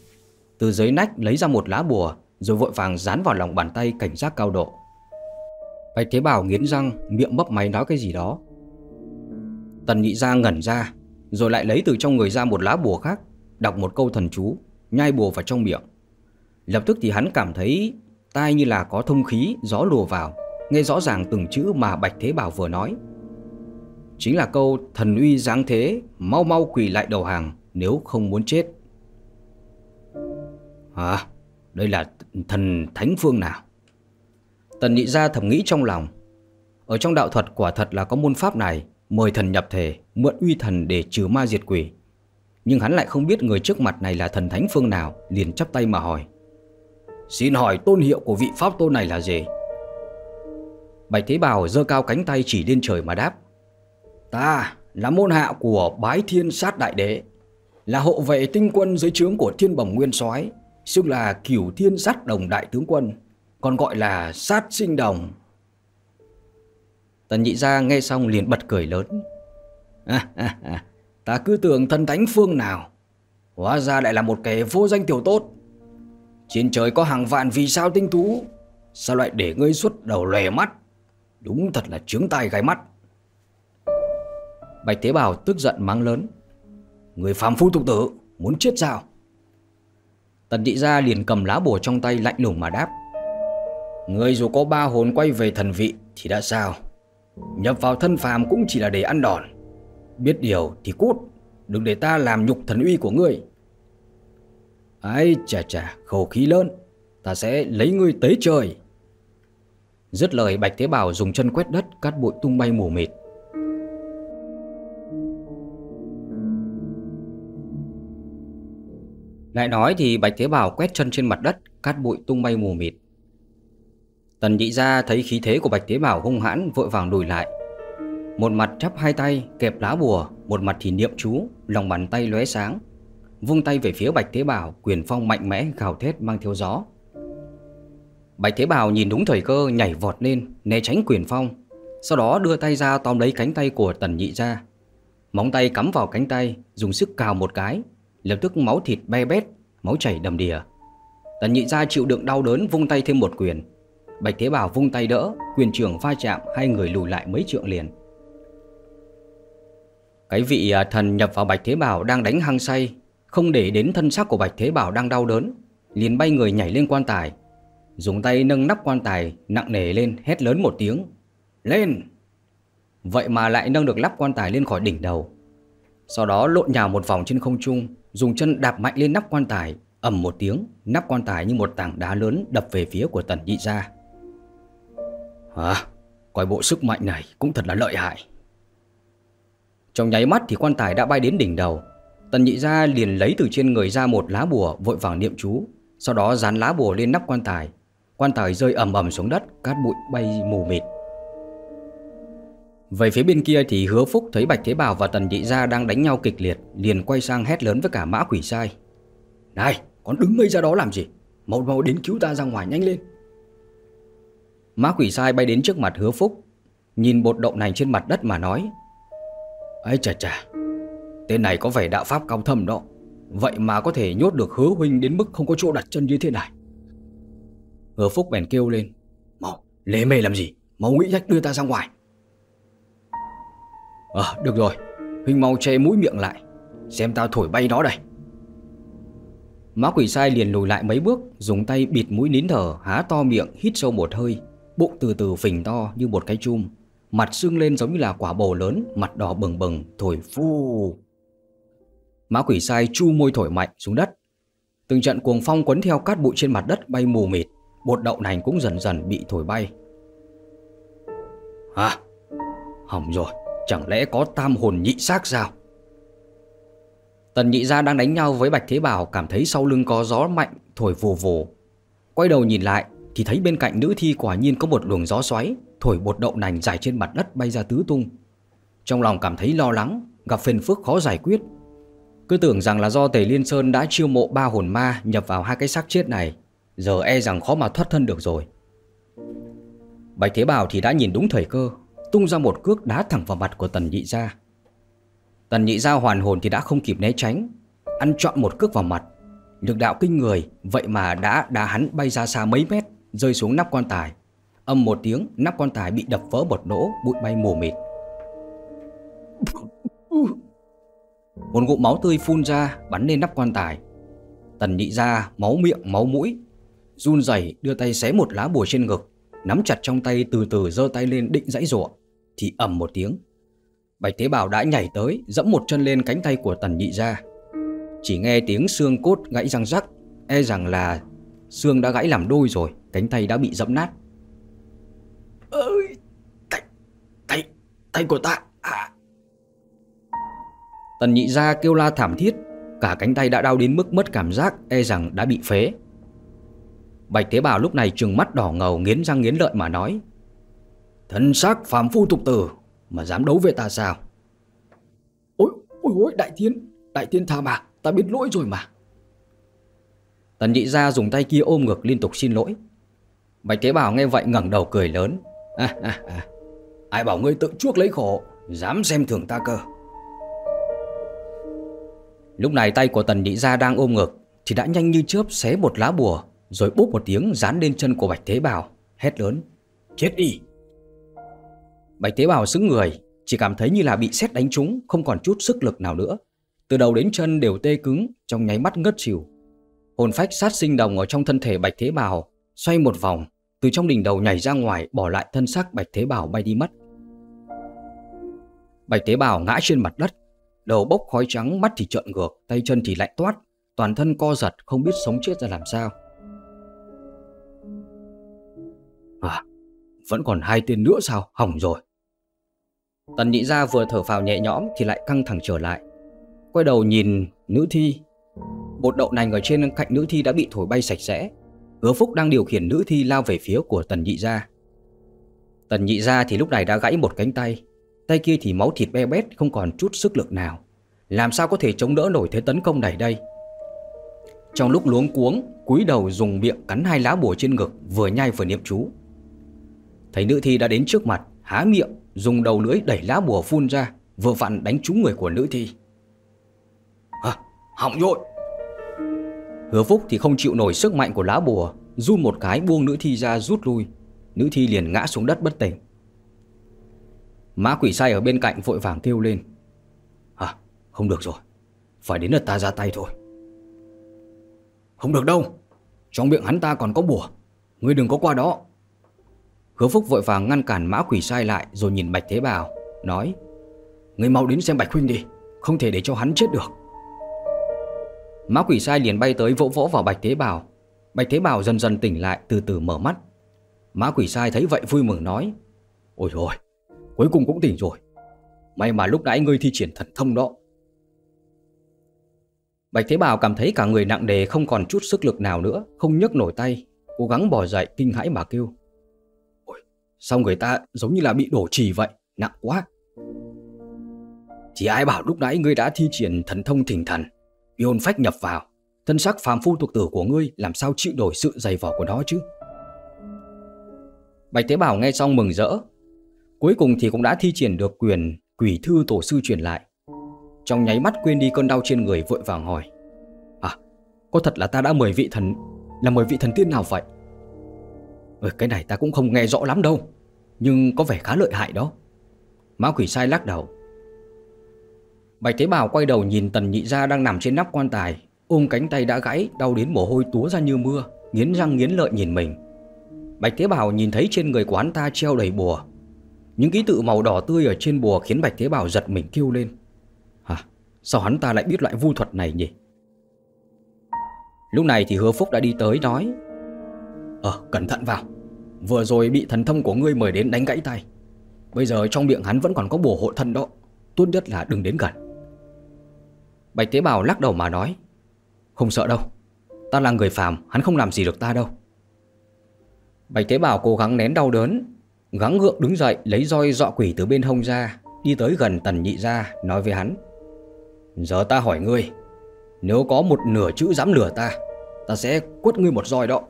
Từ dưới nách lấy ra một lá bùa Rồi vội vàng dán vào lòng bàn tay cảnh giác cao độ Bạch Thế Bảo nghiến răng, Miệng bấp máy nói cái gì đó Tần nhị gia ngẩn ra, Rồi lại lấy từ trong người ra một lá bùa khác, Đọc một câu thần chú, Nhai bùa vào trong miệng Lập tức thì hắn cảm thấy Tai như là có thông khí, gió lùa vào, Nghe rõ ràng từng chữ mà Bạch Thế Bảo vừa nói Chính là câu, thần uy giáng thế, Mau mau quỳ lại đầu hàng, Nếu không muốn chết Hả? Đây là thần thánh phương nào? Tần nhị gia thầm nghĩ trong lòng. Ở trong đạo thuật quả thật là có môn pháp này, Mời thần nhập thể, Mượn uy thần để trừ ma diệt quỷ. Nhưng hắn lại không biết người trước mặt này là thần thánh phương nào, Liền chắp tay mà hỏi. Xin hỏi tôn hiệu của vị pháp tôn này là gì? Bạch Thế Bảo giơ cao cánh tay chỉ lên trời mà đáp. Ta là môn hạ của bái thiên sát đại đế, Là hộ vệ tinh quân dưới trướng của thiên bồng nguyên soái, Xưng là cửu thiên sát đồng đại tướng quân. Còn gọi là sát sinh đồng. Tần nhị gia nghe xong liền bật cười lớn. À, à, à, Ta cứ tưởng thần thánh phương nào Hóa ra lại là một kẻ vô danh tiểu tốt. Trên trời có hàng vạn vì sao tinh tú Sao lại để ngươi xuất đầu lòe mắt? Đúng thật là trướng tai gai mắt. Bạch tế Bảo tức giận mắng lớn. Người phàm phu tục tử Muốn chết sao? Tần nhị Gia liền cầm lá bùa trong tay lạnh lùng mà đáp. Người dù có ba hồn quay về thần vị Thì đã sao? Nhập vào thân phàm cũng chỉ là để ăn đòn. Biết điều thì cút, Đừng để ta làm nhục thần uy của ngươi. Ái chà chà, khẩu khí lớn, Ta sẽ lấy ngươi tế trời Dứt lời, Bạch Thế Bảo dùng chân quét đất Cát bụi tung bay mù mịt. Lại nói thì Bạch Thế Bảo quét chân trên mặt đất Cát bụi tung bay mù mịt. Tần nhị ra thấy khí thế của Bạch Thế Bảo hung hãn Vội vàng lùi lại. Một mặt chắp hai tay, kẹp lá bùa, Một mặt thì niệm chú, Lòng bàn tay lóe sáng, Vung tay về phía Bạch Thế Bảo, Quyền phong mạnh mẽ, gào thét mang theo gió. Bạch Thế Bảo nhìn đúng thời cơ, nhảy vọt lên, Né tránh quyền phong, Sau đó đưa tay ra tóm lấy cánh tay của tần nhị ra Móng tay cắm vào cánh tay, Dùng sức cào một cái, Lập tức máu thịt be bét, Máu chảy đầm đìa. Tần nhị ra chịu đựng đau đớn, vung tay thêm một quyền. Bạch Thế Bảo vung tay đỡ, Quyền trưởng pha chạm, Hai người lùi lại mấy trượng liền. Cái vị à, thần nhập vào Bạch Thế Bảo đang đánh hăng say, Không để đến thân xác của Bạch Thế Bảo đang đau đớn, liền bay người nhảy lên quan tài. Dùng tay nâng nắp quan tài, nặng nề lên, hét lớn một tiếng, Lên! Vậy mà lại nâng được lắp quan tài lên khỏi đỉnh đầu. Sau đó lộn nhào một vòng trên không trung, Dùng chân đạp mạnh lên nắp quan tài, ầm một tiếng, Nắp quan tài như một tảng đá lớn đập về phía của tần nhị gia à Coi bộ sức mạnh này cũng thật là lợi hại. Trong nháy mắt thì quan tài đã bay đến đỉnh đầu. Tần nhị gia liền lấy từ trên người ra một lá bùa vội vàng niệm chú, Sau đó dán lá bùa lên nắp quan tài. Quan tài rơi ầm ầm xuống đất, Cát bụi bay mù mịt. Về phía bên kia thì hứa phúc thấy Bạch Thế Bảo và Tần Nhị Gia đang đánh nhau kịch liệt, Liền quay sang hét lớn với cả mã quỷ sai. Này, con đứng ngây ra đó làm gì? Mau mau đến cứu ta ra ngoài, nhanh lên. Mã quỷ sai bay đến trước mặt hứa phúc, Nhìn bột đậu này trên mặt đất mà nói, ấy chà chà, Tên này có vẻ đạo pháp cao thâm đó. Vậy mà có thể nhốt được hứa huynh đến mức không có chỗ đặt chân như thế này. Hứa phúc bèn kêu lên, Mau lê mê làm gì? Mau nghĩ cách đưa ta ra ngoài. Ờ được rồi, Huynh mau che mũi miệng lại, Xem tao thổi bay nó đây. Má quỷ sai liền lùi lại mấy bước, Dùng tay bịt mũi nín thở, Há to miệng, hít sâu một hơi. Bụng từ từ phình to như một cái chum. Mặt sưng lên giống như là quả bồ lớn, Mặt đỏ bừng bừng, thổi phu Mã quỷ sai chu môi thổi mạnh xuống đất. Từng trận cuồng phong quấn theo cát bụi trên mặt đất bay mù mịt. Bột đậu nành cũng dần dần bị thổi bay. Hả? Hỏng rồi, Chẳng lẽ có tam hồn nhị xác sao? Tần nhị gia đang đánh nhau với Bạch Thế Bảo Cảm thấy sau lưng có gió mạnh, Thổi vù vù Quay đầu nhìn lại thì thấy bên cạnh nữ thi quả nhiên có một luồng gió xoáy Thổi bột đậu nành dài trên mặt đất bay ra tứ tung Trong lòng cảm thấy lo lắng Gặp phiền phức khó giải quyết Cứ tưởng rằng là do Tề Liên Sơn đã chiêu mộ ba hồn ma Nhập vào hai cái xác chết này Giờ e rằng khó mà thoát thân được rồi Bạch Thế Bảo thì đã nhìn đúng thời cơ tung ra một cước đá thẳng vào mặt của tần nhị gia. Tần nhị gia hoàn hồn thì đã không kịp né tránh, ăn trọn một cước vào mặt. Lực đạo kinh người, vậy mà đã đá hắn bay ra xa mấy mét, rơi xuống nắp quan tài. Âm một tiếng, nắp quan tài bị đập vỡ một nỗ, bụi bay mù mịt. Một ngụm máu tươi phun ra, bắn lên nắp quan tài. Tần nhị ra, máu miệng, máu mũi. Run rẩy đưa tay xé một lá bùa trên ngực, nắm chặt trong tay từ từ giơ tay lên định dãy rủa thì ầm một tiếng. Bạch Tế Bào đã nhảy tới, dẫm một chân lên cánh tay của Tần Nhị ra. Chỉ nghe tiếng xương cốt gãy răng rắc, e rằng là xương đã gãy làm đôi rồi, cánh tay đã bị dẫm nát. Ơi, tay, tay, tay của ta, à. Tần Nhị ra kêu la thảm thiết, cả cánh tay đã đau đến mức mất cảm giác, e rằng đã bị phế. Bạch Tế Bào lúc này trừng mắt đỏ ngầu nghiến răng nghiến lợi mà nói Thân xác phàm phu tục tử Mà dám đấu với ta sao Ôi ôi ôi đại tiên Đại tiên tha mà ta biết lỗi rồi mà Tần nhị ra dùng tay kia ôm ngực liên tục xin lỗi Bạch thế bảo nghe vậy ngẩng đầu cười lớn à, à, à. Ai bảo ngươi tự chuốc lấy khổ Dám xem thường ta cơ Lúc này tay của tần nhị ra đang ôm ngực Thì đã nhanh như chớp xé một lá bùa Rồi búp một tiếng dán lên chân của Bạch thế bảo, Hét lớn Chết đi Bạch thế bảo xứng người, chỉ cảm thấy như là bị sét đánh trúng, không còn chút sức lực nào nữa. Từ đầu đến chân đều tê cứng, trong nháy mắt ngất xỉu. Hồn phách sát sinh đồng ở trong thân thể bạch tế bào, xoay một vòng, từ trong đỉnh đầu nhảy ra ngoài bỏ lại thân xác bạch tế bào bay đi mất. Bạch tế bào ngã trên mặt đất, đầu bốc khói trắng, mắt thì trợn ngược, tay chân thì lạnh toát, toàn thân co giật không biết sống chết ra làm sao. À, vẫn còn hai tên nữa sao? Hỏng rồi. Tần nhị gia vừa thở phào nhẹ nhõm thì lại căng thẳng trở lại. Quay đầu nhìn nữ thi. Bột đậu nành ở trên cạnh nữ thi đã bị thổi bay sạch sẽ. Hứa Phúc đang điều khiển nữ thi lao về phía của tần nhị gia. Tần nhị gia thì lúc này đã gãy một cánh tay. Tay kia thì máu thịt be bét không còn chút sức lực nào. Làm sao có thể chống đỡ nổi thế tấn công này đây? Trong lúc luống cuống, cúi đầu dùng miệng cắn hai lá bùa trên ngực vừa nhai vừa niệm chú. Thấy nữ thi đã đến trước mặt, há miệng, dùng đầu lưỡi đẩy lá bùa phun ra, vừa vặn đánh trúng người của nữ thi. Hả? hỏng rồi! Hứa Phúc thì không chịu nổi sức mạnh của lá bùa, run một cái buông nữ thi ra rút lui. Nữ thi liền ngã xuống đất bất tỉnh. Mã quỷ sai ở bên cạnh vội vàng kêu lên. À, không được rồi, phải đến lượt ta ra tay thôi. Không được đâu, trong miệng hắn ta còn có bùa, ngươi đừng có qua đó. Hứa Phúc vội vàng ngăn cản mã quỷ sai lại rồi nhìn Bạch Thế Bảo, nói "Ngươi mau đến xem Bạch Huynh đi, không thể để cho hắn chết được. Má quỷ sai liền bay tới vỗ vỗ vào Bạch Thế Bảo. Bạch Thế Bảo dần dần tỉnh lại từ từ mở mắt. Má quỷ sai thấy vậy vui mừng nói Ôi rồi, cuối cùng cũng tỉnh rồi. May mà lúc nãy ngươi thi triển thần thông đó. Bạch Thế Bảo cảm thấy cả người nặng đề không còn chút sức lực nào nữa, không nhấc nổi tay, cố gắng bò dậy kinh hãi mà kêu. Sao người ta giống như là bị đổ trì vậy Nặng quá Chỉ ai bảo lúc nãy ngươi đã thi triển thần thông thỉnh thần Bị hồn phách nhập vào. Thân xác phàm phu thuộc tử của ngươi Làm sao chịu đổi sự dày vỏ của nó chứ? Bạch Tế Bảo nghe xong mừng rỡ. Cuối cùng thì cũng đã thi triển được quyền Quỷ thư tổ sư truyền lại. Trong nháy mắt quên đi cơn đau trên người vội vàng hỏi À Có thật là ta đã mời vị thần Là mời vị thần tiên nào vậy? Ừ, cái này ta cũng không nghe rõ lắm đâu Nhưng có vẻ khá lợi hại đó. Mã quỷ sai lắc đầu. Bạch Thế Bảo quay đầu nhìn Tần Nhị Gia đang nằm trên nắp quan tài. Ôm cánh tay đã gãy, Đau đến mồ hôi túa ra như mưa, Nghiến răng nghiến lợi nhìn mình. Bạch Thế Bảo nhìn thấy trên người của hắn ta treo đầy bùa. Những ký tự màu đỏ tươi ở trên bùa Khiến Bạch Thế Bảo giật mình kêu lên. Hả? Sao hắn ta lại biết loại vu thuật này nhỉ? Lúc này thì hứa phúc đã đi tới nói Ờ cẩn thận vào. Vừa rồi bị thần thông của ngươi mời đến đánh gãy tay. Bây giờ trong miệng hắn vẫn còn có bùa hộ thân đó. Tốt nhất là đừng đến gần. Bạch tế bào lắc đầu mà nói, Không sợ đâu. Ta là người phàm, Hắn không làm gì được ta đâu. Bạch tế bào cố gắng nén đau đớn, Gắng gượng đứng dậy, Lấy roi dọ quỷ từ bên hông ra, Đi tới gần tần nhị ra Nói với hắn, Giờ ta hỏi ngươi, Nếu có một nửa chữ dám lừa ta Ta sẽ quất ngươi một roi đó.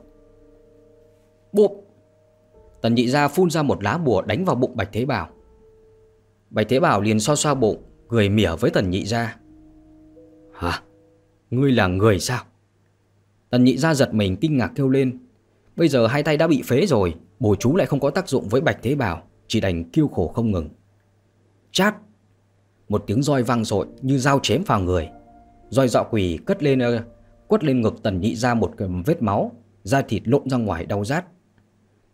Bộp! Tần nhị gia phun ra một lá bùa đánh vào bụng Bạch Thế Bảo Bạch Thế Bảo liền so xoa bụng, Cười mỉa với Tần Nhị Gia. Hả? Ngươi là người sao? Tần Nhị Gia giật mình kinh ngạc kêu lên. Bây giờ hai tay đã bị phế rồi Bồ chú lại không có tác dụng với Bạch Thế bào, Chỉ đành kêu khổ không ngừng. Chát! Một tiếng roi vang dội như dao chém vào người. Roi dọ quỳ cất lên ờ, Quất lên ngực Tần Nhị Gia một vết máu Da thịt lộn ra ngoài đau rát.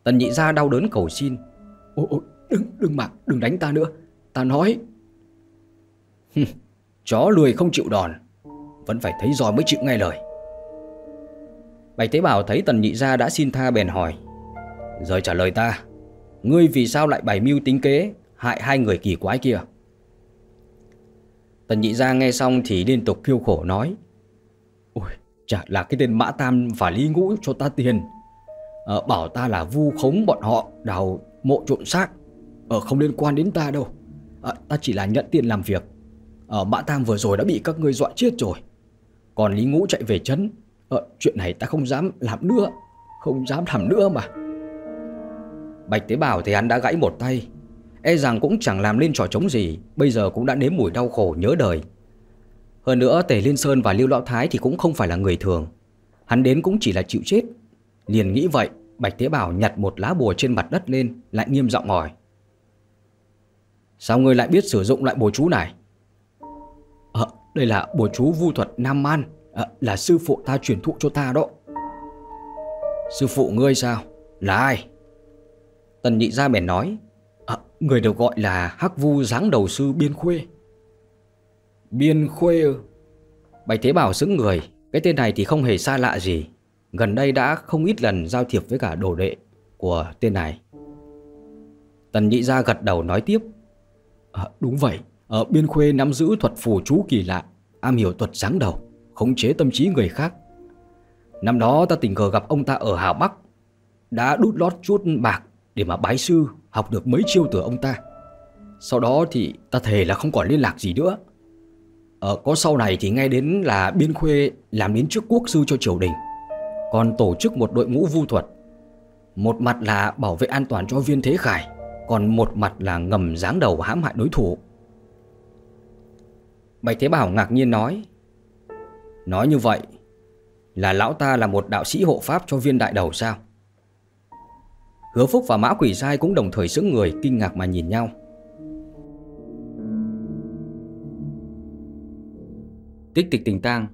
Tần Nhị Gia đau đớn cầu xin. Ôi ôi đừng đừng mà đừng đánh ta nữa. Ta nói Chó lười không chịu đòn. Vẫn phải thấy roi mới chịu nghe lời. Bạch Tế Bảo thấy Tần Nhị Gia đã xin tha bèn hỏi Rồi trả lời ta Ngươi vì sao lại bày mưu tính kế Hại hai người kỳ quái kia? Tần Nhị Gia nghe xong thì liên tục kêu khổ nói Ôi chả là cái tên Mã Tam và Lý Ngũ cho ta tiền. À, Bảo ta là vu khống bọn họ đào mộ trộn xác. Ờ không liên quan đến ta đâu. À, Ta chỉ là nhận tiền làm việc. Ở Mã Tam vừa rồi đã bị các ngươi dọa chết rồi. Còn Lý Ngũ chạy về chấn Ờ chuyện này ta không dám làm nữa. Không dám làm nữa mà. Bạch Tế Bảo thì hắn đã gãy một tay. E rằng cũng chẳng làm lên trò trống gì. Bây giờ cũng đã nếm mùi đau khổ, nhớ đời. Hơn nữa, Tề Liên Sơn và Lưu Lão Thái Thì cũng không phải là người thường. Hắn đến cũng chỉ là chịu chết. Liền nghĩ vậy, Bạch Tế Bảo nhặt một lá bùa trên mặt đất lên, Lại nghiêm giọng hỏi. Sao ngươi lại biết sử dụng loại bùa chú này? Đây là bùa chú vu thuật Nam Man à, Là sư phụ ta truyền thụ cho ta đó. Sư phụ ngươi sao? Là ai? Tần nhị gia bèn nói à, Người được gọi là Hắc Vu giáng đầu sư Biên Khuê. Biên Khuê Bạch Thế Bảo xứng người Cái tên này thì không hề xa lạ gì. Gần đây đã không ít lần giao thiệp với cả đồ đệ Của tên này. Tần nhị gia gật đầu nói tiếp à, Đúng vậy ở Biên Khuê nắm giữ thuật phù chú kỳ lạ Am hiểu thuật giáng đầu Khống chế tâm trí người khác. Năm đó ta tình cờ gặp ông ta ở Hà Bắc Đã đút lót chút bạc Để mà bái sư học được mấy chiêu từ ông ta. Sau đó thì ta thề là không còn liên lạc gì nữa. Ờ, có sau này thì nghe đến là Biên Khuê làm đến trước quốc sư cho triều đình Còn tổ chức một đội ngũ vu thuật. Một mặt là bảo vệ an toàn cho viên thế khải Còn một mặt là ngầm giáng đầu hãm hại đối thủ. Bạch Thế Bảo ngạc nhiên nói Nói như vậy Là lão ta là một đạo sĩ hộ pháp cho viên đại đầu sao? Hứa Phúc và Mã Quỷ Sai cũng đồng thời sững người, kinh ngạc mà nhìn nhau. Tích tịch tình tang